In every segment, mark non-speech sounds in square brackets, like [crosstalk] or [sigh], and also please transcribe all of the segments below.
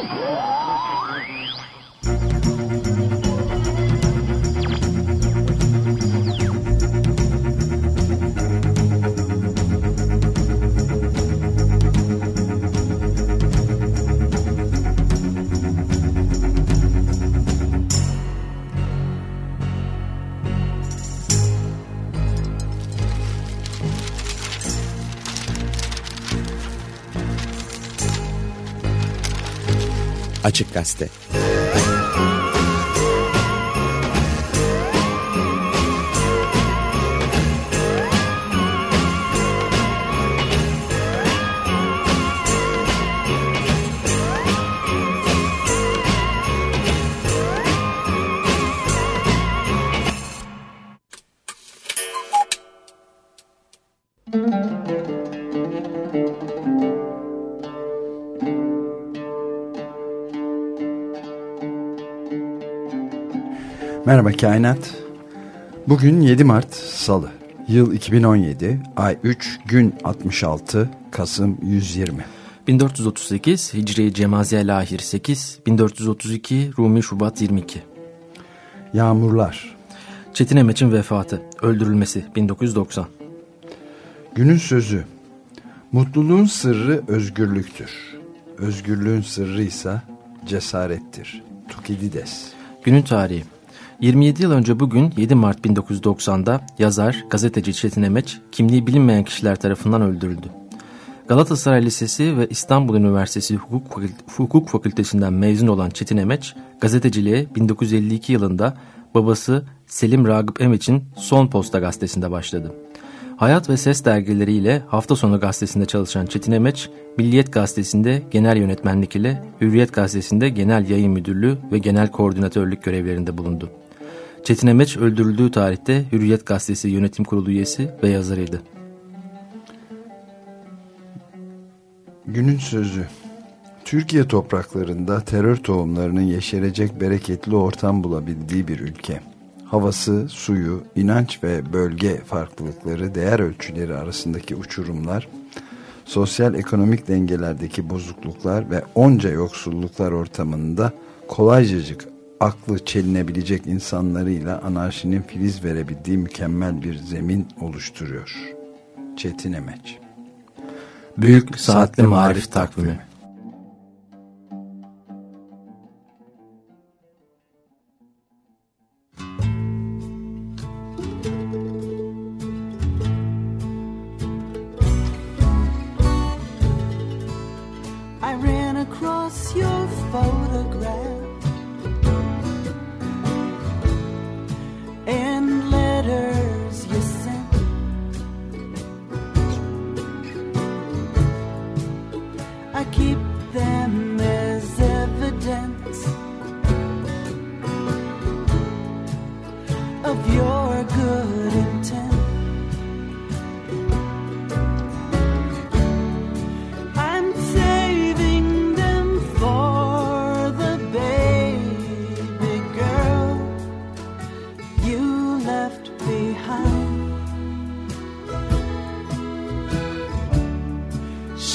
Oh! Açık Gazete Merhaba Kainat. Bugün 7 Mart Salı. Yıl 2017, ay 3, gün 66, Kasım 120. 1438 Hicri Cemaziye Lahir 8, 1432 Rumi Şubat 22. Yağmurlar. Çetin Emeç'in vefatı, öldürülmesi 1990. Günün sözü. Mutluluğun sırrı özgürlüktür. Özgürlüğün sırrı ise cesarettir. Tukidides. Günün tarihi. 27 yıl önce bugün 7 Mart 1990'da yazar, gazeteci Çetin Emeç kimliği bilinmeyen kişiler tarafından öldürüldü. Galatasaray Lisesi ve İstanbul Üniversitesi Hukuk, Fakültesinden mezun olan Çetin Emeç, gazeteciliğe 1952 yılında babası Selim Ragıp Emeç'in Son Posta gazetesinde başladı. Hayat ve Ses dergileriyle Hafta Sonu gazetesinde çalışan Çetin Emeç, Milliyet gazetesinde genel yönetmenlik ile Hürriyet gazetesinde genel yayın müdürlüğü ve genel koordinatörlük görevlerinde bulundu. Çetin Emeç öldürüldüğü tarihte Hürriyet Gazetesi Yönetim Kurulu üyesi ve yazarıydı. Günün sözü Türkiye topraklarında terör tohumlarının yeşerecek bereketli ortam bulabildiği bir ülke. Havası, suyu, inanç ve bölge farklılıkları, değer ölçüleri arasındaki uçurumlar, sosyal ekonomik dengelerdeki bozukluklar ve onca yoksulluklar ortamında kolaycacık aklı çelinebilecek insanlarıyla anarşinin filiz verebildiği mükemmel bir zemin oluşturuyor. Çetin Emeç Büyük Saatli Marif Takvimi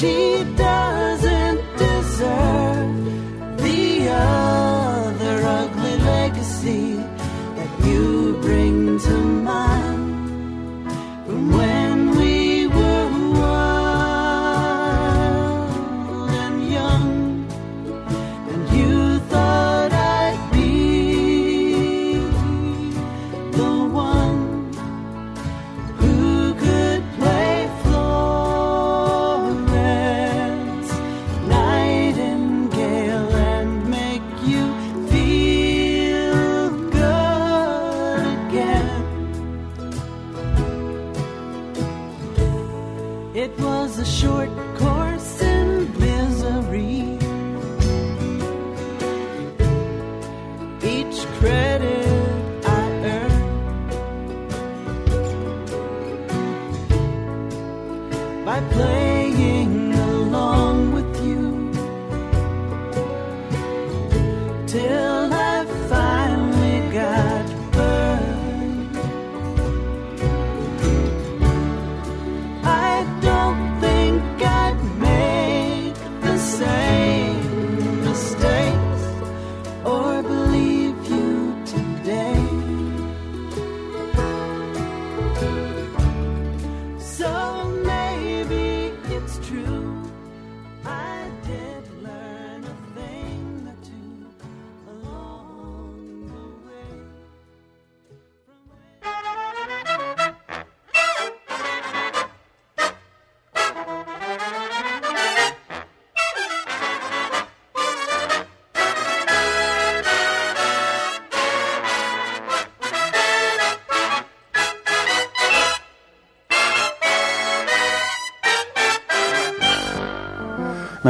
te dá.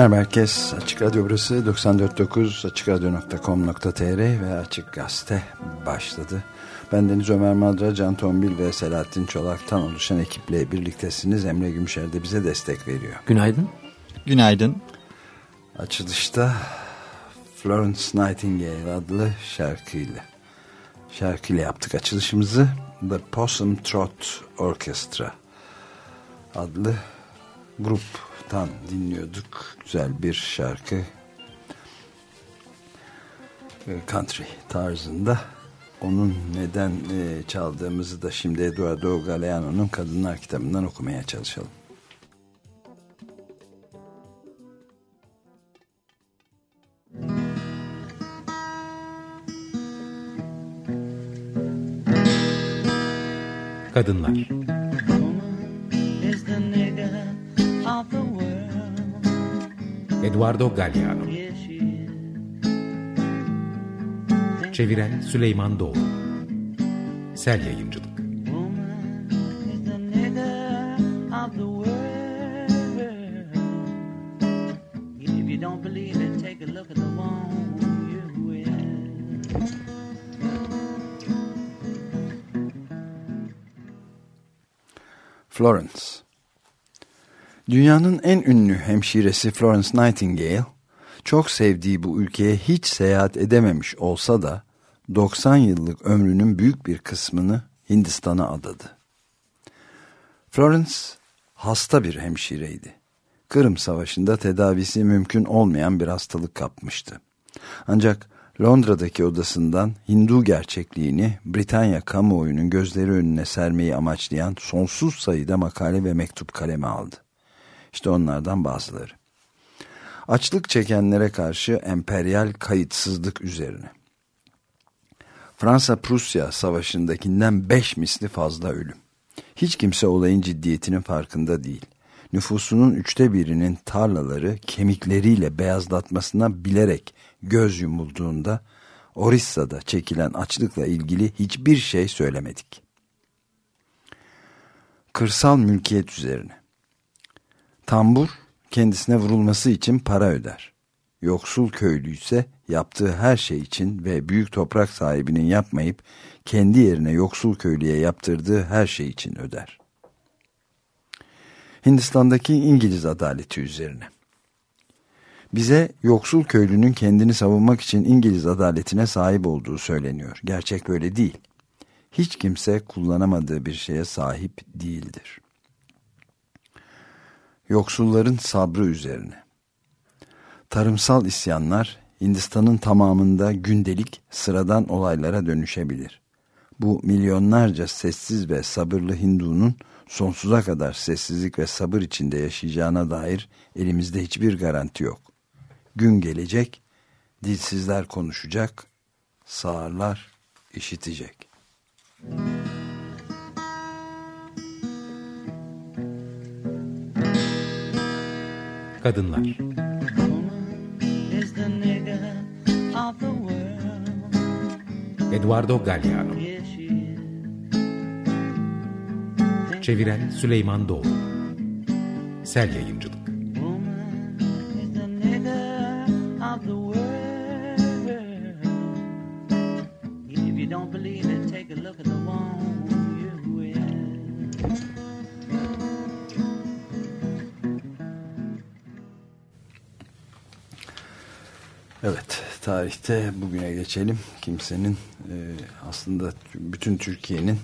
Merhaba herkes. Açık Radyo burası 94.9 AçıkRadyo.com.tr ve Açık Gazete başladı. Ben Deniz Ömer Madra, Can Tombil ve Selahattin Çolak'tan oluşan ekiple birliktesiniz. Emre Gümüşer de bize destek veriyor. Günaydın. Günaydın. Açılışta Florence Nightingale adlı şarkıyla şarkıyla yaptık açılışımızı. The Possum Trot Orchestra adlı gruptan dinliyorduk. Güzel bir şarkı. Country tarzında. Onun neden e, çaldığımızı da şimdi Eduardo Galeano'nun Kadınlar kitabından okumaya çalışalım. Kadınlar Eduardo Galliano Çeviren Süleyman Doğru Sel Yayıncılık. Florence Dünyanın en ünlü hemşiresi Florence Nightingale, çok sevdiği bu ülkeye hiç seyahat edememiş olsa da 90 yıllık ömrünün büyük bir kısmını Hindistan'a adadı. Florence hasta bir hemşireydi. Kırım Savaşı'nda tedavisi mümkün olmayan bir hastalık kapmıştı. Ancak Londra'daki odasından Hindu gerçekliğini Britanya kamuoyunun gözleri önüne sermeyi amaçlayan sonsuz sayıda makale ve mektup kaleme aldı. İşte onlardan bazıları. Açlık çekenlere karşı emperyal kayıtsızlık üzerine. Fransa-Prusya savaşındakinden beş misli fazla ölüm. Hiç kimse olayın ciddiyetinin farkında değil. Nüfusunun üçte birinin tarlaları kemikleriyle beyazlatmasına bilerek göz yumulduğunda Orissa'da çekilen açlıkla ilgili hiçbir şey söylemedik. Kırsal mülkiyet üzerine. Tambur kendisine vurulması için para öder. Yoksul köylü ise yaptığı her şey için ve büyük toprak sahibinin yapmayıp kendi yerine yoksul köylüye yaptırdığı her şey için öder. Hindistan'daki İngiliz adaleti üzerine. Bize yoksul köylünün kendini savunmak için İngiliz adaletine sahip olduğu söyleniyor. Gerçek böyle değil. Hiç kimse kullanamadığı bir şeye sahip değildir. Yoksulların sabrı üzerine. Tarımsal isyanlar Hindistan'ın tamamında gündelik sıradan olaylara dönüşebilir. Bu milyonlarca sessiz ve sabırlı Hindu'nun sonsuza kadar sessizlik ve sabır içinde yaşayacağına dair elimizde hiçbir garanti yok. Gün gelecek, dilsizler konuşacak, sağırlar işitecek. Kadınlar. Eduardo Galliano Çeviren Süleyman Doğru Sel Yayıncılık Evet, tarihte bugüne geçelim. Kimsenin e, aslında bütün Türkiye'nin e,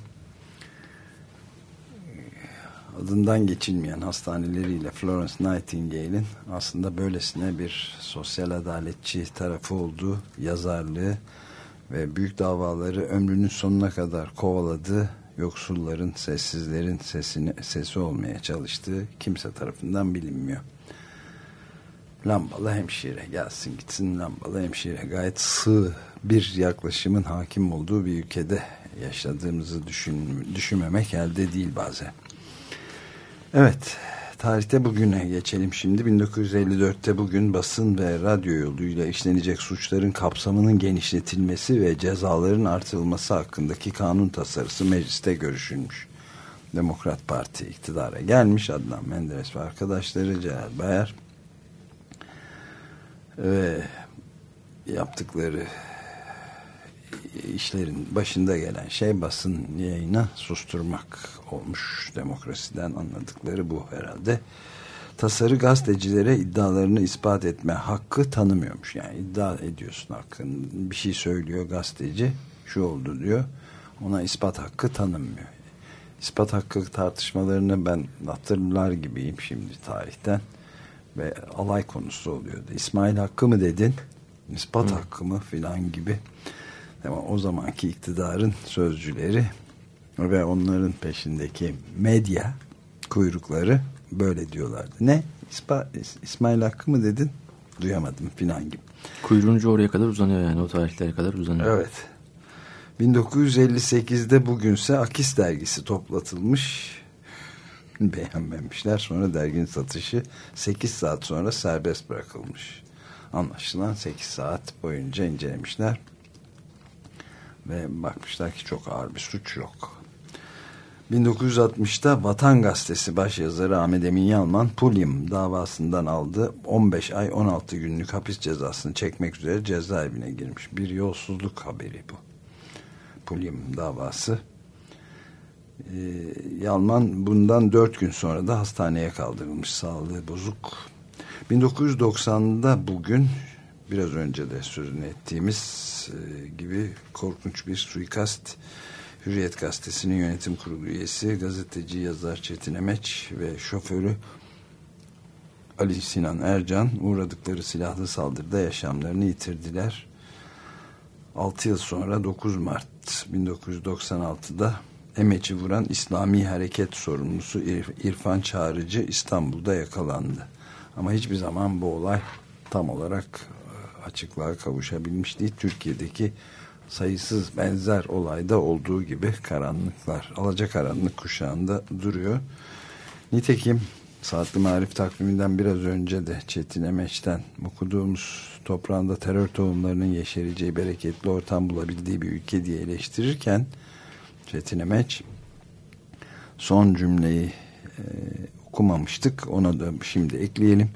adından geçilmeyen hastaneleriyle Florence Nightingale'in aslında böylesine bir sosyal adaletçi tarafı olduğu yazarlığı ve büyük davaları ömrünün sonuna kadar kovaladığı yoksulların, sessizlerin sesini, sesi olmaya çalıştığı kimse tarafından bilinmiyor. Lambalı hemşire gelsin gitsin lambalı hemşire gayet sığ bir yaklaşımın hakim olduğu bir ülkede yaşadığımızı düşün, düşünmemek elde değil bazen. Evet tarihte bugüne geçelim şimdi 1954'te bugün basın ve radyo yoluyla işlenecek suçların kapsamının genişletilmesi ve cezaların artırılması hakkındaki kanun tasarısı mecliste görüşülmüş. Demokrat Parti iktidara gelmiş Adnan Menderes ve arkadaşları Celal Bayar Ve yaptıkları işlerin başında gelen şey basın yayına susturmak olmuş. Demokrasiden anladıkları bu herhalde. Tasarı gazetecilere iddialarını ispat etme hakkı tanımıyormuş. Yani iddia ediyorsun hakkın. Bir şey söylüyor gazeteci. Şu oldu diyor. Ona ispat hakkı tanınmıyor. İspat hakkı tartışmalarını ben hatırlar gibiyim şimdi tarihten. Ve alay konusu oluyordu. İsmail hakkı mı dedin? İspat Hı. hakkı mı filan gibi. Ama o zamanki iktidarın sözcüleri ve onların peşindeki medya kuyrukları böyle diyorlardı. Ne? İspa, İsmail Hakkı mı dedin? Duyamadım filan gibi. Kuyruğuncu oraya kadar uzanıyor yani o tarihlere kadar uzanıyor. Evet. 1958'de bugünse Akis dergisi toplatılmış. Beğenmemişler. Sonra derginin satışı 8 saat sonra serbest bırakılmış. Anlaşılan 8 saat boyunca incelemişler. Ve bakmışlar ki çok ağır bir suç yok. 1960'ta Vatan Gazetesi başyazarı Ahmet Emin Yalman Pulyum davasından aldı. 15 ay 16 günlük hapis cezasını çekmek üzere cezaevine girmiş. Bir yolsuzluk haberi bu. Pulyum davası. Ee, Yalman bundan 4 gün sonra da hastaneye kaldırılmış. Sağlığı bozuk. 1990'da bugün biraz önce de sözünü ettiğimiz e, gibi korkunç bir suikast Hürriyet Gazetesi'nin yönetim kurulu üyesi gazeteci yazar Çetin Emeç ve şoförü Ali Sinan Ercan uğradıkları silahlı saldırıda yaşamlarını yitirdiler. 6 yıl sonra 9 Mart 1996'da Emeç'i vuran İslami Hareket sorumlusu İrfan Çağrıcı İstanbul'da yakalandı. Ama hiçbir zaman bu olay tam olarak açıklığa kavuşabilmiş değil. Türkiye'deki sayısız benzer olayda olduğu gibi karanlıklar, alacakaranlık kuşağında duruyor. Nitekim Saatli Marif takviminden biraz önce de Çetin Emeç'ten okuduğumuz toprağında terör tohumlarının yeşereceği bereketli ortam bulabildiği bir ülke diye eleştirirken Çetin Emeç son cümleyi e, okumamıştık. Ona da şimdi ekleyelim.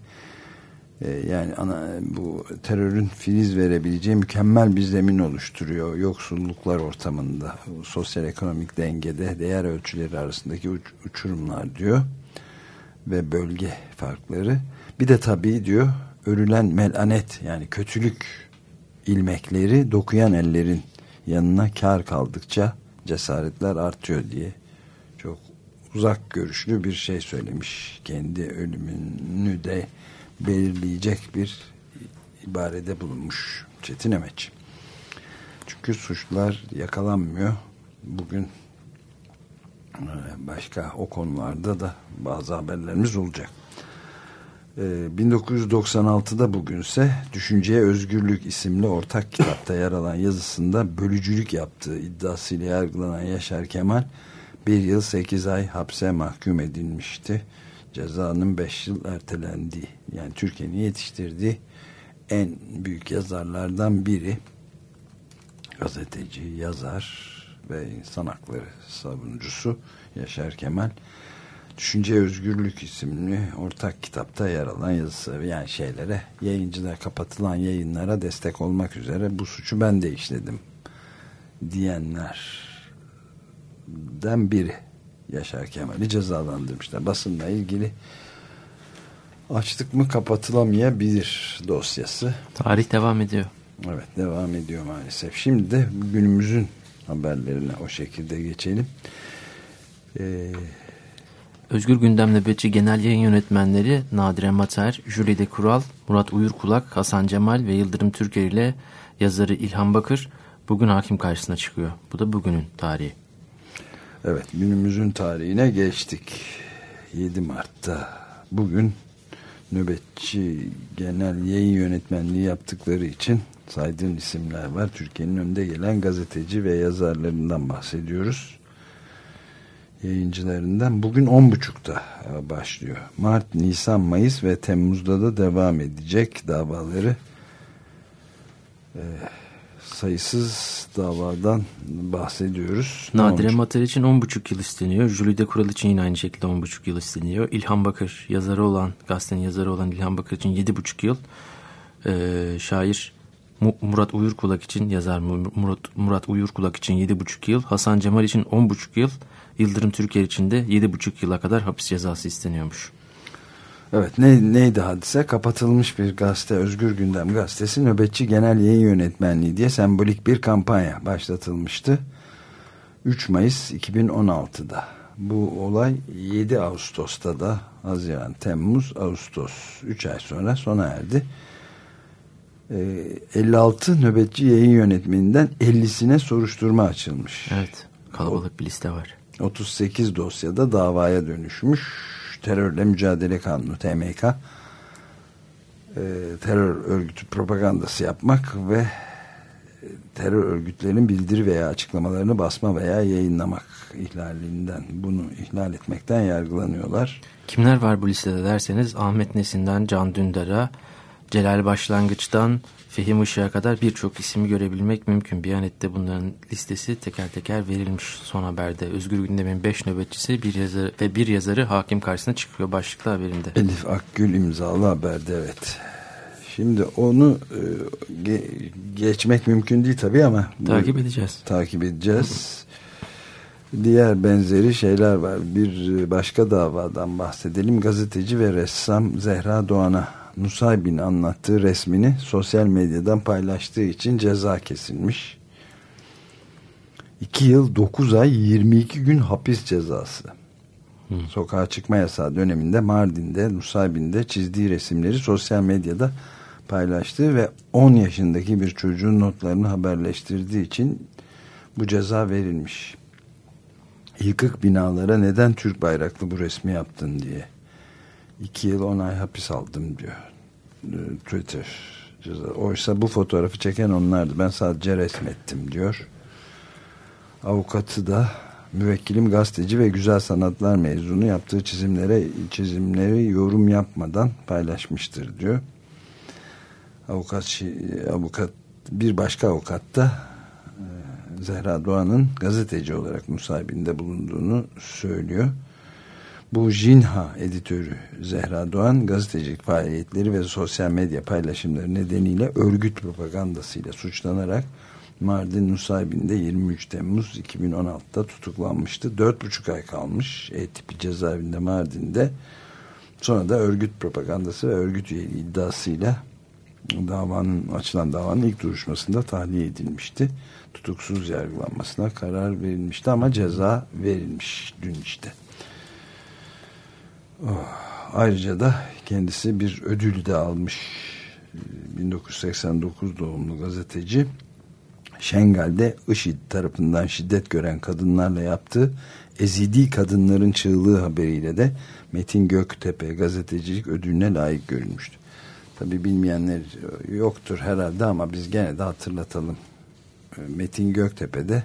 Ee, yani ana bu terörün filiz verebileceği mükemmel bir zemin oluşturuyor yoksulluklar ortamında sosyal ekonomik dengede değer ölçüleri arasındaki uç, uçurumlar diyor ve bölge farkları bir de tabii diyor örülen melanet yani kötülük ilmekleri dokuyan ellerin yanına kar kaldıkça cesaretler artıyor diye çok uzak görüşlü bir şey söylemiş kendi ölümünü de belirleyecek bir ibarede bulunmuş Çetin Emeç. Çünkü suçlar yakalanmıyor. Bugün e, başka o konularda da bazı haberlerimiz olacak. 1996'da e, bugünse Düşünceye Özgürlük isimli ortak kitapta yer alan yazısında bölücülük yaptığı iddiasıyla yargılanan Yaşar Kemal bir yıl sekiz ay hapse mahkum edilmişti. Cezanın 5 yıl ertelendiği yani Türkiye'nin yetiştirdiği en büyük yazarlardan biri. Gazeteci, yazar ve insan hakları savunucusu Yaşar Kemal Düşünce Özgürlük isimli ortak kitapta yer alan yazısı yani şeylere yayıncılar kapatılan yayınlara destek olmak üzere bu suçu ben de işledim diyenlerden biri Yaşar Kemal'i cezalandırmışlar. Basınla ilgili açtık mı kapatılamayabilir dosyası. Tarih devam ediyor. Evet devam ediyor maalesef. Şimdi de günümüzün haberlerine o şekilde geçelim. Ee, Özgür Gündem Nöbetçi Genel Yayın Yönetmenleri Nadire Mater, Jülide Kural, Murat Uyurkulak, Hasan Cemal ve Yıldırım Türker ile yazarı İlhan Bakır bugün hakim karşısına çıkıyor. Bu da bugünün tarihi. Evet günümüzün tarihine geçtik. 7 Mart'ta bugün nöbetçi genel yayın yönetmenliği yaptıkları için saydığım isimler var. Türkiye'nin önde gelen gazeteci ve yazarlarından bahsediyoruz. Yayıncılarından bugün 10.30'da başlıyor. Mart, Nisan, Mayıs ve Temmuz'da da devam edecek davaları. Ee, sayısız davadan bahsediyoruz. Nadire Mater için 10,5 yıl isteniyor. Jülide Kural için yine aynı şekilde 10,5 yıl isteniyor. İlhan Bakır yazarı olan, gazetenin yazarı olan İlhan Bakır için 7,5 yıl. e, şair Murat Uyurkulak için yazar Murat, Murat Uyurkulak için 7,5 yıl, Hasan Cemal için 10,5 yıl, Yıldırım Türker için de 7,5 yıla kadar hapis cezası isteniyormuş. Evet ne, neydi hadise? Kapatılmış bir gazete Özgür Gündem gazetesi nöbetçi genel yayın yönetmenliği diye sembolik bir kampanya başlatılmıştı. 3 Mayıs 2016'da. Bu olay 7 Ağustos'ta da Haziran, Temmuz, Ağustos 3 ay sonra sona erdi. 56 ee, nöbetçi yayın yönetmeninden 50'sine soruşturma açılmış. Evet kalabalık bir liste var. 38 dosyada davaya dönüşmüş. Terörle Mücadele Kanunu TMK e, terör örgütü propagandası yapmak ve terör örgütlerinin bildiri veya açıklamalarını basma veya yayınlamak ihlalinden bunu ihlal etmekten yargılanıyorlar. Kimler var bu listede derseniz Ahmet Nesin'den Can Dündar'a Celal Başlangıç'tan Fehim Işık'a kadar birçok ismi görebilmek mümkün. Biyanet'te bunların listesi teker teker verilmiş son haberde. Özgür Gündem'in 5 nöbetçisi bir yazarı ve bir yazarı hakim karşısına çıkıyor başlıklı haberinde. Elif Akgül imzalı haberde evet. Şimdi onu e, ge geçmek mümkün değil tabii ama takip edeceğiz. Takip edeceğiz. Diğer benzeri şeyler var. Bir başka davadan bahsedelim. Gazeteci ve ressam Zehra Doğan'a Nusaybin anlattığı resmini sosyal medyadan paylaştığı için ceza kesilmiş. 2 yıl 9 ay 22 gün hapis cezası. Hı. Sokağa çıkma yasağı döneminde Mardin'de, Nusaybin'de çizdiği resimleri sosyal medyada paylaştığı ve 10 yaşındaki bir çocuğun notlarını haberleştirdiği için bu ceza verilmiş. Yıkık binalara neden Türk bayraklı bu resmi yaptın diye. 2 yıl 10 ay hapis aldım diyor. Ee, Twitter. Oysa bu fotoğrafı çeken onlardı. Ben sadece resmettim diyor. Avukatı da müvekkilim gazeteci ve güzel sanatlar mezunu yaptığı çizimlere çizimleri yorum yapmadan paylaşmıştır diyor avukat avukat bir başka avukat da e, Zehra Doğan'ın gazeteci olarak musabinde bulunduğunu söylüyor. Bu Jinha editörü Zehra Doğan gazetecilik faaliyetleri ve sosyal medya paylaşımları nedeniyle örgüt propagandasıyla suçlanarak Mardin Nusaybin'de 23 Temmuz 2016'da tutuklanmıştı. 4,5 ay kalmış E-tipi cezaevinde Mardin'de. Sonra da örgüt propagandası ve örgüt üyeliği iddiasıyla davanın açılan davanın ilk duruşmasında tahliye edilmişti. Tutuksuz yargılanmasına karar verilmişti ama ceza verilmiş dün işte. Oh, ayrıca da kendisi bir ödül de almış. 1989 doğumlu gazeteci Şengal'de IŞİD tarafından şiddet gören kadınlarla yaptığı ezidi kadınların çığlığı haberiyle de Metin Göktepe gazetecilik ödülüne layık görülmüştü. Tabi bilmeyenler yoktur herhalde ama biz gene de hatırlatalım. Metin Göktepe'de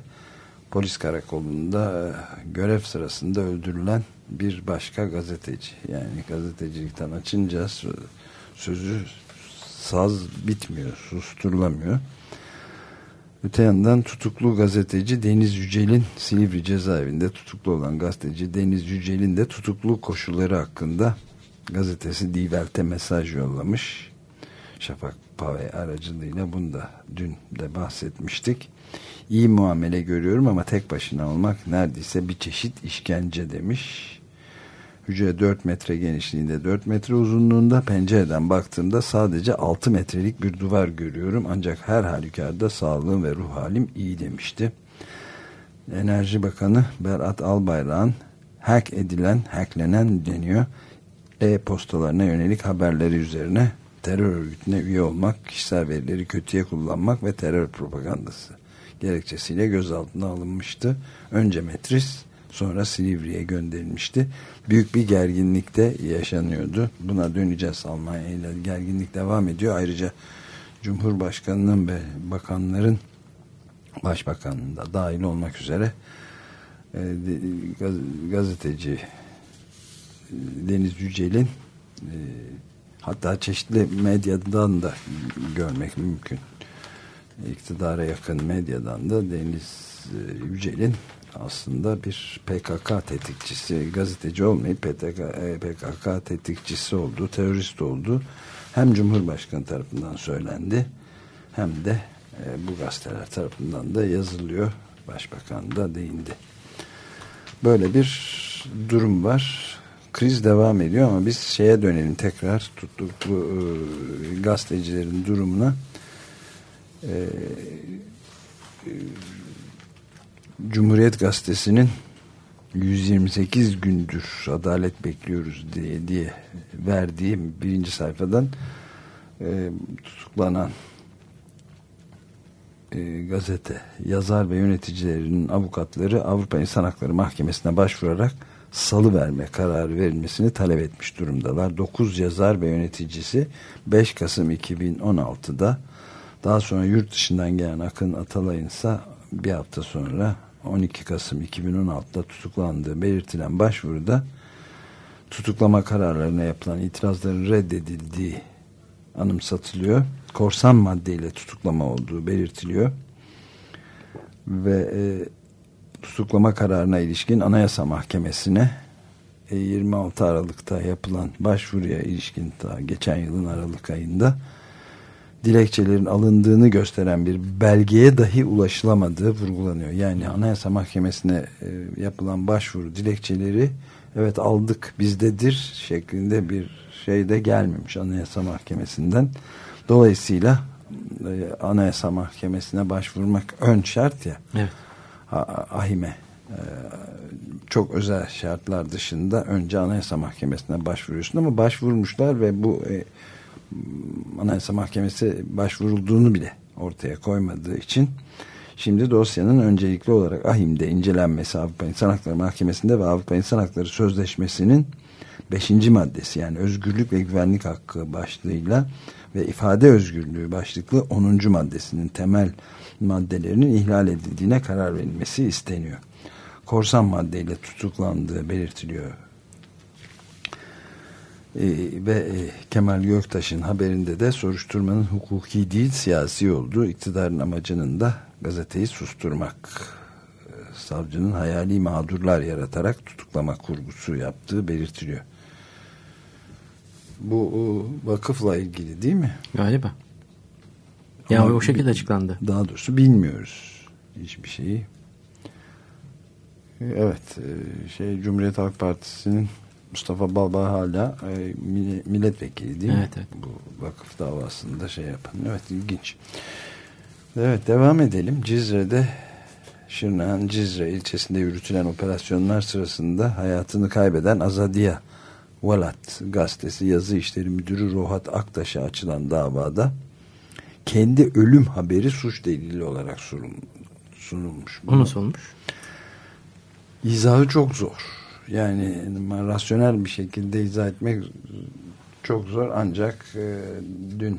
polis karakolunda e, görev sırasında öldürülen bir başka gazeteci. Yani gazetecilikten açınca sözü saz bitmiyor, susturulamıyor. Öte yandan tutuklu gazeteci Deniz Yücel'in Silivri cezaevinde tutuklu olan gazeteci Deniz Yücel'in de tutuklu koşulları hakkında gazetesi Die mesaj yollamış. Şafak Pave aracılığıyla bunu da dün de bahsetmiştik. İyi muamele görüyorum ama tek başına olmak neredeyse bir çeşit işkence demiş. Hücre 4 metre genişliğinde 4 metre uzunluğunda pencereden baktığımda sadece 6 metrelik bir duvar görüyorum. Ancak her halükarda sağlığım ve ruh halim iyi demişti. Enerji Bakanı Berat Albayrak'ın hack edilen, hacklenen deniyor e-postalarına yönelik haberleri üzerine terör örgütüne üye olmak, kişisel verileri kötüye kullanmak ve terör propagandası gerekçesiyle gözaltına alınmıştı. Önce Metris, sonra Silivri'ye gönderilmişti. Büyük bir gerginlikte yaşanıyordu. Buna döneceğiz Almanya ile gerginlik devam ediyor. Ayrıca Cumhurbaşkanının ve bakanların başbakanın da dahil olmak üzere e, gazeteci Deniz Yücel'in e, hatta çeşitli medyadan da görmek mümkün. İktidara yakın medyadan da Deniz e, Yücel'in aslında bir PKK tetikçisi, gazeteci olmayıp PKK, PKK tetikçisi oldu, terörist oldu hem Cumhurbaşkanı tarafından söylendi hem de e, bu gazeteler tarafından da yazılıyor. Başbakan da değindi. Böyle bir durum var. Kriz devam ediyor ama biz şeye dönelim tekrar tutuklu e, gazetecilerin durumuna. E, e, Cumhuriyet Gazetesi'nin 128 gündür adalet bekliyoruz diye, diye verdiği birinci sayfadan e, tutuklanan e, gazete yazar ve yöneticilerinin avukatları Avrupa İnsan Hakları Mahkemesi'ne başvurarak salı verme kararı verilmesini talep etmiş durumdalar. 9 yazar ve yöneticisi 5 Kasım 2016'da daha sonra yurt dışından gelen Akın Atalay'ın ise bir hafta sonra 12 Kasım 2016'da tutuklandığı belirtilen başvuruda tutuklama kararlarına yapılan itirazların reddedildiği anımsatılıyor. Korsan maddeyle tutuklama olduğu belirtiliyor. Ve e, tutuklama kararına ilişkin Anayasa Mahkemesi'ne e, 26 Aralık'ta yapılan başvuruya ilişkin ta geçen yılın Aralık ayında dilekçelerin alındığını gösteren bir belgeye dahi ulaşılamadığı vurgulanıyor. Yani Anayasa Mahkemesi'ne e, yapılan başvuru dilekçeleri evet aldık bizdedir şeklinde bir şey de gelmemiş Anayasa Mahkemesi'nden. Dolayısıyla e, Anayasa Mahkemesi'ne başvurmak ön şart ya. Evet. Ahime e, çok özel şartlar dışında önce Anayasa Mahkemesi'ne başvuruyorsun ama başvurmuşlar ve bu e, Anayasa Mahkemesi başvurulduğunu bile ortaya koymadığı için şimdi dosyanın öncelikli olarak AHİM'de incelenmesi Avrupa İnsan Hakları Mahkemesi'nde ve Avrupa İnsan Hakları Sözleşmesi'nin 5. maddesi yani özgürlük ve güvenlik hakkı başlığıyla ve ifade özgürlüğü başlıklı 10. maddesinin temel maddelerinin ihlal edildiğine karar verilmesi isteniyor. Korsan maddeyle tutuklandığı belirtiliyor. Ee, ve e, Kemal Göktaş'ın haberinde de soruşturmanın hukuki değil siyasi olduğu iktidarın amacının da gazeteyi susturmak e, savcının hayali mağdurlar yaratarak tutuklama kurgusu yaptığı belirtiliyor. Bu vakıfla ilgili değil mi? Galiba. Ya Ama o şekilde açıklandı. Daha doğrusu bilmiyoruz hiçbir şeyi. Evet, e, şey Cumhuriyet Halk Partisi'nin Mustafa Balba hala e, milletvekili değil mi? Evet. Bu vakıf davasında şey yapan. Evet, ilginç. Evet, devam edelim. Cizre'de Şırnak'ın Cizre ilçesinde yürütülen operasyonlar sırasında hayatını kaybeden Azadiya Valat gazetesi yazı işleri müdürü Rohat Aktaş'a açılan davada kendi ölüm haberi suç delili olarak sunulmuş. O nasıl olmuş? İzahı çok zor. Yani rasyonel bir şekilde izah etmek çok zor ancak e, dün e,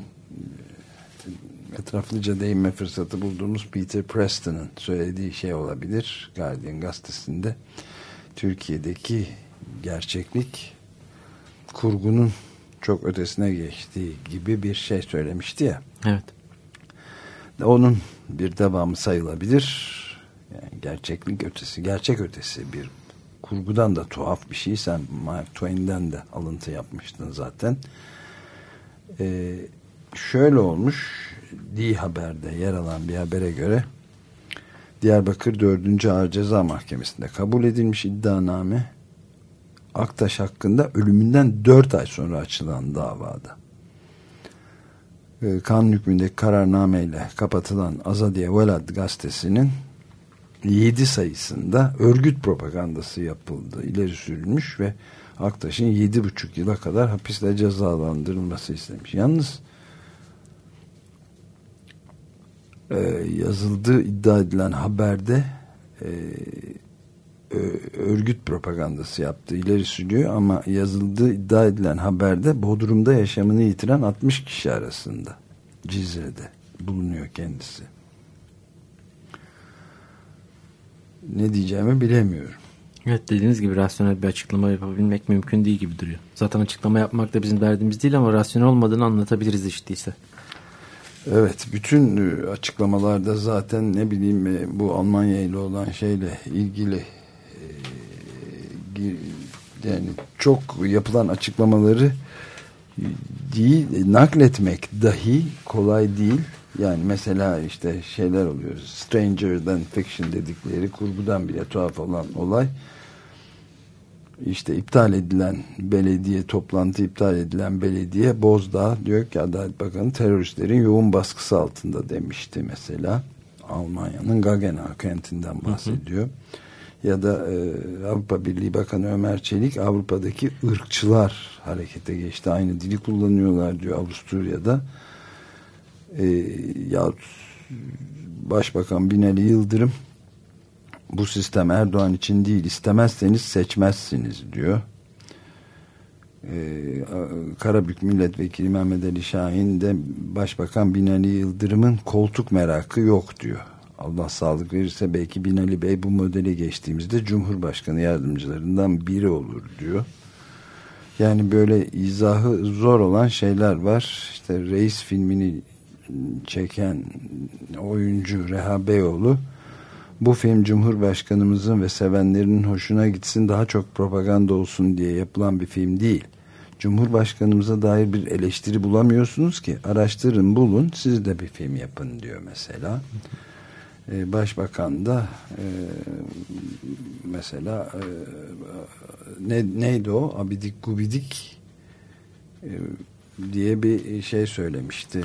etraflıca değinme fırsatı bulduğumuz Peter Preston'ın söylediği şey olabilir. Guardian gazetesinde Türkiye'deki gerçeklik kurgunun çok ötesine geçtiği gibi bir şey söylemişti ya. Evet. Onun bir devamı sayılabilir. Yani gerçeklik ötesi, gerçek ötesi bir kurgudan da tuhaf bir şey. Sen Mark Twain'den de alıntı yapmıştın zaten. Ee, şöyle olmuş. D Haber'de yer alan bir habere göre Diyarbakır 4. Ağır Ceza Mahkemesi'nde kabul edilmiş iddianame Aktaş hakkında ölümünden 4 ay sonra açılan davada. Ee, kan hükmündeki kararnameyle kapatılan Azadiye Velad gazetesinin 7 sayısında örgüt propagandası yapıldı, ileri sürülmüş ve Aktaş'ın 7,5 yıla kadar hapisle cezalandırılması istemiş. Yalnız e, yazıldığı iddia edilen haberde e, örgüt propagandası yaptığı ileri sürüyor ama yazıldığı iddia edilen haberde Bodrum'da yaşamını yitiren 60 kişi arasında Cizre'de bulunuyor kendisi. Ne diyeceğimi bilemiyorum. Evet dediğiniz gibi rasyonel bir açıklama yapabilmek mümkün değil gibi duruyor. Zaten açıklama yapmak da bizim derdimiz değil ama rasyonel olmadığını anlatabiliriz işteyse. Evet bütün e, açıklamalarda zaten ne bileyim e, bu Almanya ile olan şeyle ilgili yani çok yapılan açıklamaları değil nakletmek dahi kolay değil. Yani mesela işte şeyler oluyor. Stranger than fiction dedikleri kurgudan bile tuhaf olan olay. İşte iptal edilen belediye toplantı iptal edilen belediye Bozdağ diyor ki Adalet Bakanı teröristlerin yoğun baskısı altında demişti mesela. Almanya'nın Gaggenau kentinden bahsediyor. Hı hı ya da e, Avrupa Birliği Bakanı Ömer Çelik Avrupa'daki ırkçılar harekete geçti. Aynı dili kullanıyorlar diyor Avusturya'da. E, ya Başbakan Binali Yıldırım bu sistem Erdoğan için değil istemezseniz seçmezsiniz diyor. Ee, Karabük Milletvekili Mehmet Ali Şahin de Başbakan Binali Yıldırım'ın koltuk merakı yok diyor. Allah sağlık verirse belki Binali Bey bu modeli geçtiğimizde Cumhurbaşkanı yardımcılarından biri olur diyor. Yani böyle izahı zor olan şeyler var. İşte Reis filmini çeken oyuncu Reha Beyoğlu bu film Cumhurbaşkanımızın ve sevenlerinin hoşuna gitsin daha çok propaganda olsun diye yapılan bir film değil. Cumhurbaşkanımıza dair bir eleştiri bulamıyorsunuz ki araştırın bulun siz de bir film yapın diyor mesela. E, başbakan da e, mesela e, ne, neydi o abidik gubidik e, diye bir şey söylemişti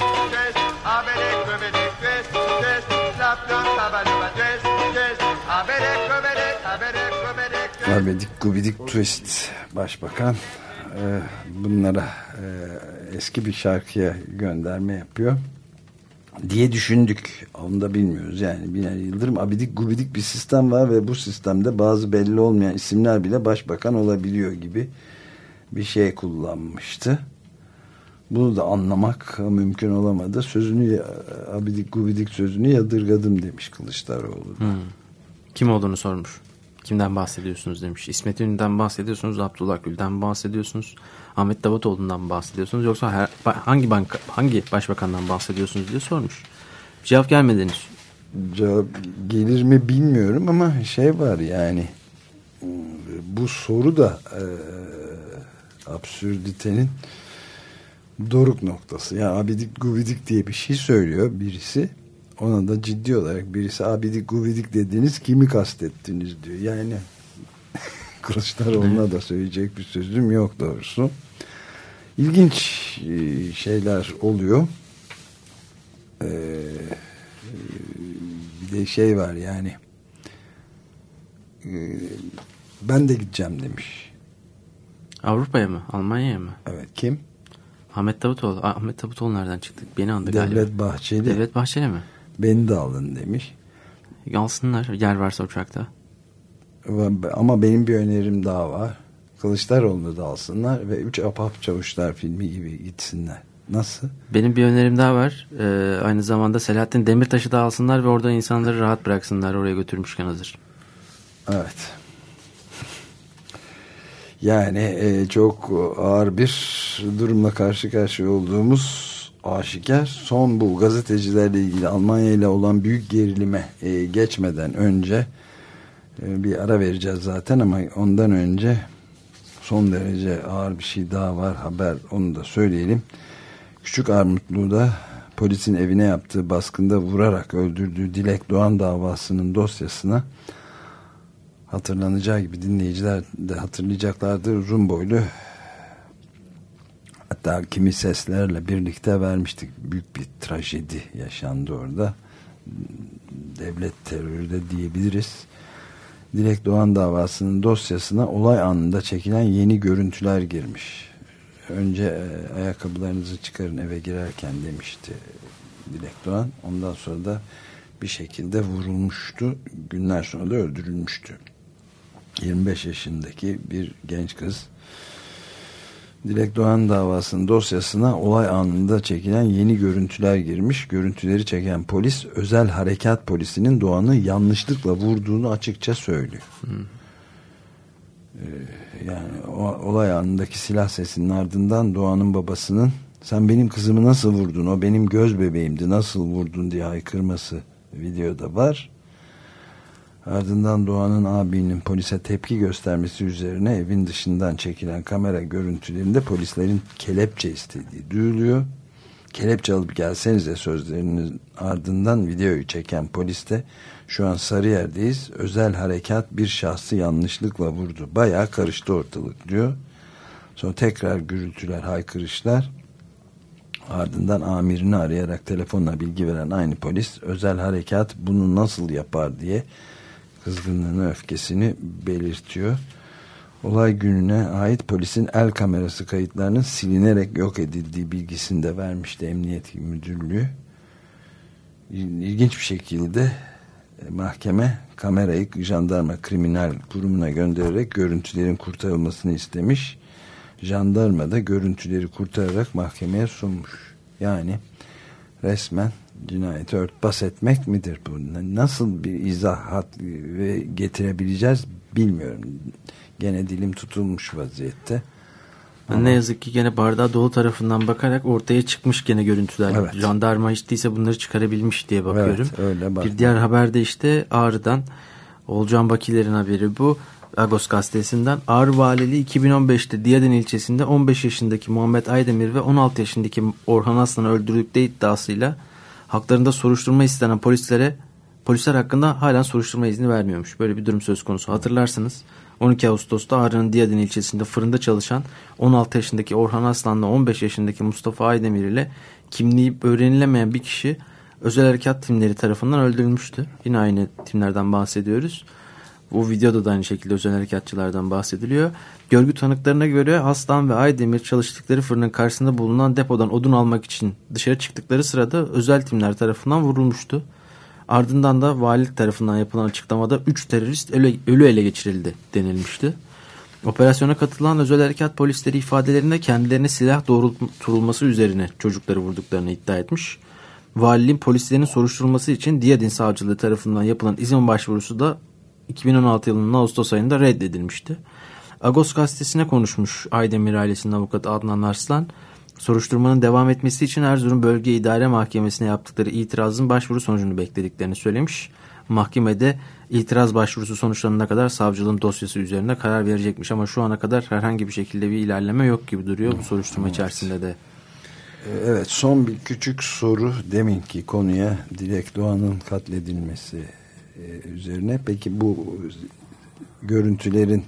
Abedik Gubidik Twist Başbakan e, bunlara e, eski bir şarkıya gönderme yapıyor diye düşündük. Onu da bilmiyoruz. Yani Binali Yıldırım abidik gubidik bir sistem var ve bu sistemde bazı belli olmayan isimler bile başbakan olabiliyor gibi bir şey kullanmıştı. Bunu da anlamak mümkün olamadı. Sözünü abidik gubidik sözünü yadırgadım demiş Kılıçdaroğlu. Hmm. Kim olduğunu sormuş. Kimden bahsediyorsunuz demiş. İsmet İnönü'den bahsediyorsunuz, Abdullah Gül'den bahsediyorsunuz, Ahmet Davutoğlu'ndan bahsediyorsunuz yoksa her, hangi banka, hangi başbakandan bahsediyorsunuz diye sormuş. Cevap gelmedi henüz. Cevap gelir mi bilmiyorum ama şey var yani bu soru da e, absürditenin doruk noktası. Yani abidik gubidik diye bir şey söylüyor birisi. Ona da ciddi olarak birisi abidik gubidik dediniz kimi kastettiniz diyor. Yani [laughs] Kılıçdaroğlu'na da söyleyecek bir sözüm yok doğrusu. İlginç e, şeyler oluyor. Ee, bir de şey var yani e, ben de gideceğim demiş. Avrupa'ya mı? Almanya'ya mı? Evet. Kim? Ahmet Davutoğlu. Ahmet Davutoğlu nereden çıktı? Beni andı Devlet galiba. Devlet Bahçeli. Devlet Bahçeli mi? Beni de alın demiş. Alsınlar yer varsa uçakta. Ama benim bir önerim daha var. Kılıçdaroğlu'nu da alsınlar ve Üç Apap Çavuşlar filmi gibi gitsinler. Nasıl? Benim bir önerim daha var. Ee, aynı zamanda Selahattin Demirtaş'ı da alsınlar ve orada insanları rahat bıraksınlar oraya götürmüşken hazır. Evet. Yani e, çok ağır bir durumla karşı karşıya olduğumuz aşikar. Son bu gazetecilerle ilgili Almanya ile olan büyük gerilime e, geçmeden önce e, bir ara vereceğiz zaten ama ondan önce son derece ağır bir şey daha var haber onu da söyleyelim. Küçük Armutlu'da polisin evine yaptığı baskında vurarak öldürdüğü Dilek Doğan davasının dosyasına hatırlanacağı gibi dinleyiciler de hatırlayacaklardır. Uzun boylu hatta kimi seslerle birlikte vermiştik. Büyük bir trajedi yaşandı orada. Devlet terörü de diyebiliriz. Dilek Doğan davasının dosyasına olay anında çekilen yeni görüntüler girmiş. Önce e, ayakkabılarınızı çıkarın eve girerken demişti Dilek Doğan. Ondan sonra da bir şekilde vurulmuştu. Günler sonra da öldürülmüştü 25 yaşındaki bir genç kız Dilek Doğan davasının dosyasına olay anında çekilen yeni görüntüler girmiş. Görüntüleri çeken polis özel harekat polisinin Doğan'ı yanlışlıkla vurduğunu açıkça söylüyor. Hmm. Ee, yani o, olay anındaki silah sesinin ardından Doğan'ın babasının sen benim kızımı nasıl vurdun o benim göz bebeğimdi nasıl vurdun diye haykırması videoda var. Ardından Doğan'ın abinin polise tepki göstermesi üzerine evin dışından çekilen kamera görüntülerinde polislerin kelepçe istediği duyuluyor. Kelepçe alıp gelsenize sözlerinin ardından videoyu çeken polis de şu an Sarıyer'deyiz. Özel harekat bir şahsı yanlışlıkla vurdu. Bayağı karıştı ortalık diyor. Sonra tekrar gürültüler, haykırışlar. Ardından amirini arayarak telefonla bilgi veren aynı polis özel harekat bunu nasıl yapar diye kızgınlığını, öfkesini belirtiyor. Olay gününe ait polisin el kamerası kayıtlarının silinerek yok edildiği bilgisini de vermişti Emniyet Müdürlüğü. İlginç bir şekilde e, mahkeme kamerayı jandarma kriminal kurumuna göndererek görüntülerin kurtarılmasını istemiş. Jandarma da görüntüleri kurtararak mahkemeye sunmuş. Yani resmen cinayeti örtbas etmek midir bu? Nasıl bir izahat ve getirebileceğiz bilmiyorum. Gene dilim tutulmuş vaziyette. Ama... Ne yazık ki gene bardağı dolu tarafından bakarak ortaya çıkmış gene görüntüler. Evet. Jandarma hiç değilse bunları çıkarabilmiş diye bakıyorum. Evet, öyle bak. Bir diğer haberde işte Ağrı'dan Olcan Bakiler'in haberi bu. Agos gazetesinden Ağrı Valiliği 2015'te Diyadin ilçesinde 15 yaşındaki Muhammed Aydemir ve 16 yaşındaki Orhan Aslan'ı öldürdükleri iddiasıyla haklarında soruşturma istenen polislere polisler hakkında halen soruşturma izni vermiyormuş. Böyle bir durum söz konusu. Hatırlarsınız 12 Ağustos'ta Ağrı'nın Diyadin ilçesinde fırında çalışan 16 yaşındaki Orhan Aslan'la 15 yaşındaki Mustafa Aydemir ile kimliği öğrenilemeyen bir kişi özel harekat timleri tarafından öldürülmüştü. Yine aynı timlerden bahsediyoruz. Bu videoda da aynı şekilde özel harekatçılardan bahsediliyor. Görgü tanıklarına göre Aslan ve Aydemir çalıştıkları fırının karşısında bulunan depodan odun almak için dışarı çıktıkları sırada özel timler tarafından vurulmuştu. Ardından da valilik tarafından yapılan açıklamada 3 terörist ölü, ölü ele geçirildi denilmişti. Operasyona katılan özel harekat polisleri ifadelerinde kendilerine silah doğrultulması üzerine çocukları vurduklarını iddia etmiş. Valiliğin polislerin soruşturulması için Diyadin Savcılığı tarafından yapılan izin başvurusu da 2016 yılının Ağustos ayında reddedilmişti. Agos gazetesine konuşmuş Aydemir ailesinin avukatı Adnan Arslan. Soruşturmanın devam etmesi için Erzurum Bölge İdare Mahkemesi'ne yaptıkları itirazın başvuru sonucunu beklediklerini söylemiş. Mahkemede itiraz başvurusu sonuçlanana kadar savcılığın dosyası üzerine karar verecekmiş ama şu ana kadar herhangi bir şekilde bir ilerleme yok gibi duruyor bu soruşturma evet. içerisinde de. Evet son bir küçük soru deminki konuya Dilek Doğan'ın katledilmesi üzerine. Peki bu görüntülerin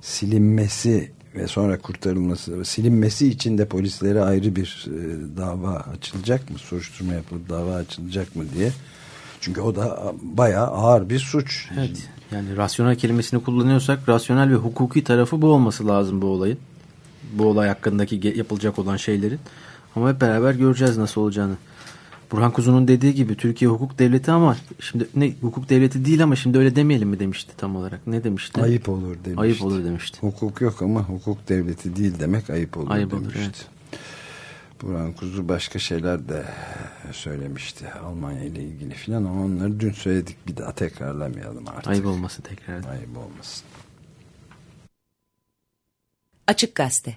silinmesi ve sonra kurtarılması silinmesi için de polislere ayrı bir e, dava açılacak mı? Soruşturma yapılıp dava açılacak mı diye. Çünkü o da bayağı ağır bir suç. Evet. Yani rasyonel kelimesini kullanıyorsak rasyonel ve hukuki tarafı bu olması lazım bu olayın. Bu olay hakkındaki yapılacak olan şeylerin. Ama hep beraber göreceğiz nasıl olacağını. Burhan Kuzu'nun dediği gibi Türkiye hukuk devleti ama şimdi ne hukuk devleti değil ama şimdi öyle demeyelim mi demişti tam olarak. Ne demişti? Ayıp olur demişti. Ayıp olur demişti. Hukuk yok ama hukuk devleti değil demek ayıp olur ayıp demişti. Olur, evet. Burhan Kuzu başka şeyler de söylemişti Almanya ile ilgili filan ama onları dün söyledik bir daha tekrarlamayalım artık. Ayıp olmasın tekrar. Ayıp olmasın. Açık Gazete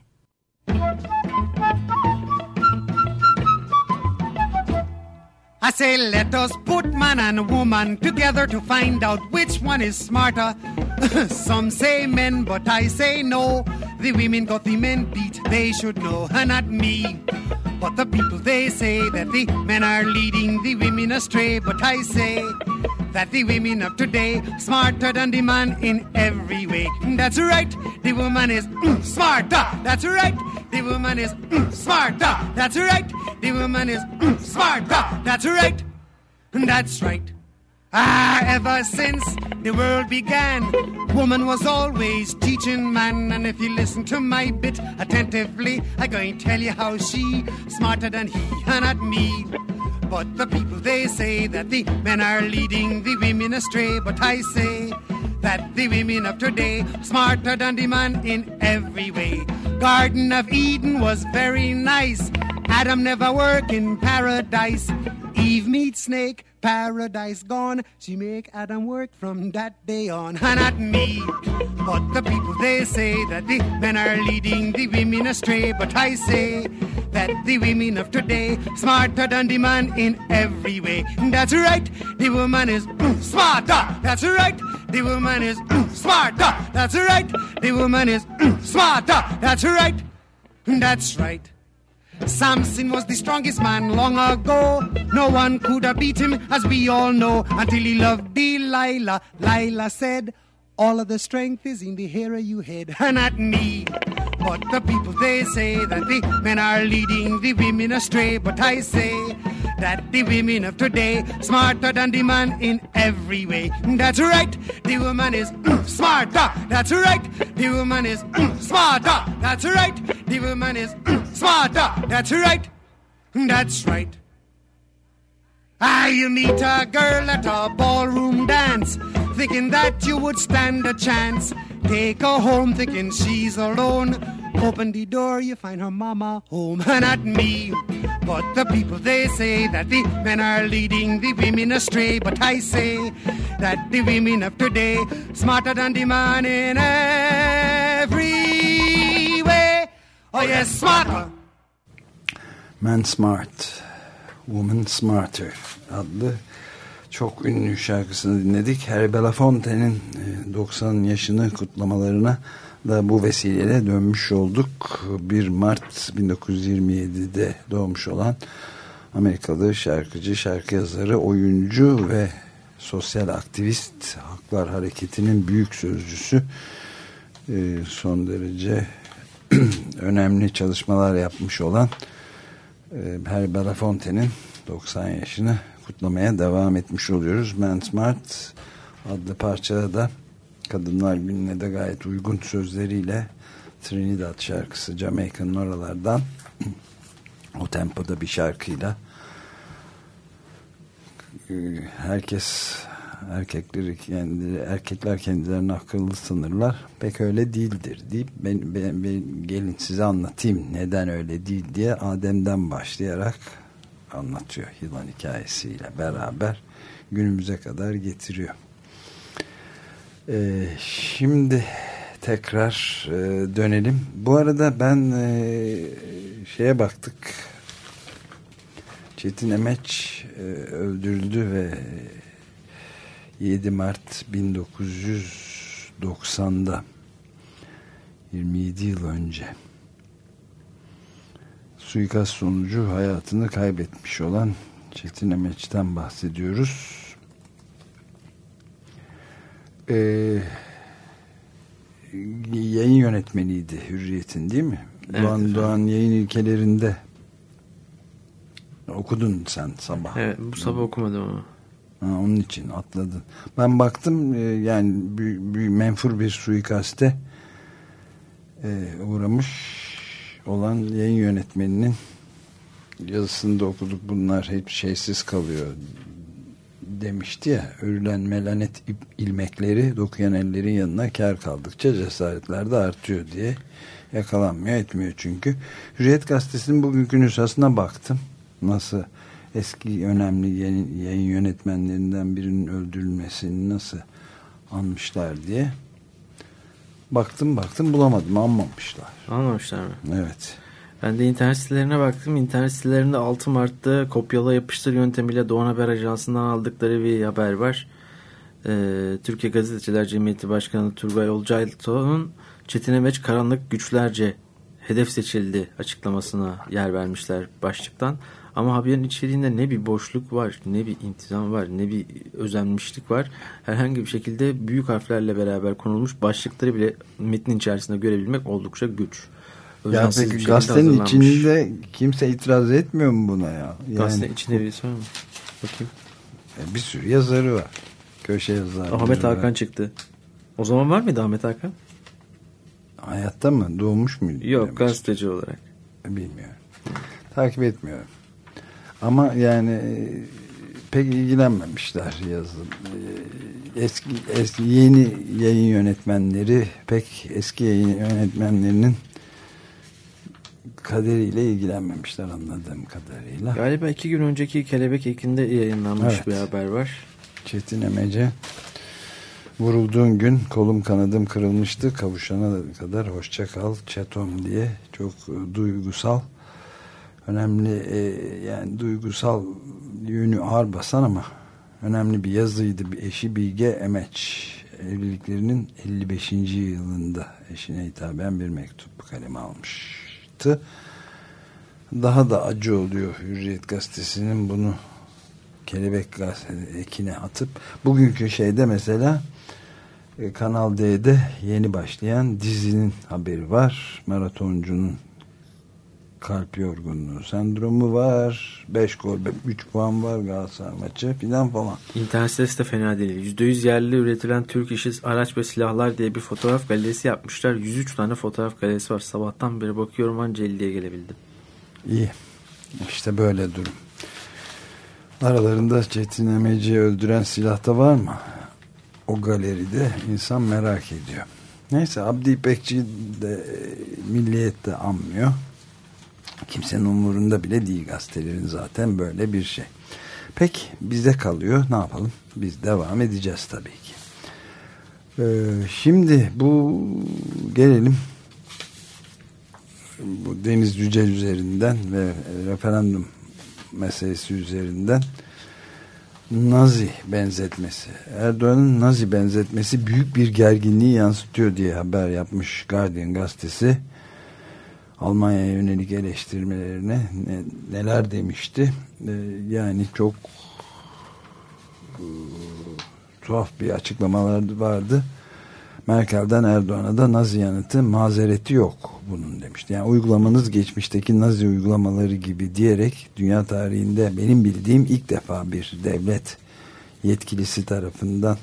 I say, let us put man and woman together to find out which one is smarter. [laughs] Some say men, but I say no. The women got the men beat, they should know, and not me. But the people they say that the men are leading the women astray, but I say that the women of today smarter than the man in every way. That's right, the woman is mm, smarter. That's right, the woman is mm, smarter. That's right, the woman is mm, smarter. That's right, that's right. Ah, ever since the world began, woman was always teaching man. And if you listen to my bit attentively, I'm going to tell you how she smarter than he and not me. But the people they say that the men are leading the women astray. But I say that the women of today smarter than the man in every way. Garden of Eden was very nice. Adam never work in paradise. Eve meets snake, paradise gone. She make Adam work from that day on. Not me, but the people they say that the men are leading the women astray. But I say that the women of today smarter than the man in every way. That's right, the woman is mm, smarter. That's right, the woman is mm, smarter. That's right, the woman is mm, smarter. That's right, that's right. Samson was the strongest man long ago. No one could have beat him, as we all know, until he loved Delilah. Lila said, All of the strength is in the hair of your head, [laughs] and not me. But the people they say that the men are leading the women astray. But I say that the women of today smarter than the man in every way. That's right, the woman is mm, smarter. That's right, the woman is mm, smarter. That's right, the woman is mm, smarter. That's right, that's right. Ah, you meet a girl at a ballroom dance, thinking that you would stand a chance. Take her home, thinking she's alone. Open the door, you find her mama home, and not me. But the people they say that the men are leading the women astray. But I say that the women of today smarter than the man in every way. Oh yes, smarter. Man Smart, Woman Smarter adlı çok ünlü şarkısını dinledik. Harry Belafonte'nin 90 yaşını kutlamalarına da bu vesileyle dönmüş olduk. 1 Mart 1927'de doğmuş olan Amerikalı şarkıcı, şarkı yazarı, oyuncu ve sosyal aktivist Haklar Hareketi'nin büyük sözcüsü son derece [clears throat] önemli çalışmalar yapmış olan Harry Belafonte'nin 90 yaşını kutlamaya devam etmiş oluyoruz. Man Smart adlı parçada da Kadınlar Günü'ne de gayet uygun sözleriyle Trinidad şarkısı Jamaika'nın oralardan [clears throat] o tempoda bir şarkıyla herkes erkekleri kendileri erkekler kendilerini akıllı sanırlar pek öyle değildir deyip ben, ben, ben gelin size anlatayım neden öyle değil diye Adem'den başlayarak anlatıyor yılan hikayesiyle beraber günümüze kadar getiriyor. Ee, şimdi tekrar e, dönelim. Bu arada ben e, şeye baktık. Çetin Emeç e, öldürüldü ve 7 Mart 1990'da 27 yıl önce suikast sonucu hayatını kaybetmiş olan Çetin Emeç'ten bahsediyoruz. Ee, yayın yönetmeniydi Hürriyet'in değil mi? Evet, Doğan, efendim. Doğan yayın ilkelerinde okudun sen sabah. Evet bu sabah okumadım ama. Ha, onun için atladın. Ben baktım yani bir, bir menfur bir suikaste e, uğramış olan yayın yönetmeninin yazısında okuduk bunlar hep şeysiz kalıyor demişti ya örülen melanet ilmekleri dokuyan ellerin yanına kar kaldıkça cesaretler de artıyor diye yakalanmıyor etmiyor çünkü. Hürriyet Gazetesi'nin bugünkü nüshasına baktım. Nasıl eski önemli yayın, yayın yönetmenlerinden birinin öldürülmesini nasıl anmışlar diye baktım baktım bulamadım anmamışlar. Anmamışlar mı? evet ben de internet sitelerine baktım. İnternet sitelerinde 6 Mart'ta kopyala yapıştır yöntemiyle Doğan Haber Ajansı'ndan aldıkları bir haber var. Ee, Türkiye Gazeteciler Cemiyeti Başkanı Turgay Olcaylıoğlu'nun Çetin Emeç karanlık güçlerce hedef seçildi açıklamasına yer vermişler başlıktan. Ama haberin içeriğinde ne bir boşluk var, ne bir intizam var, ne bir özenmişlik var. Herhangi bir şekilde büyük harflerle beraber konulmuş başlıkları bile metnin içerisinde görebilmek oldukça güç. Ya peki gazetenin içinde kimse itiraz etmiyor mu buna ya? Yani, Gazete içinde birisi var mı? Bakayım. Bir sürü yazarı var. Köşe yazarı. Ahmet Hakan var. çıktı. O zaman var mıydı Ahmet Hakan? Hayatta mı? Doğmuş muydu? Yok demek. gazeteci olarak. Bilmiyorum. Takip etmiyorum. Ama yani pek ilgilenmemişler yazın. Eski, eski yeni yayın yönetmenleri pek eski yayın yönetmenlerinin kaderiyle ilgilenmemişler anladığım kadarıyla. Galiba iki gün önceki Kelebek Ekin'de yayınlanmış Evet. bir haber var. Çetin Emece vurulduğun gün kolum kanadım kırılmıştı kavuşana kadar hoşça kal çetom diye çok e, duygusal önemli e, yani duygusal yönü ağır basan ama önemli bir yazıydı bir eşi Bilge Emeç evliliklerinin 55. yılında eşine hitaben bir mektup kaleme almıştı daha da acı oluyor Hürriyet gazetesinin bunu kelebek gazete ekine atıp bugünkü şeyde mesela e, Kanal D'de yeni başlayan dizinin haberi var. Maratoncunun kalp yorgunluğu sendromu var. 5 gol 3 puan var Galatasaray maçı filan falan. İnternet sitesi de fena değil. %100 yerli üretilen Türk işi araç ve silahlar diye bir fotoğraf galerisi yapmışlar. 103 tane fotoğraf galerisi var. Sabahtan beri bakıyorum anca 50'ye gelebildim. İyi. İşte böyle durum. Aralarında Çetin Emeci'yi öldüren silah da var mı? O galeride insan merak ediyor. Neyse Abdi İpekçi de e, milliyette anmıyor. Kimsenin umurunda bile değil gazetelerin zaten böyle bir şey. Peki bize kalıyor ne yapalım? Biz devam edeceğiz tabii ki. Ee, şimdi bu gelelim bu Deniz Yücel üzerinden ve referandum meselesi üzerinden Nazi benzetmesi. Erdoğan'ın Nazi benzetmesi büyük bir gerginliği yansıtıyor diye haber yapmış Guardian gazetesi. Almanya'ya yönelik eleştirmelerine ne, neler demişti. Ee, yani çok e, tuhaf bir açıklamalar vardı. Merkel'den Erdoğan'a da Nazi yanıtı mazereti yok bunun demişti. Yani uygulamanız geçmişteki Nazi uygulamaları gibi diyerek dünya tarihinde benim bildiğim ilk defa bir devlet yetkilisi tarafından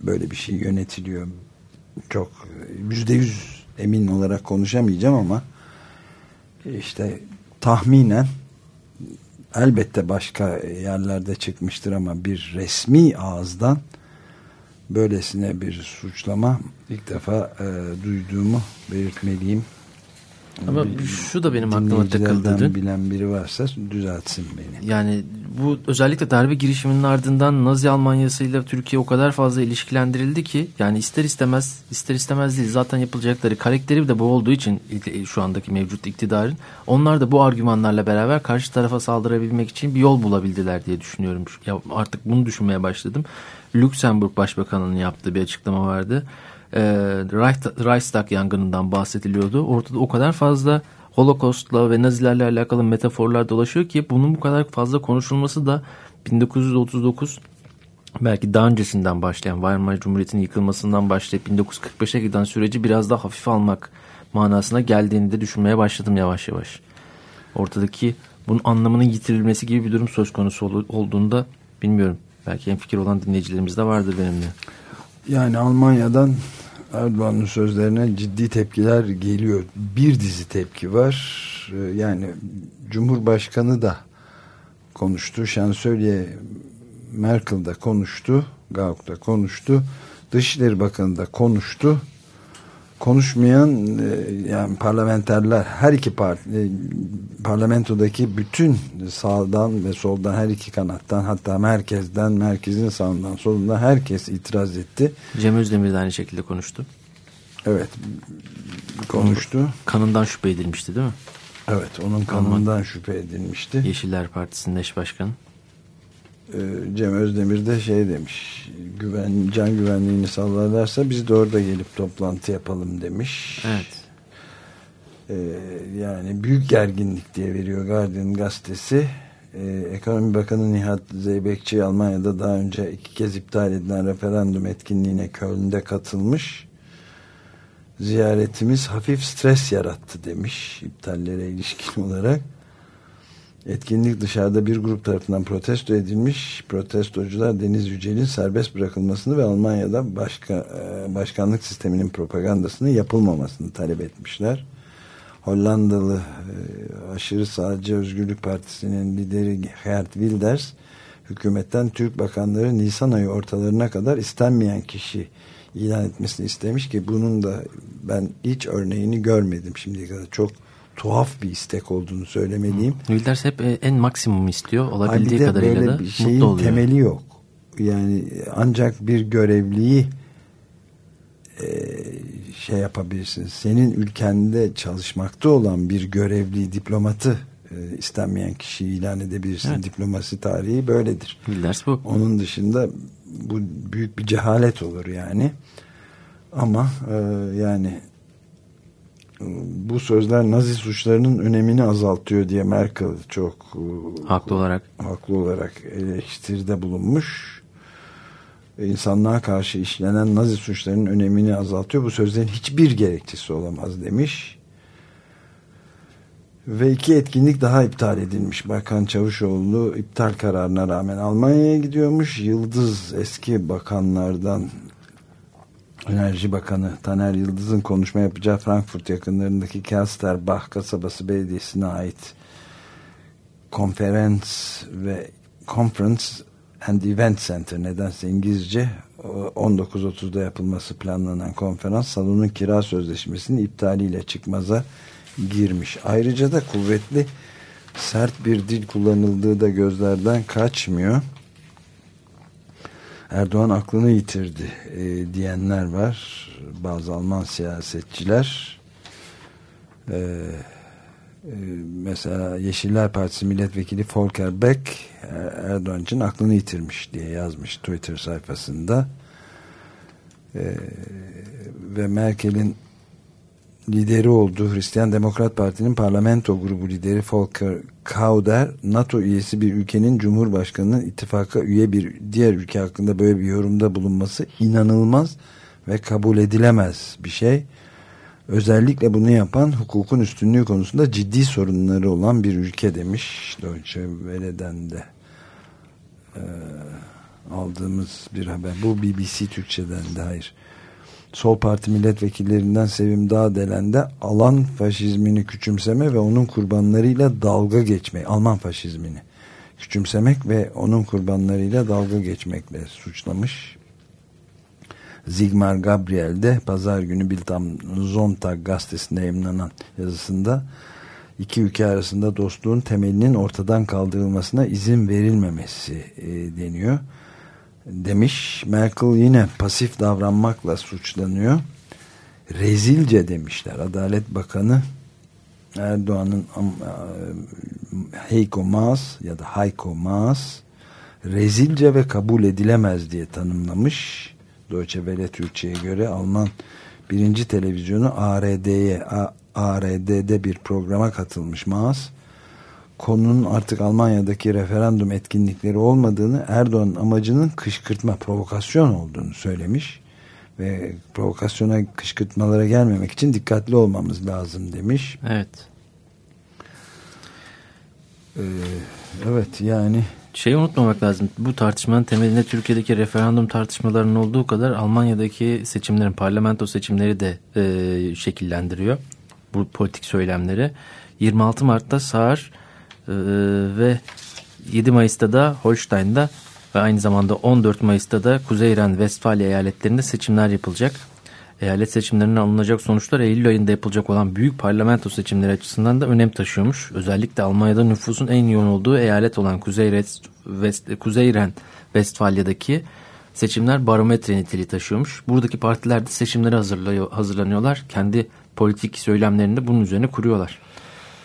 böyle bir şey yönetiliyor. Çok yüzde yüz emin olarak konuşamayacağım ama işte tahminen elbette başka yerlerde çıkmıştır ama bir resmi ağızdan böylesine bir suçlama ilk defa e, duyduğumu belirtmeliyim. Ama Bir- şu da benim aklıma takıldı dün. bilen biri varsa düzeltsin beni. Yani bu özellikle darbe girişiminin ardından Nazi Almanyası'yla Türkiye o kadar fazla ilişkilendirildi ki yani ister istemez ister istemez değil zaten yapılacakları karakteri de bu olduğu için şu andaki mevcut iktidarın onlar da bu argümanlarla beraber karşı tarafa saldırabilmek için bir yol bulabildiler diye düşünüyorum. Ya artık bunu düşünmeye başladım. Lüksemburg Başbakanı'nın yaptığı bir açıklama vardı. Reich- Reichstag yangınından bahsediliyordu. Ortada o kadar fazla Holocaust'la ve Nazilerle alakalı metaforlar dolaşıyor ki bunun bu kadar fazla konuşulması da 1939 belki daha öncesinden başlayan Weimar Cumhuriyeti'nin yıkılmasından başlayıp 1945'e giden süreci biraz daha hafif almak manasına geldiğini de düşünmeye başladım yavaş yavaş. Ortadaki bunun anlamının yitirilmesi gibi bir durum söz konusu ol- olduğunda bilmiyorum. Belki en fikir olan dinleyicilerimiz de vardır benimle. Yani Almanya'dan Erdoğan'ın sözlerine ciddi tepkiler geliyor. Bir dizi tepki var. Ee, Yani Cumhurbaşkanı da konuştu. Şansölye Merkel de konuştu. Gauck da konuştu. Dışişleri Bakanı da konuştu. Konuşmayan e, yani parlamenterler her iki parti e, parlamentodaki bütün sağdan ve soldan her iki kanattan hatta merkezden merkezin sağından solundan herkes itiraz etti. Cem Özdemir de aynı şekilde konuştu. Evet konuştu. Kanından şüphe edilmişti değil mi? Evet onun kanından şüphe edilmişti. Yeşiller Partisi'nin eş başkanı. Ee, Cem Özdemir de şey demiş güven, can güvenliğini sağlarlarsa biz de orada gelip toplantı yapalım demiş. Evet. Ee, yani büyük gerginlik diye veriyor Guardian gazetesi. Ee, Ekonomi Bakanı Nihat Zeybekçi Almanya'da daha önce iki kez iptal edilen referandum etkinliğine Köln'de katılmış. Ziyaretimiz hafif stres yarattı demiş iptallere ilişkin olarak. Etkinlik dışarıda bir grup tarafından protesto edilmiş. Protestocular Deniz Yücel'in serbest bırakılmasını ve Almanya'da başka, e, başkanlık sisteminin propagandasını yapılmamasını talep etmişler. Hollandalı e, aşırı sağcı Özgürlük Partisi'nin lideri Geert Wilders hükümetten Türk bakanları Nisan ayı ortalarına kadar istenmeyen kişi ilan etmesini istemiş ki bunun da ben hiç örneğini görmedim şimdiye kadar çok tuhaf bir istek olduğunu söylemeliyim. Wilders hep e, en maksimum istiyor. Olabildiği kadarıyla da bir şeyin mutlu oluyor. temeli yok. Yani ancak bir görevliyi e, şey yapabilirsiniz. Senin ülkende çalışmakta olan bir görevli diplomatı e, istenmeyen kişiyi ilan edebilirsin. Evet. Diplomasi tarihi böyledir. Wilders bu. Onun dışında bu büyük bir cehalet olur yani. Ama e, yani bu sözler Nazi suçlarının önemini azaltıyor diye Merkel çok e, Haklı olarak. haklı olarak eleştiride bulunmuş. İnsanlığa karşı işlenen Nazi suçlarının önemini azaltıyor. Bu sözlerin hiçbir gerekçesi olamaz demiş. Ve iki etkinlik daha iptal edilmiş. Bakan Çavuşoğlu iptal kararına rağmen Almanya'ya gidiyormuş. Yıldız eski bakanlardan Enerji Bakanı Taner Yıldız'ın konuşma yapacağı Frankfurt yakınlarındaki Kelsterbach kasabası belediyesine ait konferans ve conference and event center nedense İngilizce 19.30'da yapılması planlanan konferans salonun kira sözleşmesinin iptaliyle çıkmaza girmiş. Ayrıca da kuvvetli sert bir dil kullanıldığı da gözlerden kaçmıyor. Erdoğan aklını yitirdi e, diyenler var. Bazı Alman siyasetçiler. E, e, mesela Yeşiller Partisi milletvekili Volker Beck Er- Erdoğan için aklını yitirmiş diye yazmış Twitter sayfasında. E, ve Merkel'in lideri olduğu Hristiyan Demokrat Parti'nin parlamento grubu lideri Volker Kauder NATO üyesi bir ülkenin cumhurbaşkanının ittifaka üye bir diğer ülke hakkında böyle bir yorumda bulunması inanılmaz ve kabul edilemez bir şey. Özellikle bunu yapan hukukun üstünlüğü konusunda ciddi sorunları olan bir ülke demiş Deutsche Welle'den de Ee, aldığımız bir haber. Bu BBC Türkçe'den de hayır. Sol Parti milletvekillerinden Sevim Dağdelen de alan faşizmini küçümseme ve onun kurbanlarıyla dalga geçmek, Alman faşizmini küçümsemek ve onun kurbanlarıyla dalga geçmekle suçlamış. Zigmar Gabriel de pazar günü Bild am Sonntag gazetesinde yayınlanan yazısında iki ülke arasında dostluğun temelinin ortadan kaldırılmasına izin verilmemesi e, deniyor demiş. Merkel yine pasif davranmakla suçlanıyor. Rezilce demişler. Adalet Bakanı Erdoğan'ın e, Heiko Maas ya da Heiko Maas rezilce ve kabul edilemez diye tanımlamış. Deutsche Welle Türkçe'ye göre Alman birinci televizyonu ARD'ye ARD'de bir programa katılmış Maas konunun artık Almanya'daki referandum etkinlikleri olmadığını Erdoğan'ın amacının kışkırtma, provokasyon olduğunu söylemiş ve provokasyona kışkırtmalara gelmemek için dikkatli olmamız lazım demiş. Evet. Ee, evet yani Şeyi unutmamak lazım. Bu tartışmanın temelinde Türkiye'deki referandum tartışmalarının olduğu kadar Almanya'daki seçimlerin, parlamento seçimleri de e, şekillendiriyor. Bu politik söylemleri. 26 Mart'ta Saar e, ve 7 Mayıs'ta da Holstein'da ve aynı zamanda 14 Mayıs'ta da Kuzey İran Westfalia eyaletlerinde seçimler yapılacak. Eyalet seçimlerinden alınacak sonuçlar Eylül ayında yapılacak olan büyük parlamento seçimleri açısından da önem taşıyormuş. Özellikle Almanya'da nüfusun en yoğun olduğu eyalet olan Kuzey, Res- West, Kuzey Ren Westfalya'daki seçimler barometre niteliği taşıyormuş. Buradaki partiler de seçimlere hazırlanıyorlar. Kendi politik söylemlerini de bunun üzerine kuruyorlar.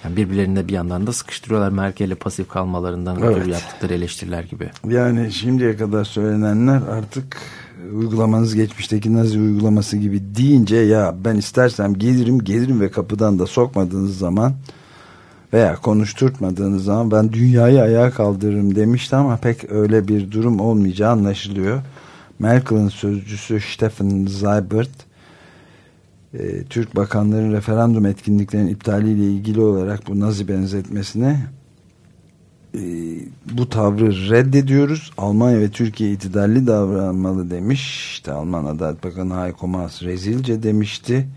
Yani birbirlerine bir yandan da sıkıştırıyorlar Merkel'e pasif kalmalarından Evet. ötürü yaptıkları eleştiriler gibi. yani şimdiye kadar söylenenler artık uygulamanız geçmişteki Nazi uygulaması gibi deyince ya ben istersem gelirim gelirim ve kapıdan da sokmadığınız zaman veya konuşturtmadığınız zaman ben dünyayı ayağa kaldırırım demişti ama pek öyle bir durum olmayacağı anlaşılıyor. Merkel'in sözcüsü Stefan Seibert e, Türk bakanların referandum etkinliklerinin iptaliyle ilgili olarak bu Nazi benzetmesine e, bu tavrı reddediyoruz. Almanya ve Türkiye itidalli davranmalı demiş. İşte Alman Adalet Bakanı Heiko Maas rezilce demişti.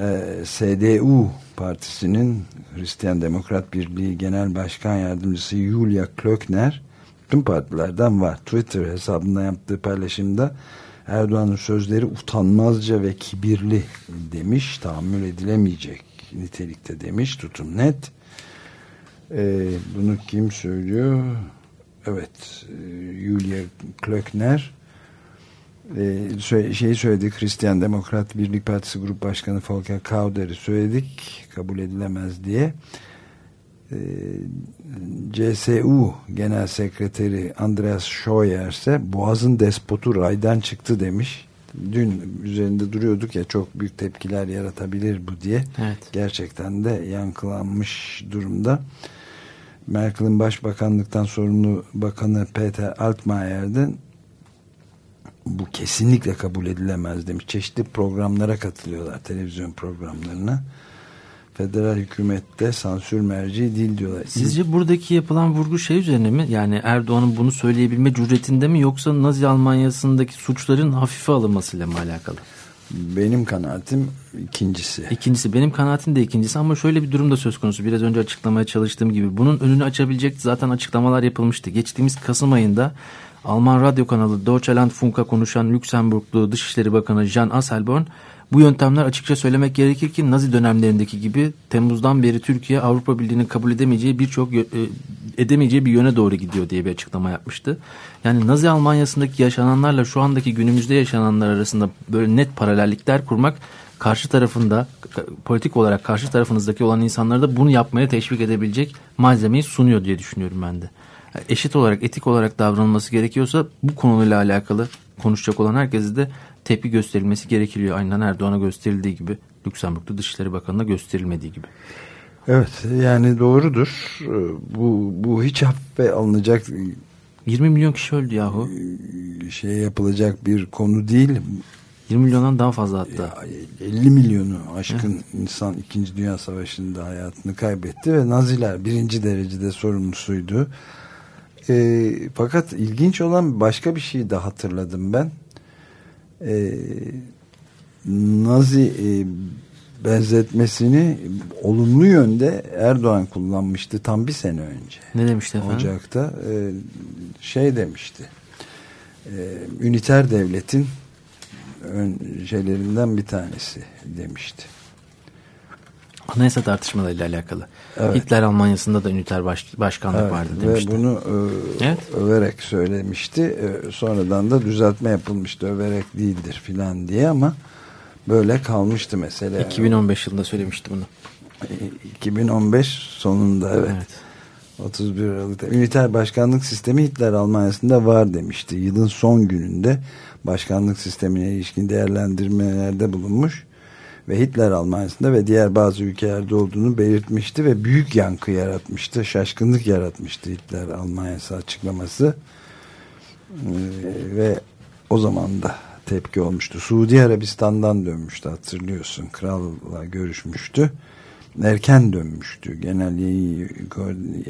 Ee, SDU partisinin Hristiyan Demokrat Birliği Genel Başkan Yardımcısı Julia Klöckner tüm partilerden var. Twitter hesabında yaptığı paylaşımda Erdoğan'ın sözleri utanmazca ve kibirli demiş. Tahammül edilemeyecek nitelikte demiş tutum net. E, bunu kim söylüyor? Evet e, Julia Klöckner e, şeyi söyledik Hristiyan Demokrat Birlik Partisi Grup Başkanı Volker Kauder'i söyledik kabul edilemez diye e, CSU Genel Sekreteri Andreas Scheuer ise Boğaz'ın despotu raydan çıktı demiş dün üzerinde duruyorduk ya çok büyük tepkiler yaratabilir bu diye evet. gerçekten de yankılanmış durumda Merkel'in başbakanlıktan sorumlu bakanı Peter Altmaier'den bu kesinlikle kabul edilemez demiş. Çeşitli programlara katılıyorlar televizyon programlarına. Federal hükümette sansür merci değil diyorlar. Sizce buradaki yapılan vurgu şey üzerine mi? Yani Erdoğan'ın bunu söyleyebilme cüretinde mi yoksa Nazi Almanya'sındaki suçların hafife alınmasıyla mı alakalı? Benim kanaatim ikincisi. İkincisi benim kanaatim de ikincisi ama şöyle bir durum da söz konusu. Biraz önce açıklamaya çalıştığım gibi bunun önünü açabilecek zaten açıklamalar yapılmıştı. Geçtiğimiz Kasım ayında Alman radyo kanalı Deutschland Funk'a konuşan Lüksemburglu Dışişleri Bakanı Jan Asselborn bu yöntemler açıkça söylemek gerekir ki Nazi dönemlerindeki gibi Temmuz'dan beri Türkiye Avrupa Birliği'ni kabul edemeyeceği birçok e, edemeyeceği bir yöne doğru gidiyor diye bir açıklama yapmıştı. Yani Nazi Almanya'sındaki yaşananlarla şu andaki günümüzde yaşananlar arasında böyle net paralellikler kurmak karşı tarafında politik olarak karşı tarafınızdaki olan insanları da bunu yapmaya teşvik edebilecek malzemeyi sunuyor diye düşünüyorum ben de. Eşit olarak etik olarak davranılması gerekiyorsa bu konuyla alakalı konuşacak olan herkese de tepki gösterilmesi gerekiyor. Aynen Erdoğan'a gösterildiği gibi Lüksemburg'da Dışişleri Bakanı'na gösterilmediği gibi. Evet yani doğrudur. Bu, bu hiç hafife alınacak 20 milyon kişi öldü yahu. Şey yapılacak bir konu değil. 20 milyondan daha fazla hatta. 50 milyonu aşkın He. insan 2. Dünya Savaşı'nda hayatını kaybetti ve Naziler birinci derecede sorumlusuydu. E, fakat ilginç olan başka bir şey de hatırladım ben. E, Nazi e, benzetmesini olumlu yönde Erdoğan kullanmıştı tam bir sene önce. Ne demişti efendim? Ocak'ta e, şey demişti. E, üniter devletin ön şeylerinden bir tanesi demişti. Anayasa tartışmalarıyla alakalı. Evet. Hitler Almanya'sında da üniter baş, başkanlık evet, vardı demişti. Ve bunu e, evet. överek söylemişti. E, sonradan da düzeltme yapılmıştı. Överek değildir filan diye ama böyle kalmıştı mesela. 2015 yılında söylemişti bunu. 2015 sonunda evet. evet. 31 Aralık'ta üniter başkanlık sistemi Hitler Almanya'sında var demişti. Yılın son gününde başkanlık sistemine ilişkin değerlendirmelerde bulunmuş ve Hitler Almanya'sında ve diğer bazı ülkelerde olduğunu belirtmişti ve büyük yankı yaratmıştı. Şaşkınlık yaratmıştı Hitler Almanya'sı açıklaması. Ee, ve o zaman da tepki olmuştu. Suudi Arabistan'dan dönmüştü hatırlıyorsun. Kralla görüşmüştü. Erken dönmüştü. Genel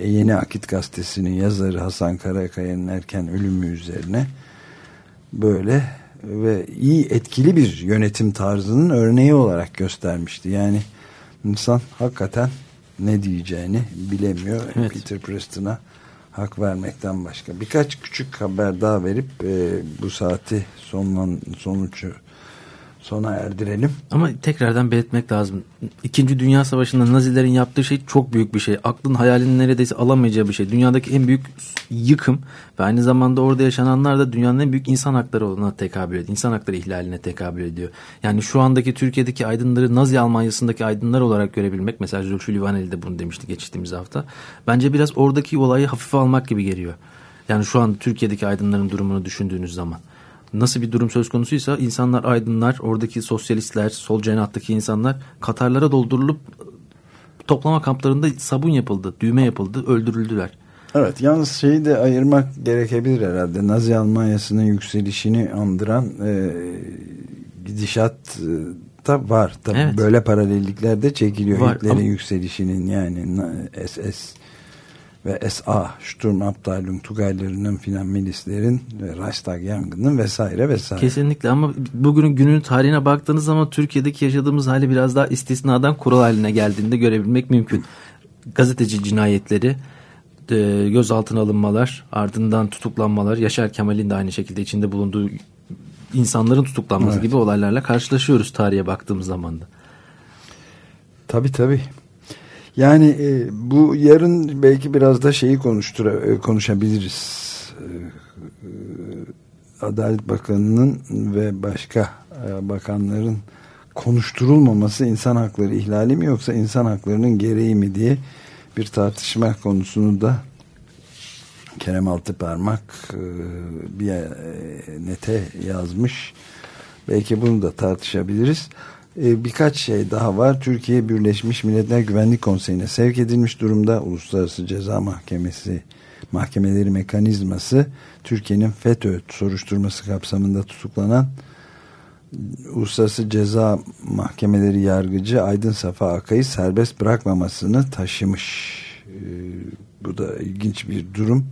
Yeni Akit Gazetesi'nin yazarı Hasan Karakaya'nın erken ölümü üzerine böyle ve iyi etkili bir yönetim tarzının örneği olarak göstermişti. Yani insan hakikaten ne diyeceğini bilemiyor. Evet. Peter Preston'a hak vermekten başka. Birkaç küçük haber daha verip e, bu saati sonlan, sonucu sona erdirelim. Ama tekrardan belirtmek lazım. İkinci Dünya Savaşı'nda Nazilerin yaptığı şey çok büyük bir şey. Aklın hayalini neredeyse alamayacağı bir şey. Dünyadaki en büyük yıkım ve aynı zamanda orada yaşananlar da dünyanın en büyük insan hakları olana tekabül ediyor. İnsan hakları ihlaline tekabül ediyor. Yani şu andaki Türkiye'deki aydınları Nazi Almanya'sındaki aydınlar olarak görebilmek. Mesela Jules Livaneli de bunu demişti geçtiğimiz hafta. Bence biraz oradaki olayı hafife almak gibi geliyor. Yani şu an Türkiye'deki aydınların durumunu düşündüğünüz zaman nasıl bir durum söz konusuysa insanlar aydınlar, oradaki sosyalistler, sol cenahtaki insanlar Katarlara doldurulup toplama kamplarında sabun yapıldı, düğme yapıldı, öldürüldüler. Evet yalnız şeyi de ayırmak gerekebilir herhalde. Nazi Almanya'sının yükselişini andıran e, gidişat e, da var. Tabii evet. böyle paralellikler de çekiliyor. Hitler'in ama... yükselişinin yani SS ve SA Sturmabteilung Tugaylarının filan milislerin ve Reichstag yangının vesaire vesaire. Kesinlikle ama bugünün günün tarihine baktığınız zaman Türkiye'deki yaşadığımız hali biraz daha istisnadan kural haline geldiğinde görebilmek mümkün. Gazeteci cinayetleri, e, gözaltına alınmalar, ardından tutuklanmalar, Yaşar Kemal'in de aynı şekilde içinde bulunduğu insanların tutuklanması evet. gibi olaylarla karşılaşıyoruz tarihe baktığımız zaman da. Tabii tabii. Yani e, bu yarın belki biraz da şeyi konuştura, e, konuşabiliriz. E, e, Adalet Bakanı'nın ve başka e, bakanların konuşturulmaması insan hakları ihlali mi yoksa insan haklarının gereği mi diye bir tartışma konusunu da Kerem Altıparmak e, bir e, nete yazmış. Belki bunu da tartışabiliriz. E, birkaç şey daha var. Türkiye Birleşmiş Milletler Güvenlik Konseyi'ne sevk edilmiş durumda. Uluslararası Ceza Mahkemesi mahkemeleri mekanizması Türkiye'nin FETÖ soruşturması kapsamında tutuklanan Uluslararası Ceza Mahkemeleri yargıcı Aydın Safa Akay'ı serbest bırakmamasını taşımış. Bu da ilginç bir durum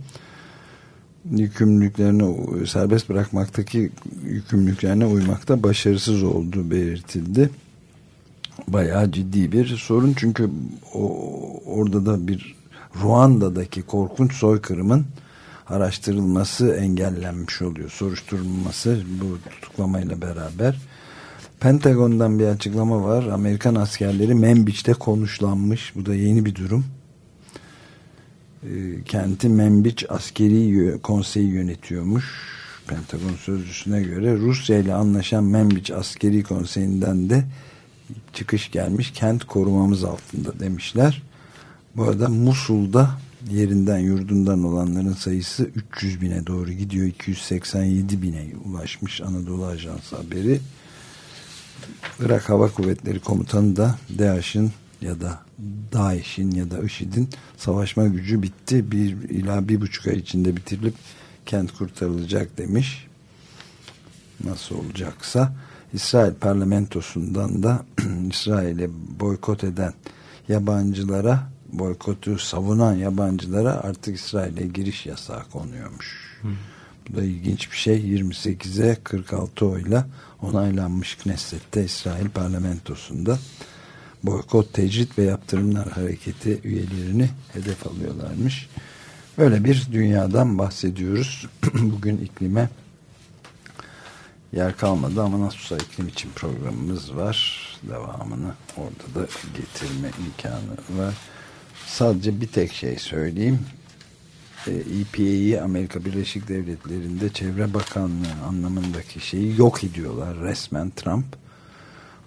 yükümlülüklerine serbest bırakmaktaki yükümlülüklerine uymakta başarısız olduğu belirtildi. Bayağı ciddi bir sorun çünkü o, orada da bir Ruanda'daki korkunç soykırımın araştırılması engellenmiş oluyor. Soruşturulması bu tutuklamayla beraber. Pentagon'dan bir açıklama var. Amerikan askerleri Membiç'te konuşlanmış. Bu da yeni bir durum. E, kenti Membiç Askeri Konseyi yönetiyormuş. Pentagon sözcüsüne göre Rusya ile anlaşan Membiç Askeri Konseyi'nden de çıkış gelmiş. Kent korumamız altında demişler. Bu arada Musul'da yerinden yurdundan olanların sayısı 300 bine doğru gidiyor. 287 bine ulaşmış Anadolu Ajansı haberi. Irak Hava Kuvvetleri Komutanı da DAEŞ'in ya da DAEŞ'in ya da IŞİD'in savaşma gücü bitti. Bir ila bir buçuk ay içinde bitirilip kent kurtarılacak demiş. Nasıl olacaksa İsrail parlamentosundan da [clears throat] İsrail'e boykot eden yabancılara boykotu savunan yabancılara artık İsrail'e giriş yasağı konuyormuş. Hı. Bu da ilginç bir şey. 28'e 46 oyla onaylanmış Knesset'te İsrail parlamentosunda boykot, tecrit ve yaptırımlar hareketi üyelerini hedef alıyorlarmış. Böyle bir dünyadan bahsediyoruz. [clears throat] Bugün iklime yer kalmadı ama nasılsa iklim için programımız var. Devamını orada da getirme imkanı var. Sadece bir tek şey söyleyeyim. EPA'yı Amerika Birleşik Devletleri'nde Çevre Bakanlığı anlamındaki şeyi yok ediyorlar resmen Trump.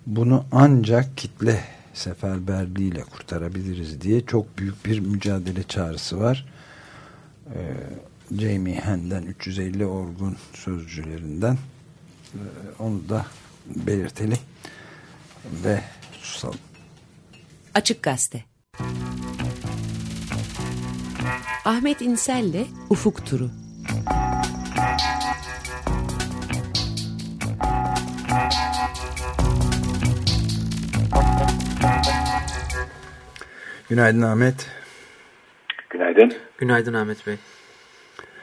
Bunu ancak kitle seferberliğiyle kurtarabiliriz diye çok büyük bir mücadele çağrısı var. Ee, Jamie Henn'den 350 orgun sözcülerinden ee, onu da belirtelim ve susalım. Açık Gazete Ahmet İnsel'le Ufuk Turu Günaydın Ahmet. Günaydın. Günaydın Ahmet Bey.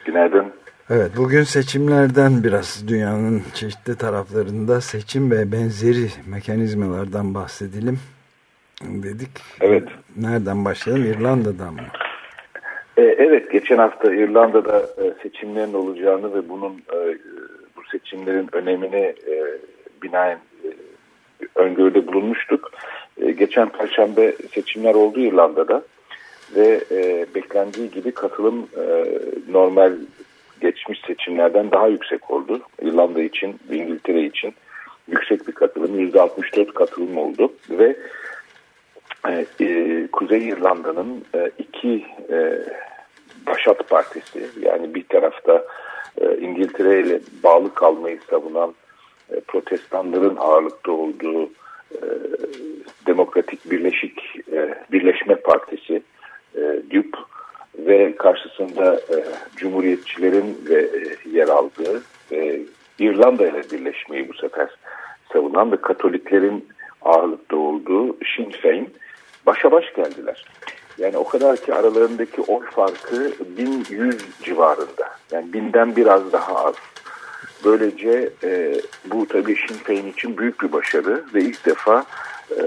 Günaydın. Evet bugün seçimlerden biraz dünyanın çeşitli taraflarında seçim ve benzeri mekanizmalardan bahsedelim dedik. Evet. Nereden başlayalım? İrlanda'dan mı? Ee, evet geçen hafta İrlanda'da e, seçimlerin olacağını ve bunun e, bu seçimlerin önemini e, binaen öngörüde bulunmuştuk. Geçen Perşembe seçimler oldu İrlanda'da ve beklendiği gibi katılım normal geçmiş seçimlerden daha yüksek oldu. İrlanda için İngiltere için yüksek bir katılım. %64 katılım oldu ve e, Kuzey İrlanda'nın e, iki e, başat partisi yani bir tarafta e, İngiltere ile bağlı kalmayı savunan e, protestanların ağırlıkta olduğu e, Demokratik Birleşik e, Birleşme Partisi e, DUP ve karşısında e, Cumhuriyetçilerin ve e, yer aldığı İrlanda ile birleşmeyi bu sefer savunan ve Katoliklerin ağırlıkta olduğu Sinn Féin başa baş geldiler. Yani o kadar ki aralarındaki oy farkı 1100 civarında. Yani binden biraz daha az. Böylece e, bu tabii Sinn için büyük bir başarı ve ilk defa e,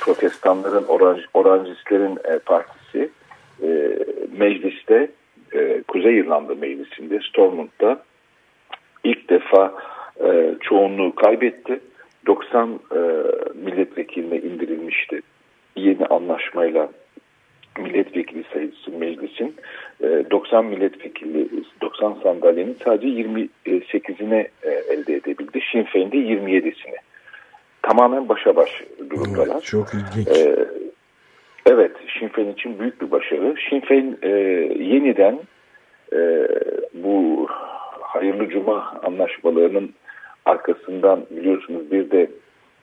protestanların, oranj, oranjistlerin e, partisi e, mecliste, e, Kuzey İrlanda Meclisi'nde, Stormont'ta ilk defa e, çoğunluğu kaybetti. 90 e, milletvekiline indirilmişti yeni anlaşmayla milletvekili sayısı meclisin 90 e, milletvekili 90 sandalyenin sadece 28'ine e, elde edebildi. Sinn Féin'de 27'sini. Tamamen başa baş durumdalar. Evet, çok ilginç. Ee, evet, Sinn Féin için büyük bir başarı. Sinn Féin e, yeniden e, bu hayırlı cuma anlaşmalarının arkasından biliyorsunuz bir de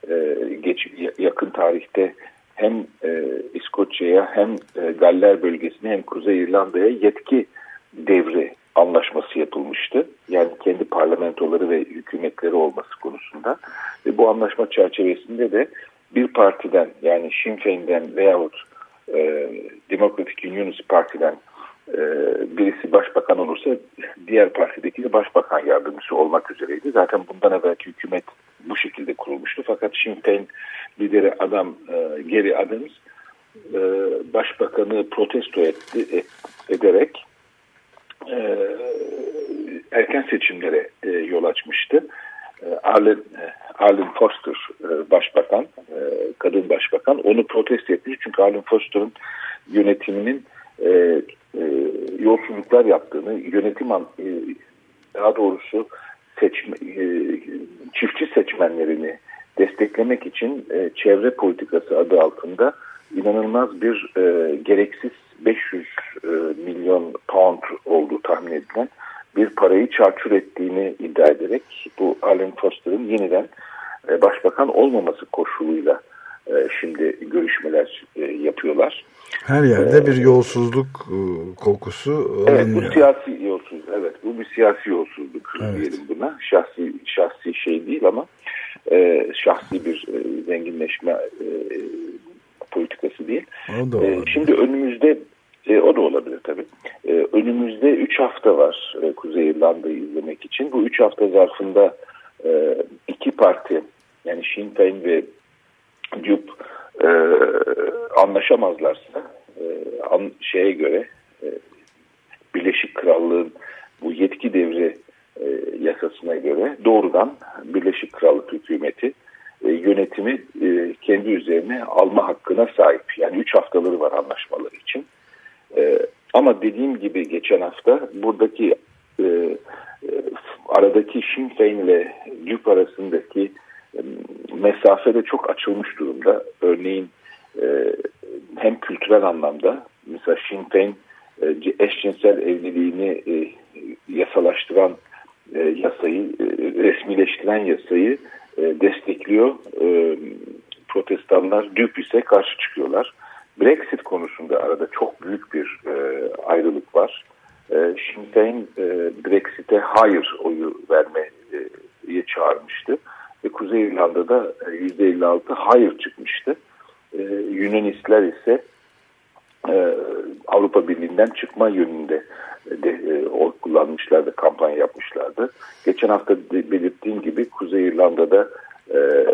e, geç yakın tarihte hem e, İskoçya'ya hem e, Galler bölgesine hem Kuzey İrlanda'ya yetki devri anlaşması yapılmıştı. Yani kendi parlamentoları ve hükümetleri olması konusunda. Ve bu anlaşma çerçevesinde de bir partiden yani Sinn Féin'den veyahut e, Democratic Unionist Parti'den e, birisi başbakan olursa diğer partideki de başbakan yardımcısı olmak üzereydi. Zaten bundan evvelki hükümet bu şekilde kurulmuştu. Fakat Sinn Féin lideri adam e, Geri Adams e, başbakanı protesto etti, et, ederek e, erken seçimlere e, yol açmıştı. E, Arlen, e, Arlen Foster e, başbakan, e, kadın başbakan onu protesto etmiş. Çünkü Arlen Foster'ın yönetiminin e, e, yolsuzluklar yaptığını, yönetim e, daha doğrusu seçme, e, çiftçi seçmenlerini için e, çevre politikası adı altında inanılmaz bir e, gereksiz 500 e, milyon pound olduğu tahmin edilen bir parayı çarçur ettiğini iddia ederek bu Alan Foster'ın yeniden e, başbakan olmaması koşuluyla e, şimdi görüşmeler e, yapıyorlar. Her yerde ee, bir yolsuzluk e, kokusu evet, alınıyor. Bu siyasi yolsuzluk. Evet bu bir siyasi yolsuzluk evet. diyelim buna. Şahsi şahsi şey değil ama e, şahsi bir e, zenginleşme e, politikası değil. E, şimdi önümüzde e, o da olabilir tabii. E, önümüzde 3 hafta var e, Kuzey İrlanda'yı izlemek için. Bu 3 hafta zarfında e, iki parti yani Sinn Féin ve DUP e, anlaşamazlarsa e, an, şeye göre e, Birleşik Krallığın bu yetki devri e, yasasına göre doğrudan Birleşik Krallık hükümeti e, yönetimi e, kendi üzerine alma hakkına sahip. Yani 3 haftaları var anlaşmaları için. E, ama dediğim gibi geçen hafta buradaki e, aradaki Sinn Féin ile DUP arasındaki e, mesafe de çok açılmış durumda. Örneğin e, hem kültürel anlamda mesela Sinn Féin e, eşcinsel evliliğini e, yasalaştıran e, yasayı, e, resmileştiren yasayı e, destekliyor. E, protestanlar DÜP ise karşı çıkıyorlar. Brexit konusunda arada çok büyük bir e, ayrılık var. E, Sinn Féin Brexit'e hayır oyu vermeye çağırmıştı. Ve Kuzey İrlanda'da %56 hayır çıkmıştı. E, Yunanistler ise e, Avrupa Birliği'nden çıkma yönünde de e, oy kullanmışlardı, kampanya yapmışlardı. Geçen hafta belirttiğim gibi Kuzey İrlanda'da e,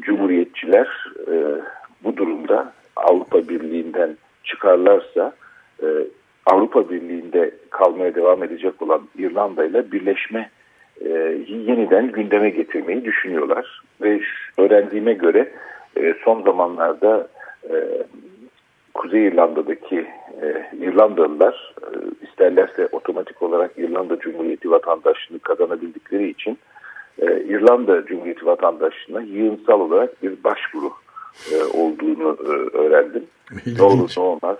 Cumhuriyetçiler e, bu durumda Avrupa Birliği'nden çıkarlarsa e, Avrupa Birliği'nde kalmaya devam edecek olan İrlanda ile birleşme e, yeniden gündeme getirmeyi düşünüyorlar. Ve öğrendiğime göre e, son zamanlarda e, Kuzey İrlanda'daki e, İrlandalılar e, isterlerse otomatik olarak İrlanda Cumhuriyeti vatandaşlığını kazanabildikleri için e, İrlanda Cumhuriyeti vatandaşlığına yığınsal olarak bir başvuru e, olduğunu e, öğrendim. İlginç. Ne olur ne olmaz.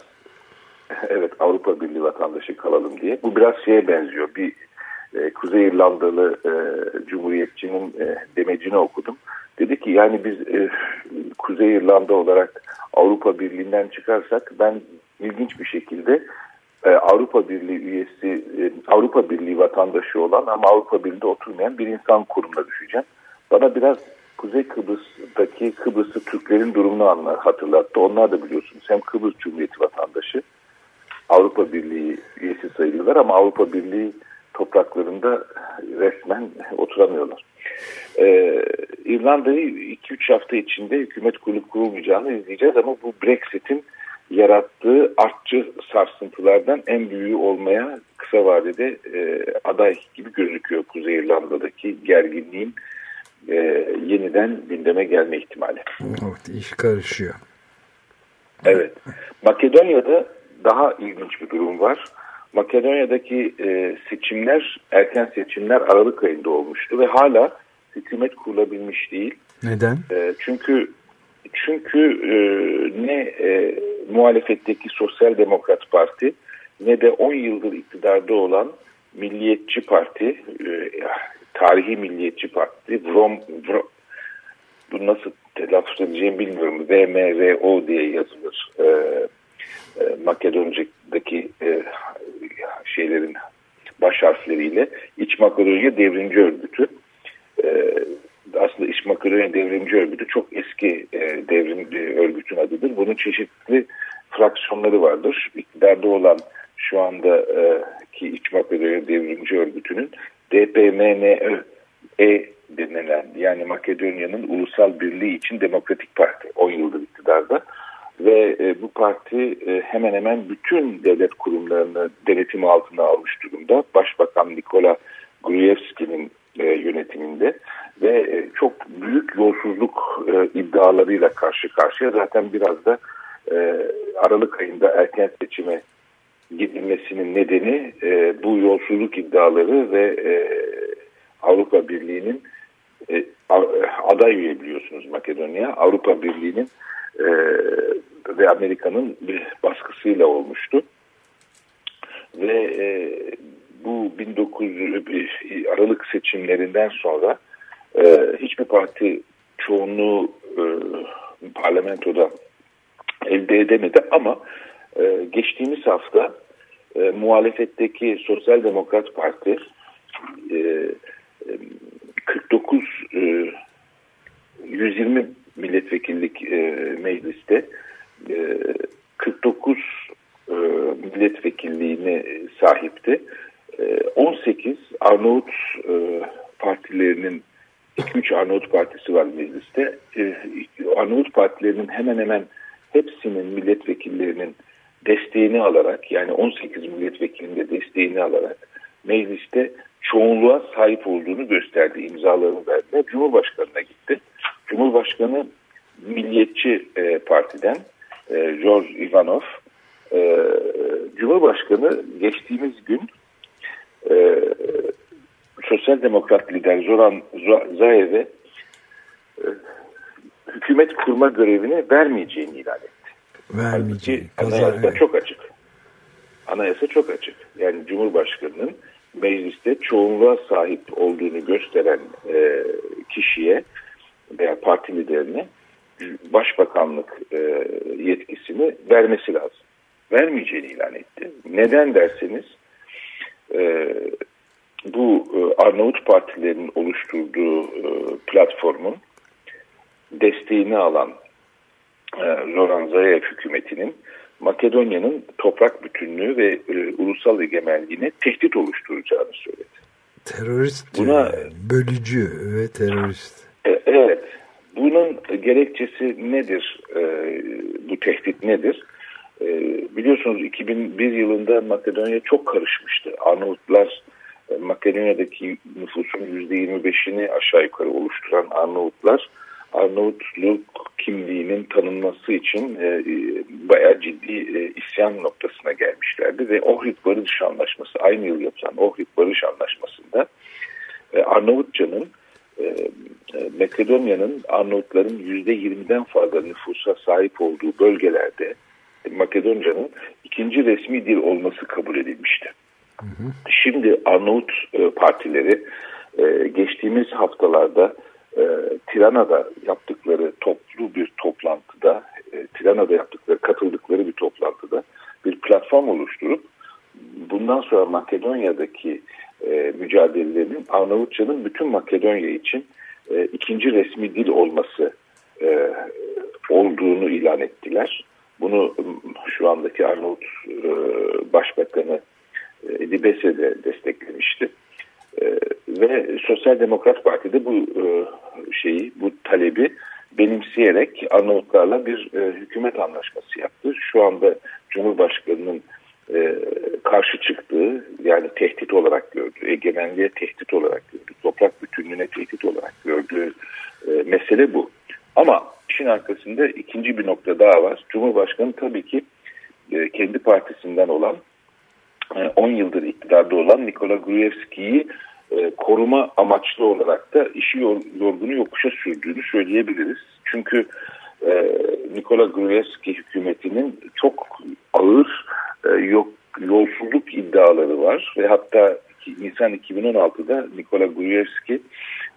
[laughs] evet Avrupa Birliği vatandaşı kalalım diye. Bu biraz şeye benziyor. Bir e, Kuzey İrlandalı e, Cumhuriyetçinin e, demecini okudum. Dedi ki yani biz e, Kuzey İrlanda olarak Avrupa Birliği'nden çıkarsak ben ilginç bir şekilde e, Avrupa Birliği üyesi, e, Avrupa Birliği vatandaşı olan ama Avrupa Birliği'nde oturmayan bir insan kurumuna düşeceğim. Bana biraz Kuzey Kıbrıs'taki Kıbrıs'ı Türklerin durumunu anlar, hatırlattı. Onlar da biliyorsunuz hem Kıbrıs Cumhuriyeti vatandaşı Avrupa Birliği üyesi sayılıyorlar ama Avrupa Birliği topraklarında resmen oturamıyorlar. Ee, İrlanda'yı 2-3 hafta içinde hükümet kurulup kurulmayacağını izleyeceğiz ama bu Brexit'in yarattığı artçı sarsıntılardan en büyüğü olmaya kısa vadede e, aday gibi gözüküyor Kuzey İrlanda'daki gerginliğin e, yeniden gündeme gelme ihtimali. Evet, iş karışıyor. Evet. Makedonya'da daha ilginç bir durum var. Makedonya'daki e, seçimler, erken seçimler Aralık ayında olmuştu ve hala hükümet kurulabilmiş değil. Neden? E, çünkü çünkü e, ne e, muhalefetteki Sosyal Demokrat Parti ne de 10 yıldır iktidarda olan Milliyetçi Parti, e, tarihi Milliyetçi Parti, Vrom, Vrom, bu nasıl telaffuz edeceğimi bilmiyorum. VMRO diye yazılır. E, e, Makedonca'daki e, şeylerin baş harfleriyle İç Makedonya Devrimci Örgütü. E, aslında Makedonya Devrimci Örgütü çok eski e, devrim e, örgütün adıdır. Bunun çeşitli fraksiyonları vardır. İktidarda olan şu anda e, ki Makedonya Devrimci Örgütü'nün DPMNÖ e denilen yani Makedonya'nın ulusal birliği için Demokratik Parti 10 yıldır iktidarda ve e, bu parti e, hemen hemen bütün devlet kurumlarını denetim altına almış durumda. Başbakan Nikola Gruevski'nin e, yönetiminde ve e, çok büyük yolsuzluk e, iddialarıyla karşı karşıya zaten biraz da e, Aralık ayında erken seçime gidilmesinin nedeni e, bu yolsuzluk iddiaları ve e, Avrupa Birliği'nin e, aday üye biliyorsunuz Makedonya Avrupa Birliği'nin e, ve Amerika'nın baskısıyla olmuştu. Ve e, bu 1900 Aralık seçimlerinden sonra e, hiçbir parti çoğunluğu e, parlamentoda elde edemedi ama e, geçtiğimiz hafta e, muhalefetteki Sosyal Demokrat Parti e, 49 e, 120 milletvekillik e, mecliste e, 49 e, milletvekilliğine sahipti. E, 18 Arnavut e, partilerinin 2-3 Arnavut partisi var mecliste. E, Arnavut partilerinin hemen hemen hepsinin milletvekillerinin desteğini alarak yani 18 milletvekilinin de desteğini alarak mecliste çoğunluğa sahip olduğunu gösterdi. imzalarını verdiler. Cumhurbaşkanına gitti. Cumhurbaşkanı Milliyetçi e, Parti'den e, George Ivanov e, Cumhurbaşkanı geçtiğimiz gün e, Sosyal Demokrat lider Zoran Zayev'e e, hükümet kurma görevini vermeyeceğini ilan etti. Vermeyeceği. Anayasa evet. çok açık. Anayasa çok açık. Yani Cumhurbaşkanı'nın mecliste çoğunluğa sahip olduğunu gösteren e, kişiye veya parti liderine başbakanlık e, yetkisini vermesi lazım. Vermeyeceğini ilan etti. Neden derseniz e, bu Arnavut partilerinin oluşturduğu e, platformun desteğini alan e, Zoran Zaev hükümetinin Makedonya'nın toprak bütünlüğü ve e, ulusal egemenliğine tehdit oluşturacağını söyledi. Terörist, Buna, bölücü ve terörist. E, evet. Bunun gerekçesi nedir? E, bu tehdit nedir? E, biliyorsunuz 2001 yılında Makedonya çok karışmıştı. Arnavutlar e, Makedonya'daki nüfusun %25'ini aşağı yukarı oluşturan Arnavutlar Arnavutluk kimliğinin tanınması için e, e, bayağı ciddi e, isyan noktasına gelmişlerdi ve Ohrid Barış Anlaşması aynı yıl yapılan Ohrid Barış Anlaşması'nda e, Arnavutça'nın e, e, Makedonya'nın Arnavutların %20'den fazla nüfusa sahip olduğu bölgelerde Makedonca'nın ikinci resmi dil olması kabul edilmişti. Hı hı. Şimdi Arnavut e, partileri e, geçtiğimiz haftalarda e, Tirana'da yaptıkları toplu bir toplantıda, Tirana'da yaptıkları, katıldıkları bir toplantıda bir platform oluşturup bundan sonra Makedonya'daki e, mücadelelerinin Arnavutça'nın bütün Makedonya için ikinci resmi dil olması olduğunu ilan ettiler. Bunu şu andaki Arnavut e, Başbakanı e, Edibese de desteklemişti. Ve Sosyal Demokrat Parti de bu şeyi, bu talebi benimseyerek Arnavutlarla bir hükümet anlaşması yaptı. Şu anda Cumhurbaşkanı'nın karşı çıktığı yani tehdit olarak gördüğü, egemenliğe tehdit olarak gördüğü, toprak bütünlüğüne tehdit olarak gördüğü mesele bu. Ama işin arkasında ikinci bir nokta daha var. Cumhurbaşkanı tabii ki e, kendi partisinden olan 10 e, yıldır iktidarda olan Nikola Gruevski'yi e, koruma amaçlı olarak da işi yorgunu yokuşa sürdüğünü söyleyebiliriz. Çünkü Nikola Gruevski hükümetinin çok ağır yok, yolsuzluk iddiaları var ve hatta Nisan 2016'da Nikola Gruevski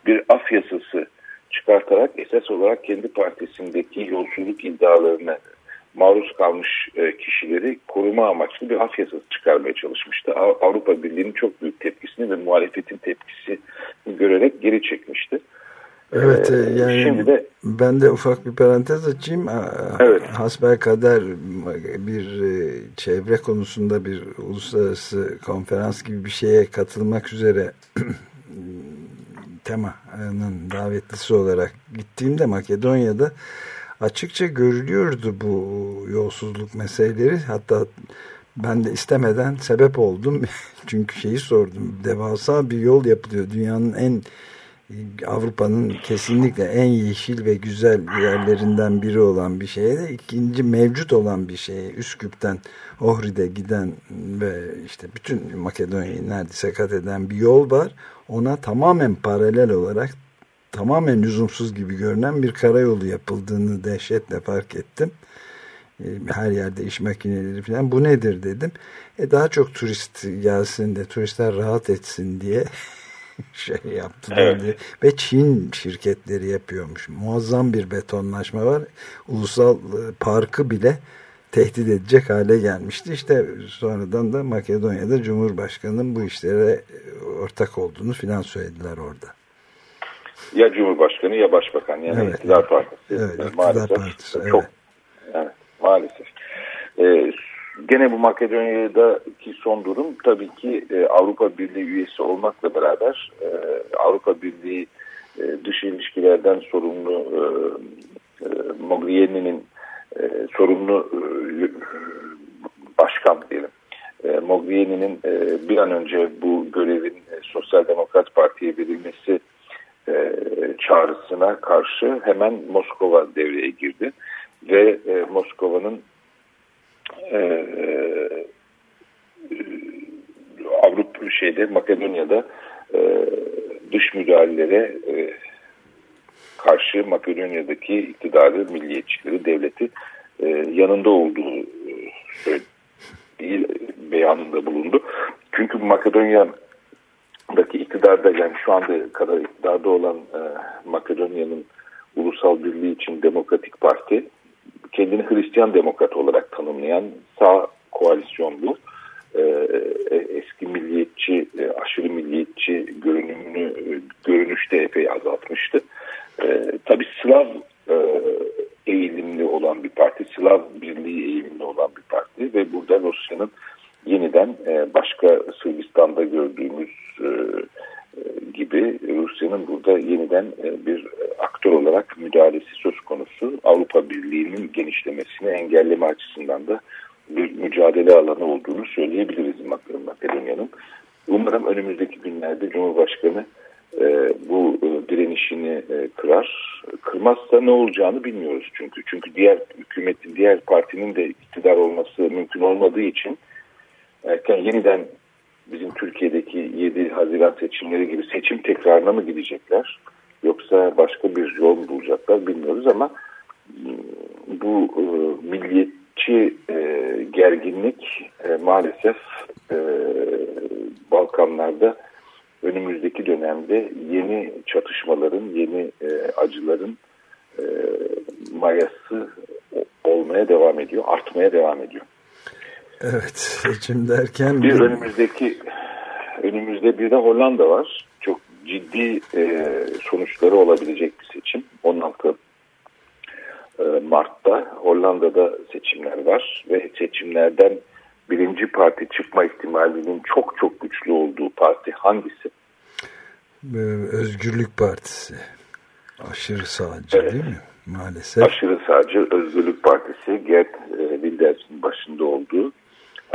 bir af yasası çıkartarak esas olarak kendi partisindeki yolsuzluk iddialarına maruz kalmış e, kişileri koruma amaçlı bir af yasası çıkarmaya çalışmıştı. Avrupa Birliği'nin çok büyük tepkisini ve muhalefetin tepkisini görerek geri çekmişti. Evet ee, yani Şimdi de, ben de ufak bir parantez açayım. Evet. Hasbel kader bir e, çevre konusunda bir uluslararası konferans gibi bir şeye katılmak üzere [clears throat] temanın davetlisi olarak gittiğimde Makedonya'da açıkça görülüyordu bu yolsuzluk meseleleri. Hatta ben de istemeden sebep oldum. [laughs] Çünkü şeyi sordum. Devasa bir yol yapılıyor. Dünyanın en Avrupa'nın kesinlikle en yeşil ve güzel yerlerinden biri olan bir şeye de ikinci mevcut olan bir şeye Üsküp'ten Ohrid'e giden ve işte bütün Makedonya'yı neredeyse kat eden bir yol var. Ona tamamen paralel olarak tamamen lüzumsuz gibi görünen bir karayolu yapıldığını dehşetle fark ettim. E, her yerde iş makineleri falan bu nedir dedim. E daha çok turist gelsin de turistler rahat etsin diye [laughs] [laughs] şey yaptılar evet. diye. Ve Çin şirketleri yapıyormuş. Muazzam bir betonlaşma var. Ulusal e, parkı bile tehdit edecek hale gelmişti. İşte sonradan da Makedonya'da Cumhurbaşkanı'nın bu işlere ortak olduğunu filan söylediler orada ya Cumhurbaşkanı ya Başbakan yani evet, iktidar partisi. Evet, iktidar maalesef partisi, çok evet. maalesef. Ee, gene bu Makedonya'daki son durum tabii ki e, Avrupa Birliği üyesi olmakla beraber e, Avrupa Birliği e, dış ilişkilerden sorumlu e, e, Mogherini'nin e, sorumlu e, başkan diyelim. E, Mogherini'nin e, bir an önce bu görevin e, Sosyal Demokrat Parti'ye verilmesi e, çağrısına karşı hemen Moskova devreye girdi ve Moskova'nın e, e, Avrupa şeyde Makedonya'da e, dış müdahalelere e, karşı Makedonya'daki iktidarı, milliyetçileri, devleti e, yanında olduğu e, değil beyanında bulundu. Çünkü Makedonya daki iktidarda yani şu anda kadar iktidarda olan e, Makedonya'nın ulusal birliği için Demokratik Parti kendini Hristiyan demokrat olarak tanımlayan sağ koalisyonlu e, e, eski milliyetçi e, aşırı milliyetçi görünümünü e, görünüşte epey azaltmıştı. E, tabii Slav e, eğilimli olan bir parti, Slav birliği eğilimli olan bir parti ve burada Rusya'nın yeniden e, başka Sırbistan'da gördüğümüz e, gibi Rusya'nın burada yeniden bir aktör olarak müdahalesi söz konusu. Avrupa Birliği'nin genişlemesini engelleme açısından da bir mücadele alanı olduğunu söyleyebiliriz Makedonya'nın. Umarım önümüzdeki günlerde Cumhurbaşkanı bu direnişini kırar. Kırmazsa ne olacağını bilmiyoruz çünkü. Çünkü diğer hükümetin, diğer partinin de iktidar olması mümkün olmadığı için erken yeniden bizim Türkiye'deki 7 Haziran seçimleri gibi seçim tekrarına mı gidecekler? Yoksa başka bir yol bulacaklar bilmiyoruz ama ıı, bu e, milliyetçi e, gerginlik e, maalesef e, Balkanlarda önümüzdeki dönemde yeni çatışmaların, yeni e, acıların e, mayası olmaya devam ediyor, artmaya devam ediyor. Evet seçim derken... Bir önümüzdeki önümüzde bir de Hollanda var. Çok ciddi e, sonuçları olabilecek bir seçim. 16 e, Mart'ta Hollanda'da seçimler var ve seçimlerden birinci parti çıkma ihtimalinin çok çok güçlü olduğu parti hangisi? Ee, Özgürlük Partisi. Aşırı sağcı evet. değil mi? Maalesef. Aşırı sağcı Özgürlük Partisi Gert e, Wilders'in başında olduğu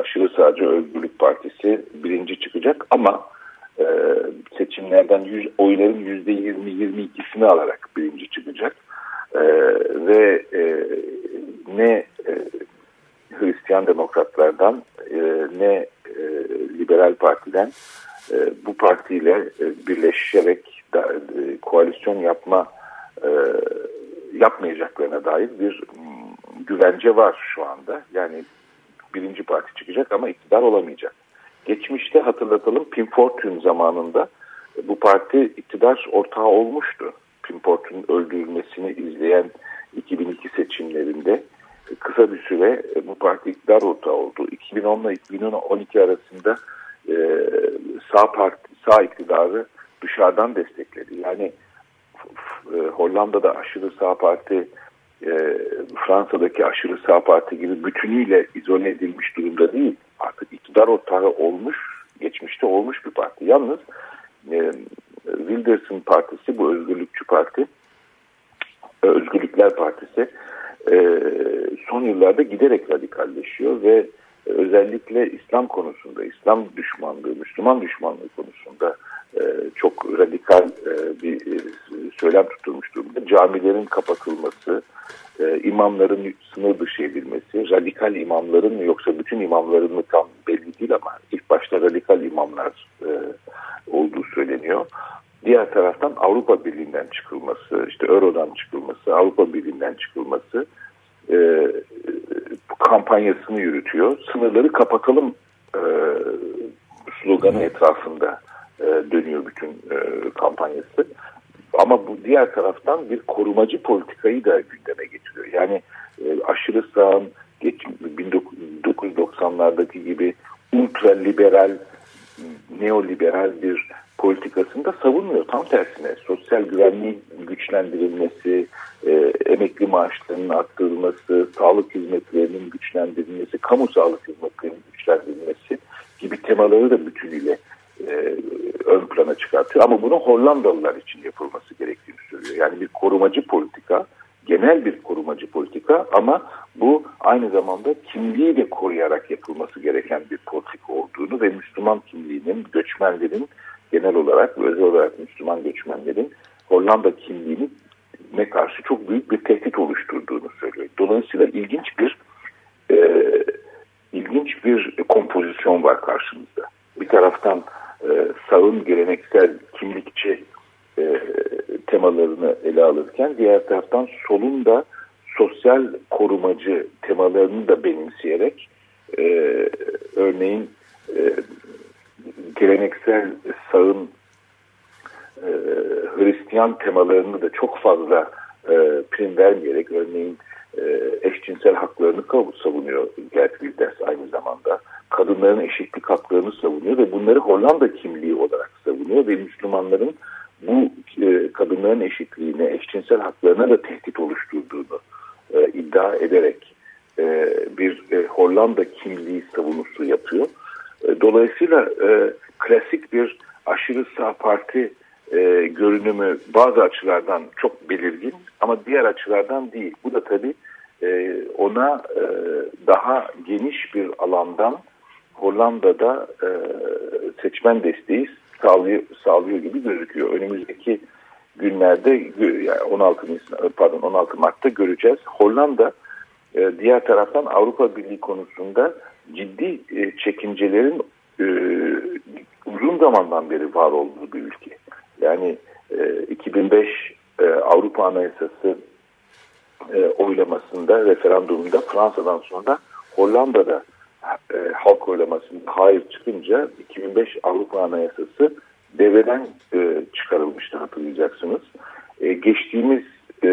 aşırı sağcı Özgürlük Partisi birinci çıkacak ama e, seçimlerden yüz, oyların yüzde yirmi yirmi ikisini alarak birinci çıkacak. E, ve e, ne e, Hristiyan demokratlardan e, ne e, liberal partiden e, bu partiyle e, birleşerek da, e, koalisyon yapma e, yapmayacaklarına dair bir güvence var şu anda. Yani birinci parti çıkacak ama iktidar olamayacak. Geçmişte hatırlatalım Pim Fortuyn zamanında e, bu parti iktidar ortağı olmuştu. Pim Fortuyn'un öldürülmesini izleyen 2002 seçimlerinde e, kısa bir süre e, bu parti iktidar ortağı oldu. 2010 ile 2012 arasında sağ parti sağ iktidarı dışarıdan destekledi. Yani e, Hollanda'da aşırı sağ parti e, Fransa'daki aşırı sağ parti gibi bütünüyle izole edilmiş durumda değil. Artık iktidar ortağı olmuş, geçmişte olmuş bir parti. Yalnız e, Wilders'ın partisi, bu özgürlükçü parti, Özgürlükler Partisi e, son yıllarda giderek radikalleşiyor ve özellikle İslam konusunda, İslam düşmanlığı, Müslüman düşmanlığı konusunda çok radikal e, bir e, söylem tutulmuş durumda. Camilerin kapatılması, e, imamların sınır dışı edilmesi, radikal imamların mı yoksa bütün imamların mı tam belli değil ama ilk başta radikal imamlar e, olduğu söyleniyor. Diğer taraftan Avrupa Birliği'nden çıkılması, işte Euro'dan çıkılması, Avrupa Birliği'nden çıkılması e, kampanyasını yürütüyor. Sınırları kapatalım e, sloganı etrafında e, dönüyor bütün e, kampanyası. Ama bu diğer taraftan bir korumacı politikayı da gündeme getiriyor. Yani e, aşırı sağın 1990'lardaki gibi ultra liberal, neoliberal bir politikasını da savunmuyor. Tam tersine sosyal güvenliğin güçlendirilmesi, e, emekli maaşlarının arttırılması, sağlık hizmetlerinin güçlendirilmesi, kamu sağlık hizmetlerinin güçlendirilmesi gibi temaları da bütünüyle e, ön plana çıkartıyor. Ama bunu Hollandalılar için yapılması gerektiğini söylüyor. Yani bir korumacı politika, genel bir korumacı politika ama bu aynı zamanda kimliği de koruyarak yapılması gereken bir politika olduğunu ve Müslüman kimliğinin, göçmenlerin genel olarak ve özel olarak Müslüman göçmenlerin Hollanda kimliğini ne karşı çok büyük bir tehdit oluşturduğunu söylüyor. Dolayısıyla ilginç bir e, ilginç bir kompozisyon var karşımızda. Bir taraftan e, sağın geleneksel kimlikçi e, temalarını ele alırken diğer taraftan solun da sosyal korumacı temalarını da benimseyerek e, örneğin geleneksel sağın Hristiyan temalarını da çok fazla prim vermeyerek örneğin eşcinsel haklarını savunuyor Gert Wilders aynı zamanda. Kadınların eşitlik haklarını savunuyor ve bunları Hollanda kimliği olarak savunuyor ve Müslümanların bu e, kadınların eşitliğine, eşcinsel haklarına da tehdit oluşturduğunu e, iddia ederek e, bir e, Hollanda kimliği savunusu yapıyor. E, dolayısıyla e, klasik bir aşırı sağ parti e, görünümü bazı açılardan çok belirgin ama diğer açılardan değil. Bu da tabii e, ona e, daha geniş bir alandan Hollanda'da e, seçmen desteği sağlıyor, gibi gözüküyor. Önümüzdeki günlerde yani 16 pardon 16 Mart'ta göreceğiz. Hollanda e, diğer taraftan Avrupa Birliği konusunda ciddi e, çekincelerin uzun zamandan beri var olduğu bir ülke. Yani e, 2005 e, Avrupa Anayasası e, oylamasında, referandumunda Fransa'dan sonra Hollanda'da e, halk oylamasında hayır çıkınca 2005 Avrupa Anayasası devreden e, çıkarılmıştı hatırlayacaksınız. E, geçtiğimiz e,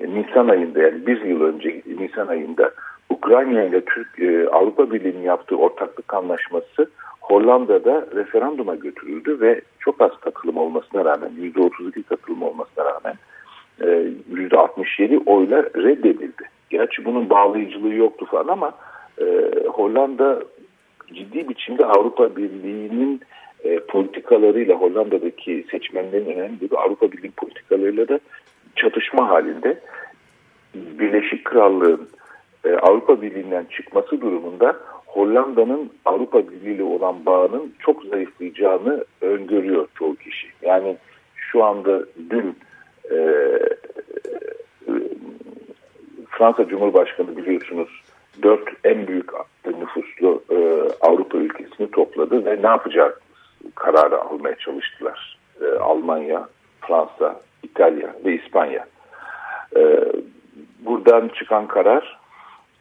Nisan ayında yani bir yıl önce Nisan ayında Ukrayna ile Türk e, Avrupa Birliği'nin yaptığı ortaklık anlaşması Hollanda'da referanduma götürüldü ve çok az katılım olmasına rağmen %32 katılım olmasına rağmen %67 oyla reddedildi. Gerçi bunun bağlayıcılığı yoktu falan ama e, Hollanda ciddi biçimde Avrupa Birliği'nin e, politikalarıyla Hollanda'daki seçmenlerin önemli bir Avrupa Birliği politikalarıyla da çatışma halinde Birleşik Krallığın e, Avrupa Birliği'nden çıkması durumunda Hollanda'nın Avrupa Birliği ile olan bağının çok zayıflayacağını öngörüyor çoğu kişi. Yani şu anda dün e, Fransa Cumhurbaşkanı biliyorsunuz dört en büyük nüfuslu e, Avrupa ülkesini topladı ve ne yapacak kararı almaya çalıştılar. E, Almanya, Fransa, İtalya ve İspanya. E, buradan çıkan karar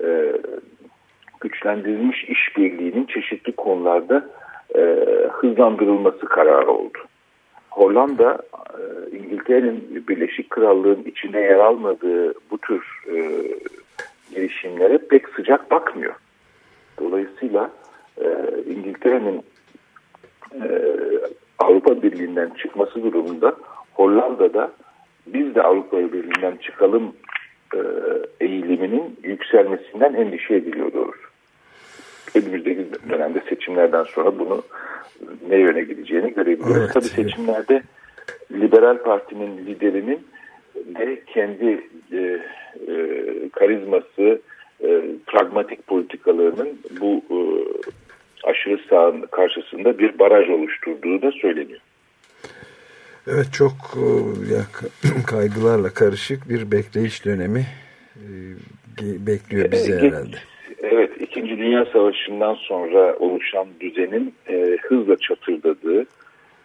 e, güçlendirilmiş işbirliğinin çeşitli konularda e, hızlandırılması kararı oldu. Hollanda, e, İngiltere'nin Birleşik Krallığın içinde yer almadığı bu tür e, girişimlere pek sıcak bakmıyor. Dolayısıyla e, İngiltere'nin e, Avrupa Birliği'nden çıkması durumunda Hollanda'da biz de Avrupa Birliği'nden çıkalım e, eğiliminin yükselmesinden endişe ediliyor doğrusu. Önümüzdeki dönemde seçimlerden sonra bunu ne yöne gideceğini görebiliyoruz. Evet, Tabii seçimlerde Liberal Parti'nin liderinin de kendi e, e, karizması, e, pragmatik politikalarının bu e, aşırı sağın karşısında bir baraj oluşturduğu da söyleniyor. Evet çok e, [clears throat] kaygılarla karışık bir bekleyiş dönemi e, bekliyor bizi herhalde. Evet, İkinci Dünya Savaşı'ndan sonra oluşan düzenin e, hızla çatırdadığı,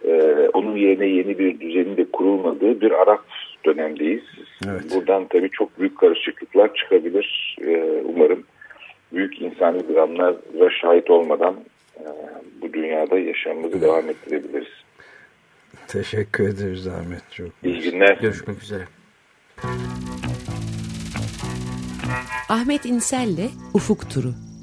e, onun yerine yeni bir düzenin de kurulmadığı bir Arap dönemdeyiz. Evet. Buradan tabii çok büyük karışıklıklar çıkabilir. E, umarım büyük insani dramlara şahit olmadan e, bu dünyada yaşamımızı devam ettirebiliriz. Teşekkür ederiz Ahmet. Çok İyi günler. Görüşmek üzere. Ahmet İnsel'le Ufuk Turu.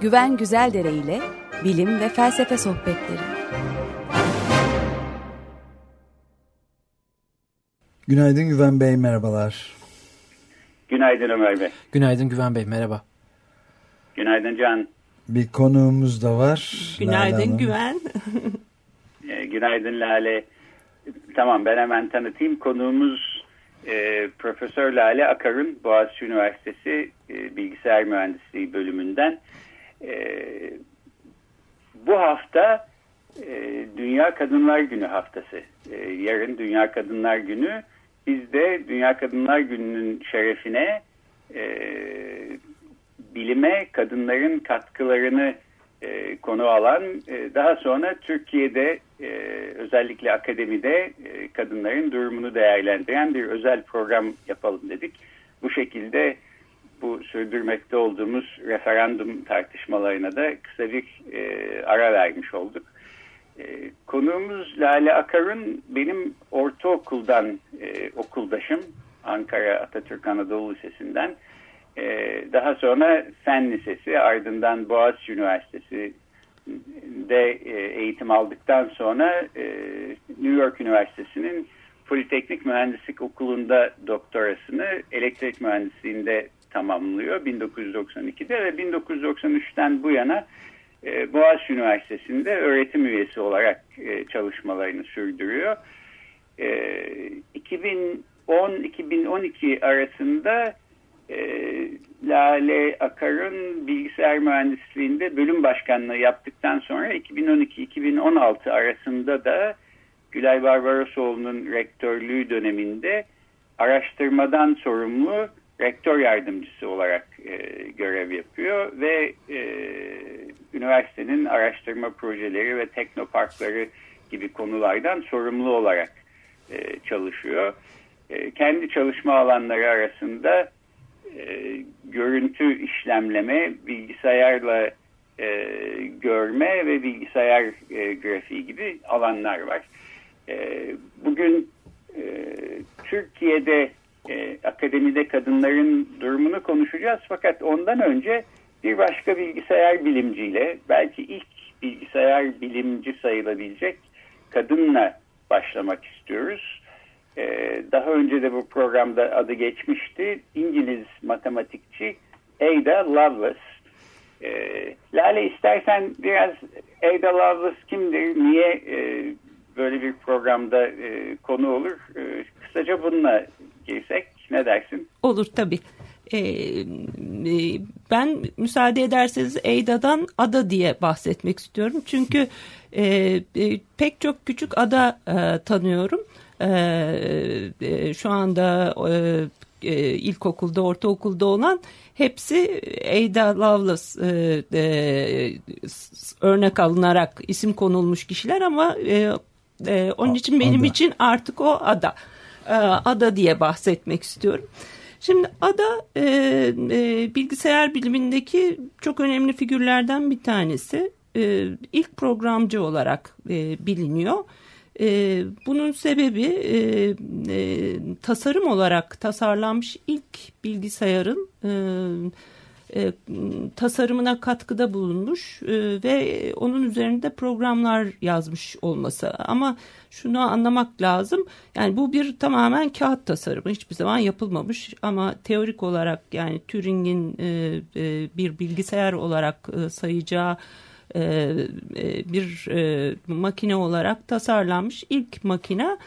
Güven Güzeldere ile bilim ve felsefe sohbetleri. Günaydın Güven Bey, merhabalar. Günaydın Ömer Bey. Günaydın Güven Bey, merhaba. Günaydın Can. Bir konuğumuz da var. Günaydın Güven. e, günaydın Lale. Tamam ben hemen tanıtayım. Konuğumuz e, Profesör Lale Akar'ın Boğaziçi Üniversitesi e, Bilgisayar Mühendisliği bölümünden e, bu hafta e, Dünya Kadınlar Günü haftası. E, yarın Dünya Kadınlar Günü. Biz de Dünya Kadınlar Günü'nün şerefine e, bilime kadınların katkılarını e, konu alan e, daha sonra Türkiye'de e, özellikle akademide e, kadınların durumunu değerlendiren bir özel program yapalım dedik. Bu şekilde bu sürdürmekte olduğumuz referandum tartışmalarına da kısa e, ara vermiş olduk. E, konuğumuz Lale Akar'ın benim ortaokuldan e, okuldaşım Ankara Atatürk Anadolu Lisesi'nden. E, daha sonra Fen Lisesi ardından Boğaziçi Üniversitesi de e, eğitim aldıktan sonra e, New York Üniversitesi'nin Politeknik Mühendislik Okulu'nda doktorasını, elektrik mühendisliğinde tamamlıyor 1992'de ve 1993'ten bu yana e, Boğaziçi Üniversitesi'nde öğretim üyesi olarak e, çalışmalarını sürdürüyor. E, 2010-2012 arasında e, Lale Akar'ın bilgisayar mühendisliğinde bölüm başkanlığı yaptıktan sonra 2012-2016 arasında da Gülay Barbarosoğlu'nun rektörlüğü döneminde araştırmadan sorumlu rektör yardımcısı olarak e, görev yapıyor ve e, üniversitenin araştırma projeleri ve teknoparkları gibi konulardan sorumlu olarak e, çalışıyor. E, kendi çalışma alanları arasında e, görüntü işlemleme, bilgisayarla e, görme ve bilgisayar e, grafiği gibi alanlar var. E, bugün e, Türkiye'de e, akademide kadınların durumunu konuşacağız. Fakat ondan önce bir başka bilgisayar bilimciyle belki ilk bilgisayar bilimci sayılabilecek kadınla başlamak istiyoruz. Ee, daha önce de bu programda adı geçmişti. İngiliz matematikçi Ada Lovelace. Ee, Lale istersen biraz Ada Lovelace kimdir, niye e, böyle bir programda e, konu olur? E, kısaca bununla girsek ne dersin? Olur tabii. Ee, ben müsaade ederseniz Eyda'dan ada diye bahsetmek istiyorum. Çünkü e, e, pek çok küçük ada e, tanıyorum. E, e, şu anda e, ilkokulda, ortaokulda olan hepsi Ada Lovelace e, e, örnek alınarak isim konulmuş kişiler ama e, e, onun için benim ada. için artık o ada. E, ada diye bahsetmek istiyorum. Şimdi Ada e, e, bilgisayar bilimindeki çok önemli figürlerden bir tanesi. E, ilk programcı olarak e, biliniyor. E, bunun sebebi e, e, tasarım olarak tasarlanmış ilk bilgisayarın e, e, tasarımına katkıda bulunmuş e, ve onun üzerinde programlar yazmış olması. Ama şunu anlamak lazım. Yani bu bir tamamen kağıt tasarımı. Hiçbir zaman yapılmamış ama teorik olarak yani Turing'in e, e, bir bilgisayar olarak e, sayacağı e, e, bir e, makine olarak tasarlanmış ilk makine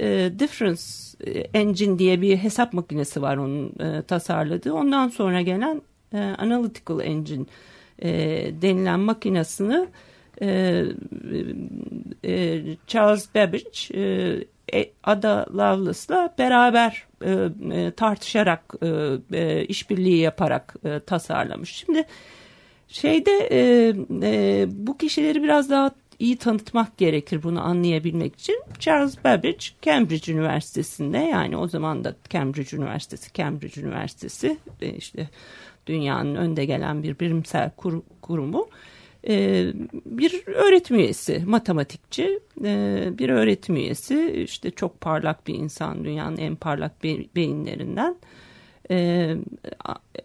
e, Difference Engine diye bir hesap makinesi var onun e, tasarladığı. Ondan sonra gelen e, Analytical Engine e, denilen makinesini e, e, Charles Babbage e, Ada Lovelace'la beraber e, e, tartışarak e, e, işbirliği yaparak e, tasarlamış. Şimdi şeyde e, e, bu kişileri biraz daha iyi tanıtmak gerekir bunu anlayabilmek için. Charles Babbage Cambridge Üniversitesi'nde yani o zaman da Cambridge Üniversitesi, Cambridge Üniversitesi e, işte dünyanın önde gelen bir bilimsel kur, kurumu. E, bir öğretim üyesi, matematikçi, e, bir öğretim üyesi, işte çok parlak bir insan, dünyanın en parlak be beyinlerinden. E,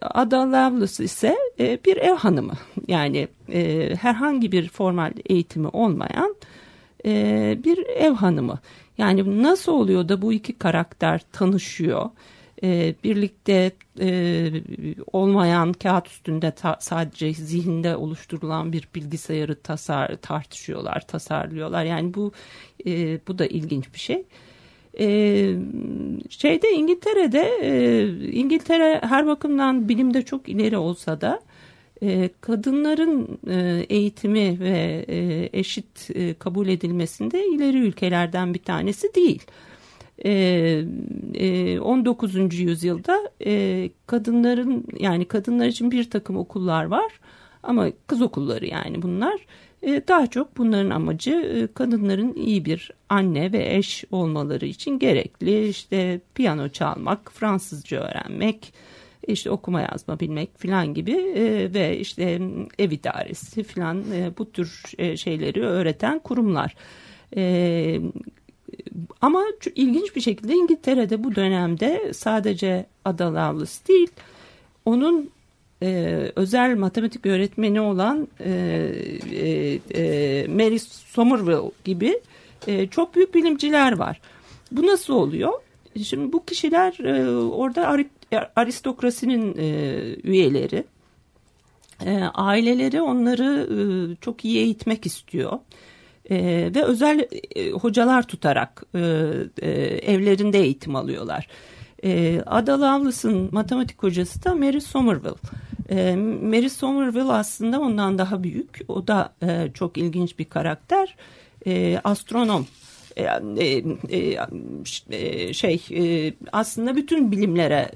Ada Lovelace ise e, bir ev hanımı, yani e, herhangi bir formal eğitimi olmayan e, bir ev hanımı. Yani nasıl oluyor da bu iki karakter tanışıyor? E, birlikte e, olmayan kağıt üstünde ta, sadece zihinde oluşturulan bir bilgisayarı tasar, tartışıyorlar, tasarlıyorlar. Yani bu e, bu da ilginç bir şey. E, şeyde İngiltere'de e, İngiltere her bakımdan bilimde çok ileri olsa da e, kadınların e, eğitimi ve e, eşit e, kabul edilmesinde ileri ülkelerden bir tanesi değil. 19. Ee, e, yüzyılda e, kadınların yani kadınlar için bir takım okullar var ama kız okulları yani bunlar e, daha çok bunların amacı kadınların iyi bir anne ve eş olmaları için gerekli işte piyano çalmak, Fransızca öğrenmek, işte okuma yazma bilmek filan gibi ve işte ev idaresi filan bu tür şeyleri öğreten kurumlar. Ama ilginç bir şekilde İngiltere'de bu dönemde sadece Ada değil, onun e, özel matematik öğretmeni olan e, e, e, Mary Somerville gibi e, çok büyük bilimciler var. Bu nasıl oluyor? Şimdi bu kişiler e, orada aristokrasinin e, üyeleri. E, aileleri onları e, çok iyi eğitmek istiyor e, ve özel e, hocalar tutarak e, e, evlerinde eğitim alıyorlar. E, Ada Lovelace'ın matematik hocası da Mary Somerville. E, Mary Somerville aslında ondan daha büyük. O da e, çok ilginç bir karakter. E, astronom e, e, e, şey aslında bütün bilimlere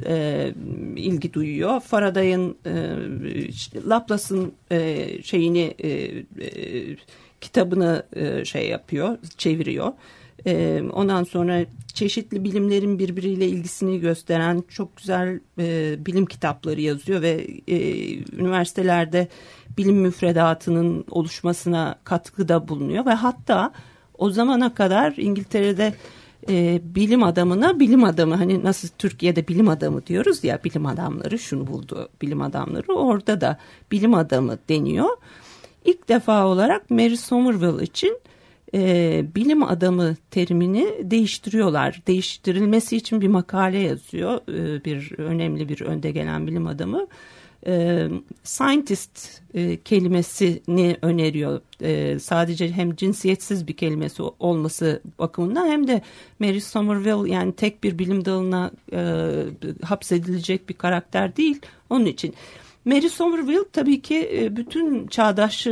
ilgi duyuyor. Faraday'ın Laplace'ın şeyini kitabını e, şey yapıyor, çeviriyor. E, ondan sonra çeşitli bilimlerin birbiriyle ilgisini gösteren çok güzel e, bilim kitapları yazıyor ve üniversitelerde bilim müfredatının oluşmasına katkıda bulunuyor ve hatta o zamana kadar İngiltere'de e, bilim adamına bilim adamı hani nasıl Türkiye'de bilim adamı diyoruz ya bilim adamları şunu buldu bilim adamları orada da bilim adamı deniyor. İlk defa olarak Mary Somerville için e, bilim adamı terimini değiştiriyorlar. Değiştirilmesi için bir makale yazıyor e, bir önemli bir önde gelen bilim adamı e, scientist e, kelimesini öneriyor. E, sadece hem cinsiyetsiz bir kelimesi olması bakımından hem de Mary Somerville yani tek bir bilim dalına e, hapsedilecek bir karakter değil. Onun için Mary Somerville tabii ki e, bütün çağdaş e,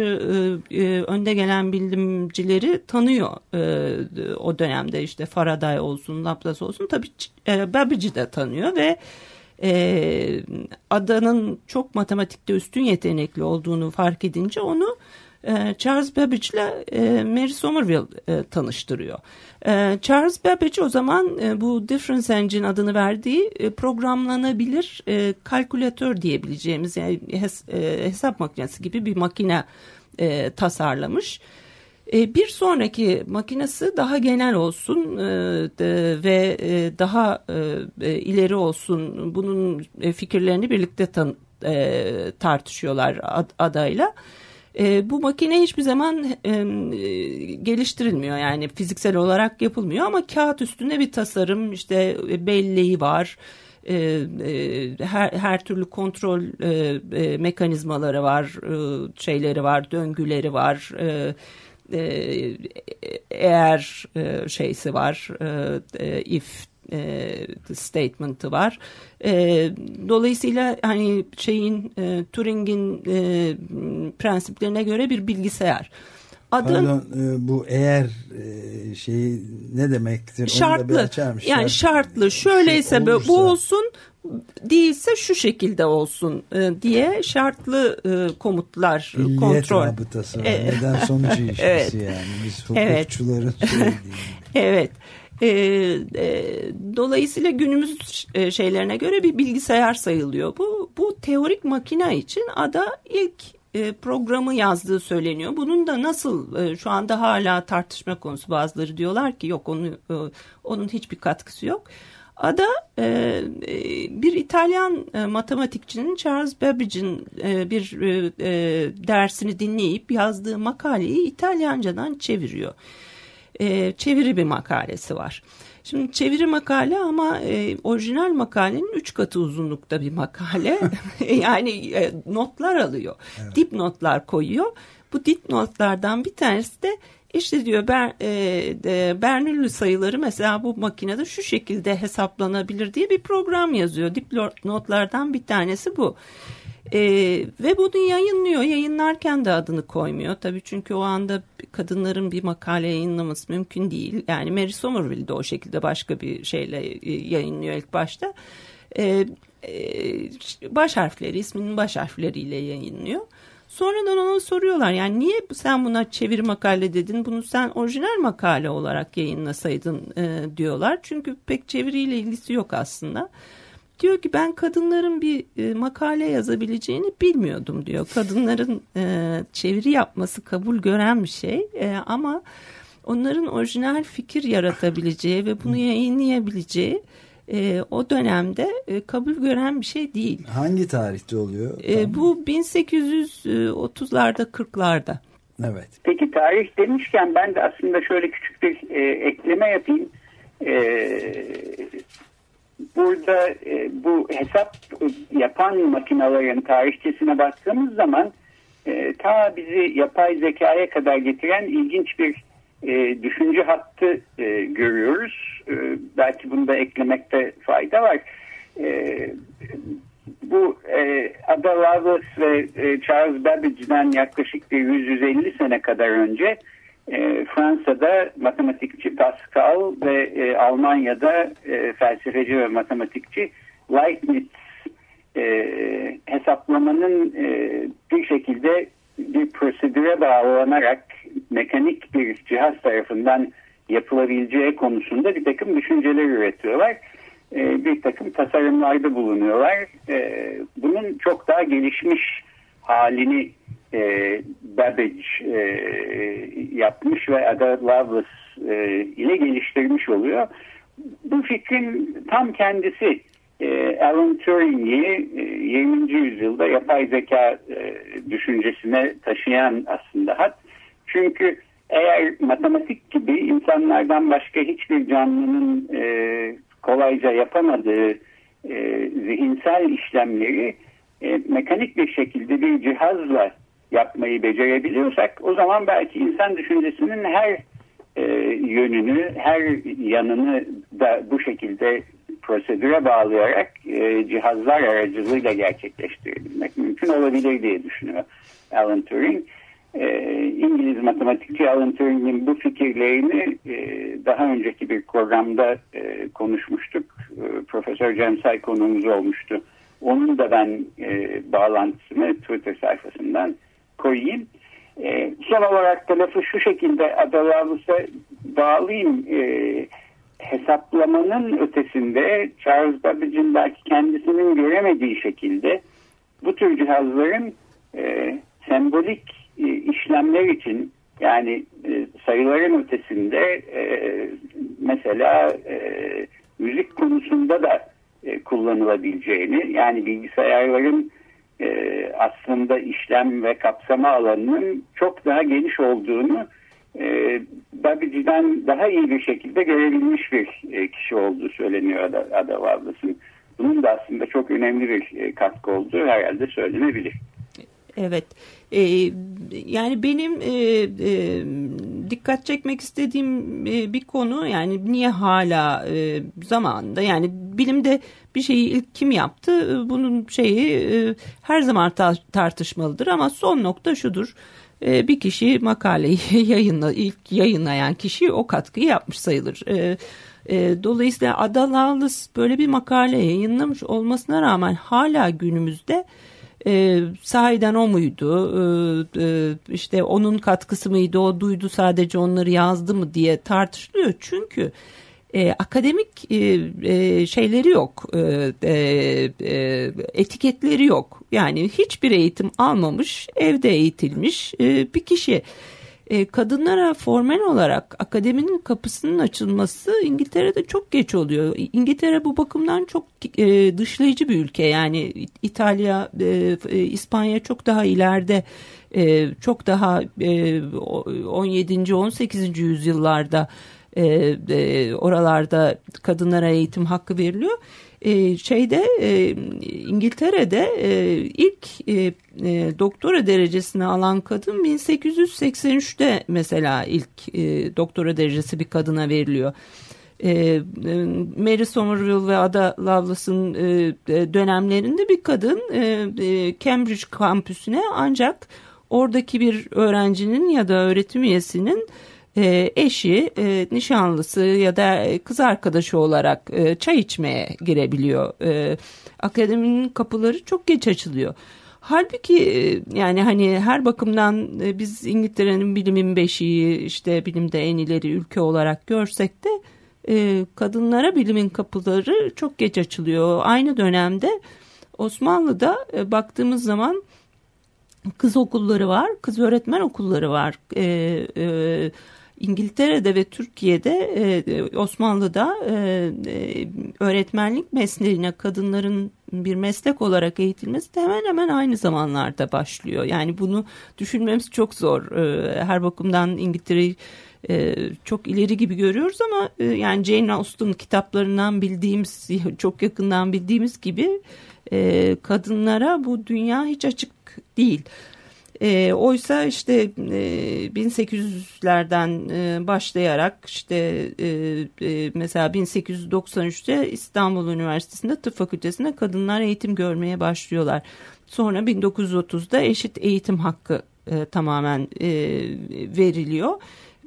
e, önde gelen bilimcileri tanıyor o dönemde işte Faraday olsun Laplace olsun. Tabii Babbage'i de tanıyor ve adanın çok matematikte üstün yetenekli olduğunu fark edince onu e, Charles Babbage ile e, Mary Somerville e, tanıştırıyor. E, Charles Babbage o zaman e, bu Difference Engine adını verdiği programlanabilir e, kalkülatör diyebileceğimiz yani hes, hesap makinesi gibi bir makine tasarlamış. Bir sonraki makinesi daha genel olsun ve daha ileri olsun. Bunun fikirlerini birlikte tartışıyorlar adayla. Bu makine hiçbir zaman geliştirilmiyor yani fiziksel olarak yapılmıyor ama kağıt üstünde bir tasarım işte belleği var. her, her türlü kontrol mekanizmaları var, şeyleri var, döngüleri var, e, eğer e, şeysi var e, if statement'ı var. dolayısıyla hani şeyin Turing'in prensiplerine göre bir bilgisayar. Adın, Pardon bu eğer şeyi ne demektir? Şartlı. Yani şartlı. Şöyleyse şey bu olsun değilse şu şekilde olsun e, diye şartlı e, komutlar İlliyet kontrol. rabıtası var. E, Neden sonucu [laughs] ilişkisi evet. yani biz hukukçuların [laughs] evet. söylediği. evet. E, e, dolayısıyla günümüz e, şeylerine göre bir bilgisayar sayılıyor. Bu, bu teorik makine için ada ilk e, programı yazdığı söyleniyor. Bunun da nasıl e, şu anda hala tartışma konusu bazıları diyorlar ki yok onu e, onun hiçbir katkısı yok. Ada e, e, bir İtalyan e, matematikçinin Charles Babbage'in e, bir e, e, dersini dinleyip yazdığı makaleyi İtalyancadan çeviriyor. E, çeviri bir makalesi var. Şimdi çeviri makale ama e, orijinal makalenin üç katı uzunlukta bir makale. [laughs] yani e, notlar alıyor. Evet. Dip notlar koyuyor. Bu dip notlardan bir tanesi de işte diyor Ber, e, e, Bernoulli sayıları mesela bu makinede şu şekilde hesaplanabilir diye bir program yazıyor. Dipnotlardan bir tanesi bu. E, ve bunu yayınlıyor. Yayınlarken de adını koymuyor. Tabii çünkü o anda kadınların bir makale yayınlaması mümkün değil. Yani Mary Somerville de o şekilde başka bir şeyle e, yayınlıyor ilk başta. E, e, baş harfleri, isminin baş harfleriyle yayınlıyor. Sonradan ona soruyorlar yani niye sen buna çevir makale dedin bunu sen orijinal makale olarak yayınlasaydın e, diyorlar. Çünkü pek çeviriyle ilgisi yok aslında. Diyor ki ben kadınların bir e, makale yazabileceğini bilmiyordum diyor. Kadınların e, çeviri yapması kabul gören bir şey e, ama onların orijinal fikir yaratabileceği ve bunu yayınlayabileceği e, o dönemde e, kabul gören bir şey değil. Hangi tarihte oluyor? E, bu 1830'larda 40'larda. Evet. Peki tarih demişken ben de aslında şöyle küçük bir e, ekleme yapayım. E, burada e, bu hesap yapan makinelerin tarihçesine baktığımız zaman e, ta bizi yapay zekaya kadar getiren ilginç bir e, düşünce hattı e, görüyoruz. E, belki bunu da eklemekte fayda var. E, bu e, Ada Lovelace ve e, Charles Babbage'den yaklaşık bir 150 sene kadar önce e, Fransa'da matematikçi Pascal ve e, Almanya'da e, felsefeci ve matematikçi Leibniz e, hesaplamanın e, bir şekilde bir prosedüre bağlanarak mekanik bir cihaz tarafından yapılabileceği konusunda bir takım düşünceler üretiyorlar. E, bir takım tasarımlarda bulunuyorlar. E, bunun çok daha gelişmiş halini e, Babbage e, yapmış ve Ada Lovelace e, ile geliştirmiş oluyor. Bu fikrin tam kendisi e, Alan Turing'i e, 20. yüzyılda yapay zeka e, düşüncesine taşıyan aslında hat. Çünkü eğer matematik gibi insanlardan başka hiçbir canlının e, kolayca yapamadığı e, zihinsel işlemleri e, mekanik bir şekilde bir cihazla yapmayı becerebiliyorsak o zaman belki insan düşüncesinin her e, yönünü, her yanını da bu şekilde prosedüre bağlayarak e, cihazlar aracılığıyla gerçekleştirebilmek mümkün olabilir diye düşünüyor Alan Turing. E, İngiliz matematikçi Alan Turing'in bu fikirlerini e, daha önceki bir programda e, konuşmuştuk. E, Profesör Cem Say konuğumuz olmuştu. Onun da ben e, bağlantısını Twitter sayfasından koyayım. E, son olarak da lafı şu şekilde Adalavus'a bağlayayım. E, hesaplamanın ötesinde Charles Babbage'in belki kendisinin göremediği şekilde bu tür cihazların e, sembolik e, işlemler için yani e, sayıların ötesinde e, mesela e, müzik konusunda da e, kullanılabileceğini yani bilgisayarların e, aslında işlem ve kapsama alanının çok daha geniş olduğunu e, Babbage'den daha iyi bir şekilde görebilmiş bir e, kişi olduğu söyleniyor Ada, Ada Lovelace'ın. Bunun da aslında çok önemli bir e, katkı olduğu herhalde söylenebilir. Evet. Ee, yani benim e, e, dikkat çekmek istediğim e, bir konu yani niye hala e, zamanında yani bilimde bir şeyi ilk kim yaptı bunun şeyi e, her zaman ta tartışmalıdır ama son nokta şudur. E, bir kişi makaleyi [laughs] yayınla ilk yayınlayan kişi o katkıyı yapmış sayılır. E, e, dolayısıyla Ada Lovelace böyle bir makale yayınlamış olmasına rağmen hala günümüzde e, sahiden o muydu? E, e, işte onun katkısı mıydı? O duydu sadece onları yazdı mı diye tartışılıyor. Çünkü e, akademik e, e, şeyleri yok. E, e, e, etiketleri yok. Yani hiçbir eğitim almamış evde eğitilmiş e, bir kişi e, kadınlara formal olarak akademinin kapısının açılması İngiltere'de çok geç oluyor. İngiltere bu bakımdan çok e, dışlayıcı bir ülke. Yani İtalya, e, e İspanya çok daha ileride, e, çok daha e, 17. 18. yüzyıllarda e, e, oralarda kadınlara eğitim hakkı veriliyor e, şeyde e, İngiltere'de e, ilk e, e, doktora derecesini alan kadın 1883'te mesela ilk e, doktora derecesi bir kadına veriliyor. E, e Mary Somerville ve Ada Lovelace'ın e, dönemlerinde bir kadın e, Cambridge kampüsüne ancak oradaki bir öğrencinin ya da öğretim üyesinin e, eşi, e, nişanlısı ya da kız arkadaşı olarak e, çay içmeye girebiliyor. E, akademinin kapıları çok geç açılıyor. Halbuki e, yani hani her bakımdan e, biz İngiltere'nin bilimin beşiği işte bilimde en ileri ülke olarak görsek de e, kadınlara bilimin kapıları çok geç açılıyor. Aynı dönemde Osmanlı'da e, baktığımız zaman kız okulları var, kız öğretmen okulları var. E, e, İngiltere'de ve Türkiye'de e, Osmanlı'da e, e, öğretmenlik mesleğine kadınların bir meslek olarak eğitilmesi hemen hemen aynı zamanlarda başlıyor. Yani bunu düşünmemiz çok zor. E, her bakımdan İngiltere'yi e, çok ileri gibi görüyoruz ama e, yani Jane Austen kitaplarından bildiğimiz çok yakından bildiğimiz gibi e, kadınlara bu dünya hiç açık değil. E, oysa işte e, 1800'lerden e, başlayarak işte e, e, mesela 1893'te İstanbul Üniversitesi'nde tıp fakültesinde kadınlar eğitim görmeye başlıyorlar. Sonra 1930'da eşit eğitim hakkı e, tamamen e, veriliyor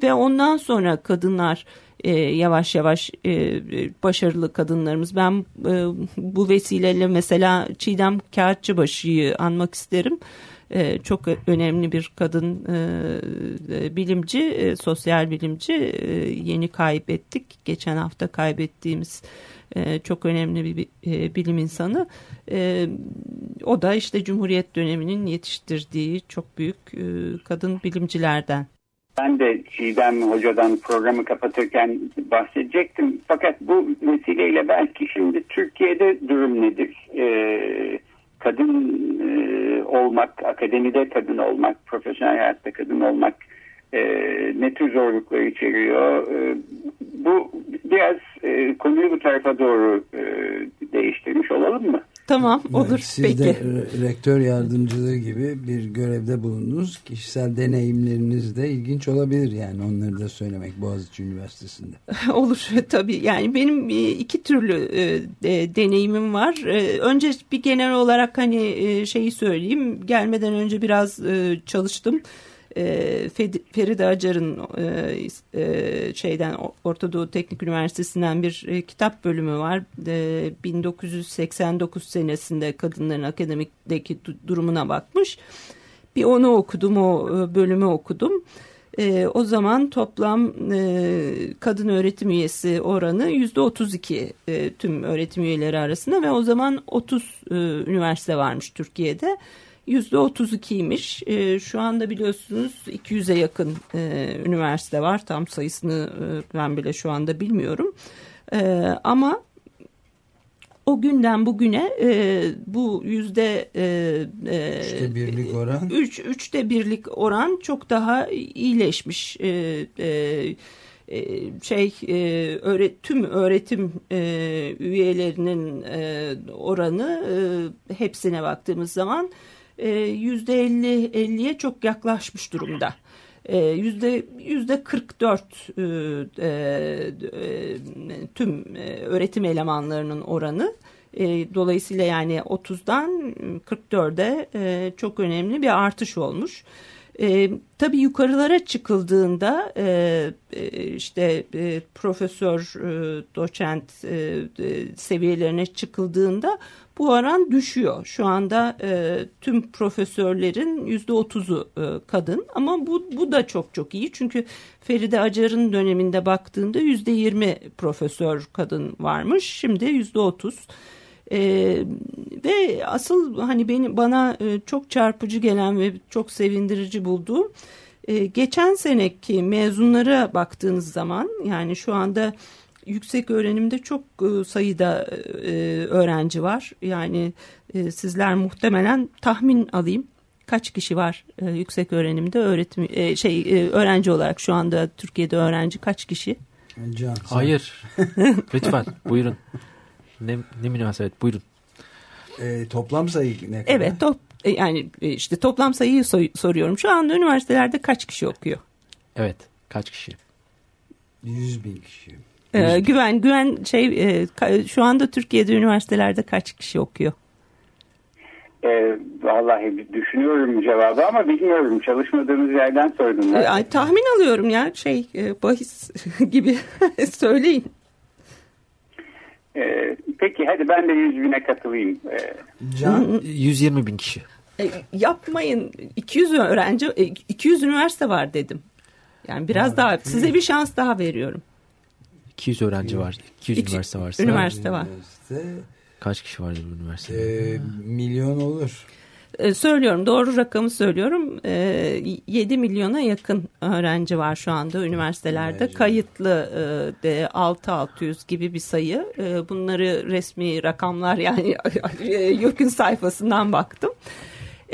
ve ondan sonra kadınlar e, yavaş yavaş e, başarılı kadınlarımız. Ben e, bu vesileyle mesela Çiğdem Kağıtçıbaşı'yı anmak isterim. Çok önemli bir kadın e, e, bilimci, sosyal bilimci yeni kaybettik. Geçen hafta kaybettiğimiz çok önemli bir bilim insanı. o da işte Cumhuriyet döneminin yetiştirdiği çok büyük e, kadın bilimcilerden. Ben de Çiğdem Hoca'dan programı kapatırken bahsedecektim. Fakat bu vesileyle belki şimdi Türkiye'de durum nedir? Ee, kadın e, olmak, akademide kadın olmak, profesyonel hayatta kadın olmak e, ne tür zorluklar içeriyor? E, bu biraz konuyu bu tarafa doğru değiştirmiş olalım mı? Tamam olur Siz peki. de rektör yardımcılığı gibi bir görevde bulundunuz. Kişisel deneyimleriniz de ilginç olabilir yani onları da söylemek Boğaziçi Üniversitesi'nde. [laughs] Olur tabii yani benim e, iki türlü e, deneyimim var. E, önce bir genel olarak hani şeyi söyleyeyim gelmeden önce biraz çalıştım. Feride Acar'ın şeyden Orta Doğu Teknik Üniversitesi'nden bir kitap bölümü var. 1989 senesinde kadınların akademikteki durumuna bakmış. Bir onu okudum, o bölümü okudum. E, o zaman toplam e, kadın öğretim üyesi oranı yüzde 32 e, tüm öğretim üyeleri arasında ve o zaman 30 e, üniversite varmış Türkiye'de. Yüzde 32'ymiş. E, şu anda biliyorsunuz 200'e yakın e, üniversite var. Tam sayısını e, ben bile şu anda bilmiyorum. E, ama o günden bugüne e, bu yüzde e, e, üçte birlik oran üç, üçte birlik oran çok daha iyileşmiş. E, e, e şey e, öğret, tüm öğretim üyelerinin oranı hepsine baktığımız zaman yüzde elli elliye çok yaklaşmış durumda. Yüzde yüzde 44 e, e, tüm öğretim elemanlarının oranı. dolayısıyla yani 30'dan 44'e çok önemli bir artış olmuş. E, tabii yukarılara çıkıldığında e, işte e, profesör, e, doçent e, seviyelerine çıkıldığında bu oran düşüyor. Şu anda e, tüm profesörlerin yüzde otuzu e, kadın ama bu, bu da çok çok iyi. Çünkü Feride Acar'ın döneminde baktığında yüzde yirmi profesör kadın varmış. Şimdi yüzde otuz. E, ve asıl hani benim bana e, çok çarpıcı gelen ve çok sevindirici bulduğum e, geçen seneki mezunlara baktığınız zaman yani şu anda yüksek öğrenimde çok e, sayıda e, öğrenci var. Yani e, sizler muhtemelen tahmin alayım kaç kişi var yüksek öğrenimde öğretim şey öğrenci olarak şu anda Türkiye'de öğrenci kaç kişi? Can, Hayır. [laughs] Lütfen buyurun. Ne, ne münasebet buyurun. E, toplam sayı ne kadar? Evet top, yani işte toplam sayıyı soruyorum. Şu anda üniversitelerde kaç kişi okuyor? Evet kaç kişi? 100 bin kişi. Ee, güven güven şey e, şu anda Türkiye'de üniversitelerde kaç kişi okuyor? E, vallahi düşünüyorum cevabı ama bilmiyorum. Çalışmadığımız yerden sordum. E, ay, tahmin alıyorum ya şey e, bahis [laughs] gibi [laughs] söyleyin. E, peki hadi ben de 100 bine katılayım. E, Can 120 bin kişi. E, yapmayın 200 öğrenci 200 e, üniversite var dedim. Yani biraz ha, daha size bir şans daha veriyorum. 200 öğrenci var. 200 İki, üniversite varsa. Üniversite var. Kaç kişi vardır bu üniversitede? Ee, milyon olur. Ee, söylüyorum doğru rakamı söylüyorum. Ee, 7 milyona yakın öğrenci var şu anda üniversitelerde. Evet. Kayıtlı e, de 6-600 gibi bir sayı. E, bunları resmi rakamlar yani [laughs] YÖK'ün sayfasından baktım.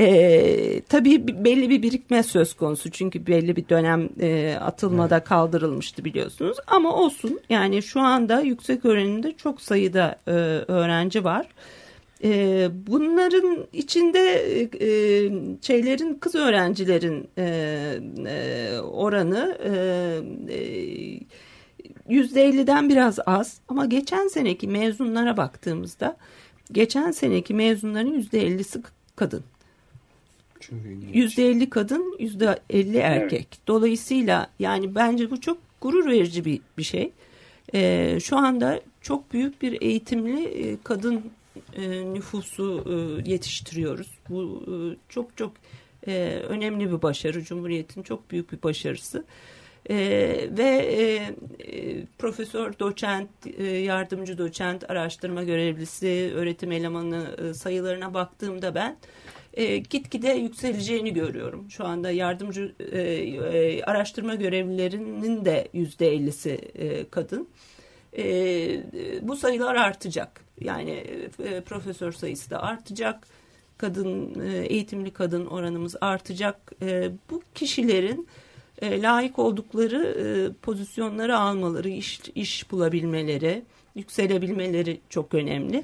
E, tabii belli bir birikme söz konusu çünkü belli bir dönem e, atılmada evet. kaldırılmıştı biliyorsunuz. Ama olsun yani şu anda yüksek öğrenimde çok sayıda e, öğrenci var. E, bunların içinde e, şeylerin kız öğrencilerin e, e, oranı yüzde 50'den biraz az ama geçen seneki mezunlara baktığımızda geçen seneki mezunların yüzde 50'si kadın. Yüzde elli kadın, yüzde elli erkek. Evet. Dolayısıyla yani bence bu çok gurur verici bir, bir şey. Ee, şu anda çok büyük bir eğitimli e, kadın e, nüfusu e, yetiştiriyoruz. Bu e, çok çok e, önemli bir başarı. Cumhuriyet'in çok büyük bir başarısı. E, ve e, e, profesör, doçent, e, yardımcı doçent, araştırma görevlisi, öğretim elemanı e, sayılarına baktığımda ben e, gitgide yükseleceğini görüyorum. Şu anda yardımcı e, e, araştırma görevlilerinin de yüzde ellisi e, kadın. E, bu sayılar artacak. Yani e, profesör sayısı da artacak. Kadın e, eğitimli kadın oranımız artacak. E, bu kişilerin e, layık oldukları e, pozisyonları almaları, iş, iş bulabilmeleri, yükselebilmeleri çok önemli.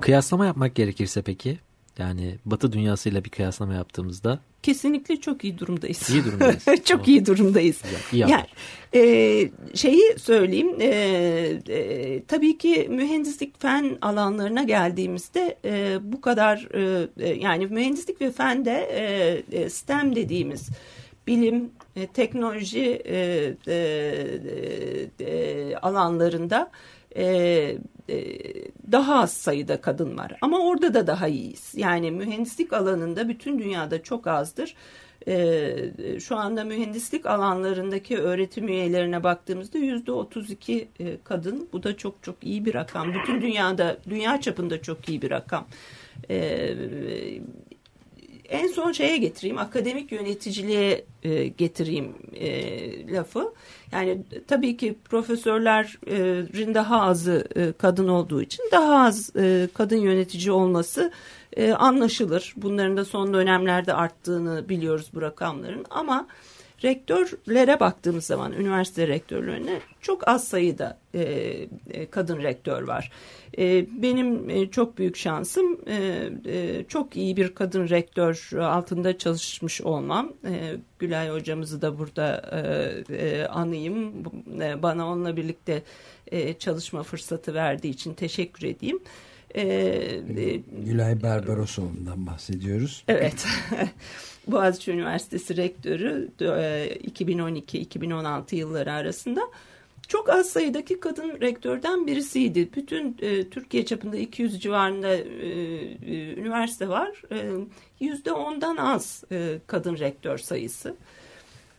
Kıyaslama yapmak gerekirse peki yani Batı dünyasıyla bir kıyaslama yaptığımızda kesinlikle çok iyi durumdayız. İyi durumdayız. [laughs] çok tamam. iyi durumdayız. Güzel, iyi yani e, şeyi söyleyeyim. E, e, tabii ki mühendislik fen alanlarına geldiğimizde e, bu kadar e, e yani mühendislik ve fen de e, e STEM dediğimiz bilim, e, teknoloji e, e, e, alanlarında e, e, daha az sayıda kadın var. Ama orada da daha iyiyiz. Yani mühendislik alanında bütün dünyada çok azdır. E, şu anda mühendislik alanlarındaki öğretim üyelerine baktığımızda yüzde 32 e, kadın. Bu da çok çok iyi bir rakam. Bütün dünyada, dünya çapında çok iyi bir rakam. En son şeye getireyim, akademik yöneticiliğe e, getireyim e, lafı. Yani tabii ki profesörlerin daha azı e, kadın olduğu için daha az e, kadın yönetici olması e, anlaşılır. Bunların da son dönemlerde arttığını biliyoruz bu rakamların ama rektörlere baktığımız zaman üniversite rektörlerine çok az sayıda e, e, kadın rektör var. E, benim e, çok büyük şansım e, e, çok iyi bir kadın rektör altında çalışmış olmam. E, Gülay hocamızı da burada e, e, anayım. E, bana onunla birlikte e, çalışma fırsatı verdiği için teşekkür edeyim. E, Gülay Barbarosoğlu'ndan bahsediyoruz. Evet. [laughs] Boğaziçi Üniversitesi Rektörü 2012-2016 yılları arasında çok az sayıdaki kadın rektörden birisiydi. Bütün e, Türkiye çapında 200 civarında e, e, üniversite var. E, ondan az e, kadın rektör sayısı.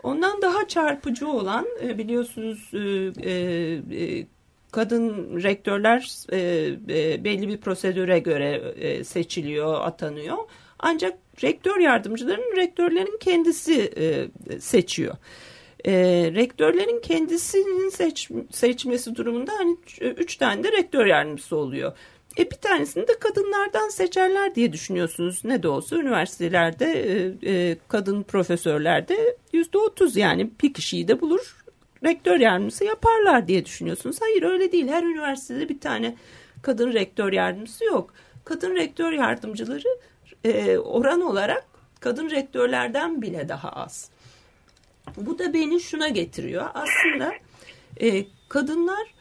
Ondan daha çarpıcı olan e, biliyorsunuz e, e, kadın rektörler e, e, belli bir prosedüre göre e, seçiliyor, atanıyor. Ancak rektör yardımcılarının rektörlerin kendisi e, seçiyor. E, rektörlerin kendisinin seç, seçmesi durumunda hani üç tane de rektör yardımcısı oluyor. E bir tanesini de kadınlardan seçerler diye düşünüyorsunuz. Ne de olsa üniversitelerde e, e, kadın profesörlerde yüzde otuz yani bir kişiyi de bulur rektör yardımcısı yaparlar diye düşünüyorsunuz. Hayır öyle değil. Her üniversitede bir tane kadın rektör yardımcısı yok. Kadın rektör yardımcıları e, oran olarak kadın rektörlerden bile daha az. Bu da beni şuna getiriyor. Aslında e, kadınlar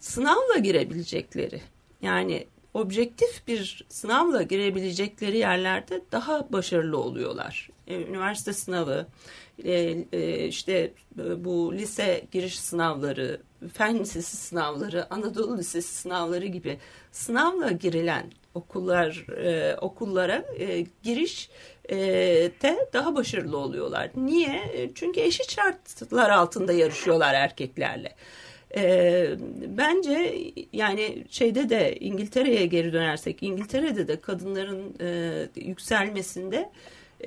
sınavla girebilecekleri yani objektif bir sınavla girebilecekleri yerlerde daha başarılı oluyorlar. E, üniversite sınavı, e, e, işte bu lise giriş sınavları, fen lisesi sınavları, Anadolu Lisesi sınavları gibi sınavla girilen okullar e, okullara e, giriş te daha başarılı oluyorlar. Niye? E, çünkü eşit şartlar altında yarışıyorlar erkeklerle. E, bence yani şeyde de İngiltere'ye geri dönersek İngiltere'de de kadınların e, yükselmesinde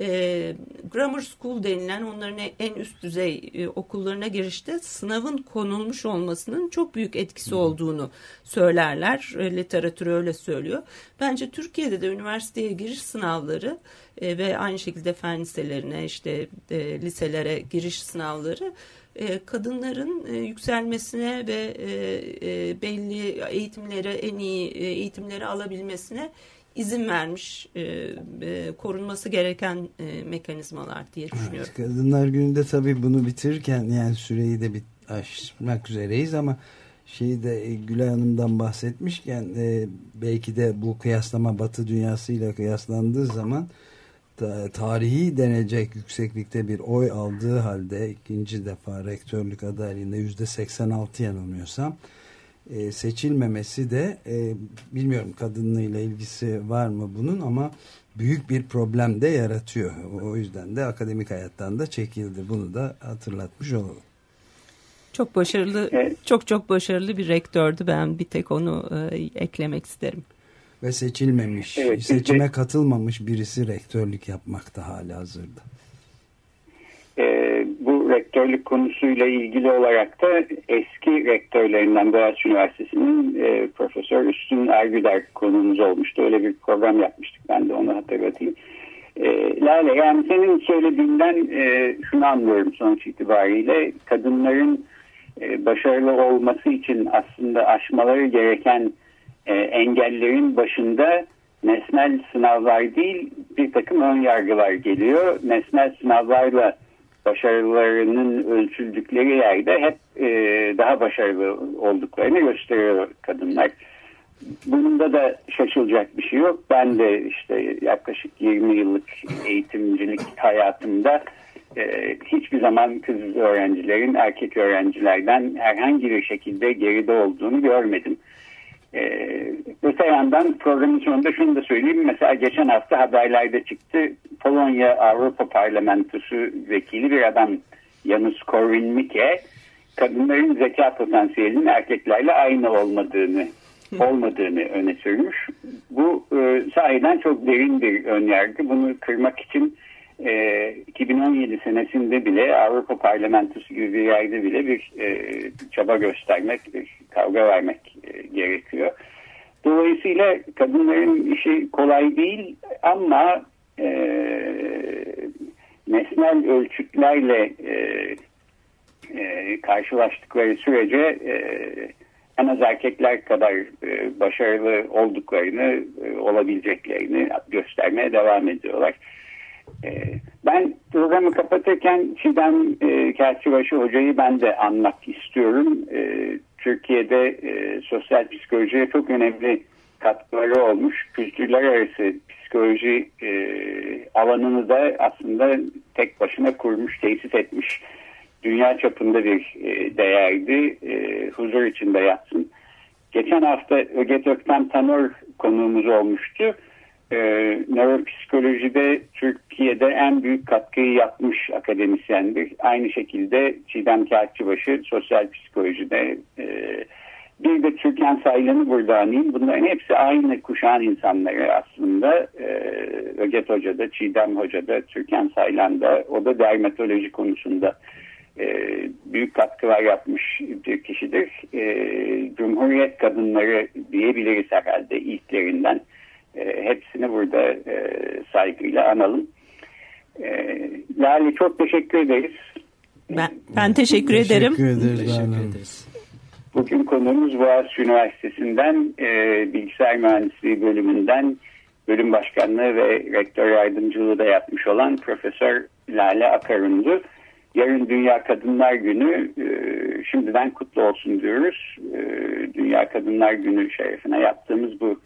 e, grammar school denilen onların en üst düzey e, okullarına girişte sınavın konulmuş olmasının çok büyük etkisi olduğunu söylerler. E, literatürü öyle söylüyor. Bence Türkiye'de de üniversiteye giriş sınavları e, ve aynı şekilde fen liselerine işte e, liselere giriş sınavları e, kadınların e, yükselmesine ve e, e, belli eğitimlere en iyi e, eğitimleri alabilmesine izin vermiş e, e, korunması gereken e, mekanizmalar diye düşünüyorum. Evet, Kadınlar Günü'nde tabii bunu bitirirken yani süreyi de bit aşmak üzereyiz ama şeyi de e, Gülay Hanım'dan bahsetmişken e, belki de bu kıyaslama Batı dünyasıyla kıyaslandığı zaman ta, tarihi denecek yükseklikte bir oy aldığı halde ikinci defa rektörlük adaylığında yüzde 86 yanılmıyorsam e, seçilmemesi de e, bilmiyorum kadınlığıyla ilgisi var mı bunun ama büyük bir problem de yaratıyor. O yüzden de akademik hayattan da çekildi. Bunu da hatırlatmış olalım. Çok başarılı, evet. çok çok başarılı bir rektördü. Ben bir tek onu e, eklemek isterim. Ve seçilmemiş, evet, seçime katılmamış birisi rektörlük yapmakta hala hazırda. E, bu rektörlük konusuyla ilgili olarak da eski rektörlerinden Boğaziçi Üniversitesi'nin e, Profesör Üstün Ergüder konumuz olmuştu. Öyle bir program yapmıştık. Ben de onu hatırlatayım. E, Lale yani senin söylediğinden e, şunu anlıyorum sonuç itibariyle. Kadınların e, başarılı olması için aslında aşmaları gereken e, engellerin başında nesnel sınavlar değil bir takım ön yargılar geliyor. Nesnel sınavlarla başarılarının ölçüldükleri yerde hep e, daha başarılı olduklarını gösteriyor kadınlar. Bunda da şaşılacak bir şey yok. Ben de işte yaklaşık 20 yıllık eğitimcilik hayatımda e, hiçbir zaman kız öğrencilerin erkek öğrencilerden herhangi bir şekilde geride olduğunu görmedim. Ee, öte yandan programın sonunda şunu da söyleyeyim. Mesela geçen hafta haberlerde çıktı. Polonya Avrupa Parlamentosu vekili bir adam Janusz Korwin-Mikke kadınların zeka potansiyelinin erkeklerle aynı olmadığını olmadığını öne sürmüş. Bu e, sahiden çok derin bir önyargı. Bunu kırmak için e, 2017 senesinde bile Avrupa Parlamentosu gibi bir yerde bile bir e, çaba göstermek, bir kavga vermek e, gerekiyor. Dolayısıyla kadınların işi kolay değil ama e, nesnel ölçütlerle e, e, karşılaştıkları sürece e, en az erkekler kadar e, başarılı olduklarını, e, olabileceklerini göstermeye devam ediyorlar. Ee, ben programı kapatırken Çiğdem e, Kelçibaşı Hoca'yı ben de anmak istiyorum. Ee, Türkiye'de e, sosyal psikolojiye çok önemli katkıları olmuş. Kültürler arası psikoloji e, alanını da aslında tek başına kurmuş, tesis etmiş. Dünya çapında bir değerdi. Huzur içinde yatsın. Geçen hafta Öget Ökten Tanor konuğumuz olmuştu e, nöropsikolojide Türkiye'de en büyük katkıyı yapmış akademisyendir. Aynı şekilde Çiğdem Kağıtçıbaşı sosyal psikolojide e, bir de Türkan Saylan'ı burada anayım. Bunların hepsi aynı kuşağın insanları aslında. E, Öget Hoca da, Çiğdem Hoca da, Türkan Saylan da. O da dermatoloji konusunda e, büyük katkılar yapmış bir kişidir. E, Cumhuriyet kadınları diyebiliriz herhalde ilklerinden. E, hepsini burada e, saygıyla analım. E, Lali çok teşekkür ederiz. Ben, ben teşekkür, teşekkür ederim. Ederiz, teşekkür ederiz. Bugün konuğumuz Boğaziçi Üniversitesi'nden e, Bilgisayar Mühendisliği bölümünden bölüm başkanlığı ve rektör yardımcılığı da yapmış olan Profesör Lale Akarundu. Yarın Dünya Kadınlar Günü e, şimdiden kutlu olsun diyoruz. E, Dünya Kadınlar Günü şerefine yaptığımız bu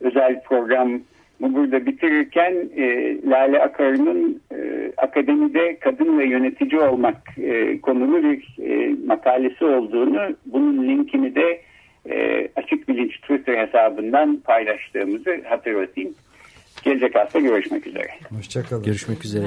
özel program burada bitirirken e, Lale Akar'ın e, akademide kadın ve yönetici olmak e, konulu bir e, makalesi olduğunu, bunun linkini de e, Açık Bilinç Twitter hesabından paylaştığımızı hatırlatayım. Gelecek hafta görüşmek üzere. Hoşçakalın. Görüşmek üzere.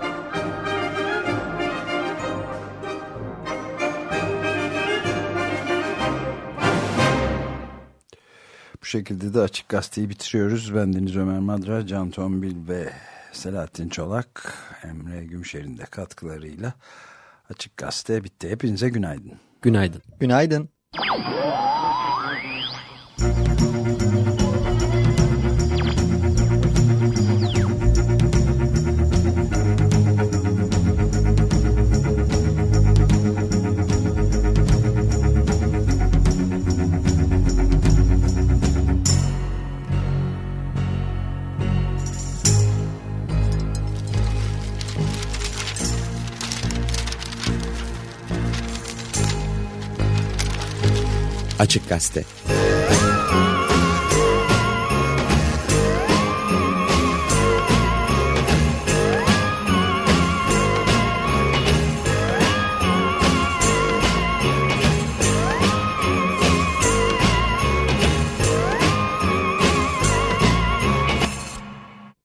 Şekilde de Açık Gazete'yi bitiriyoruz. Ben Deniz Ömer Madra, Can Tombil ve Selahattin Çolak, Emre Gümşer'in de katkılarıyla Açık Gazete bitti. Hepinize günaydın. Günaydın. Günaydın. Açık Gazete.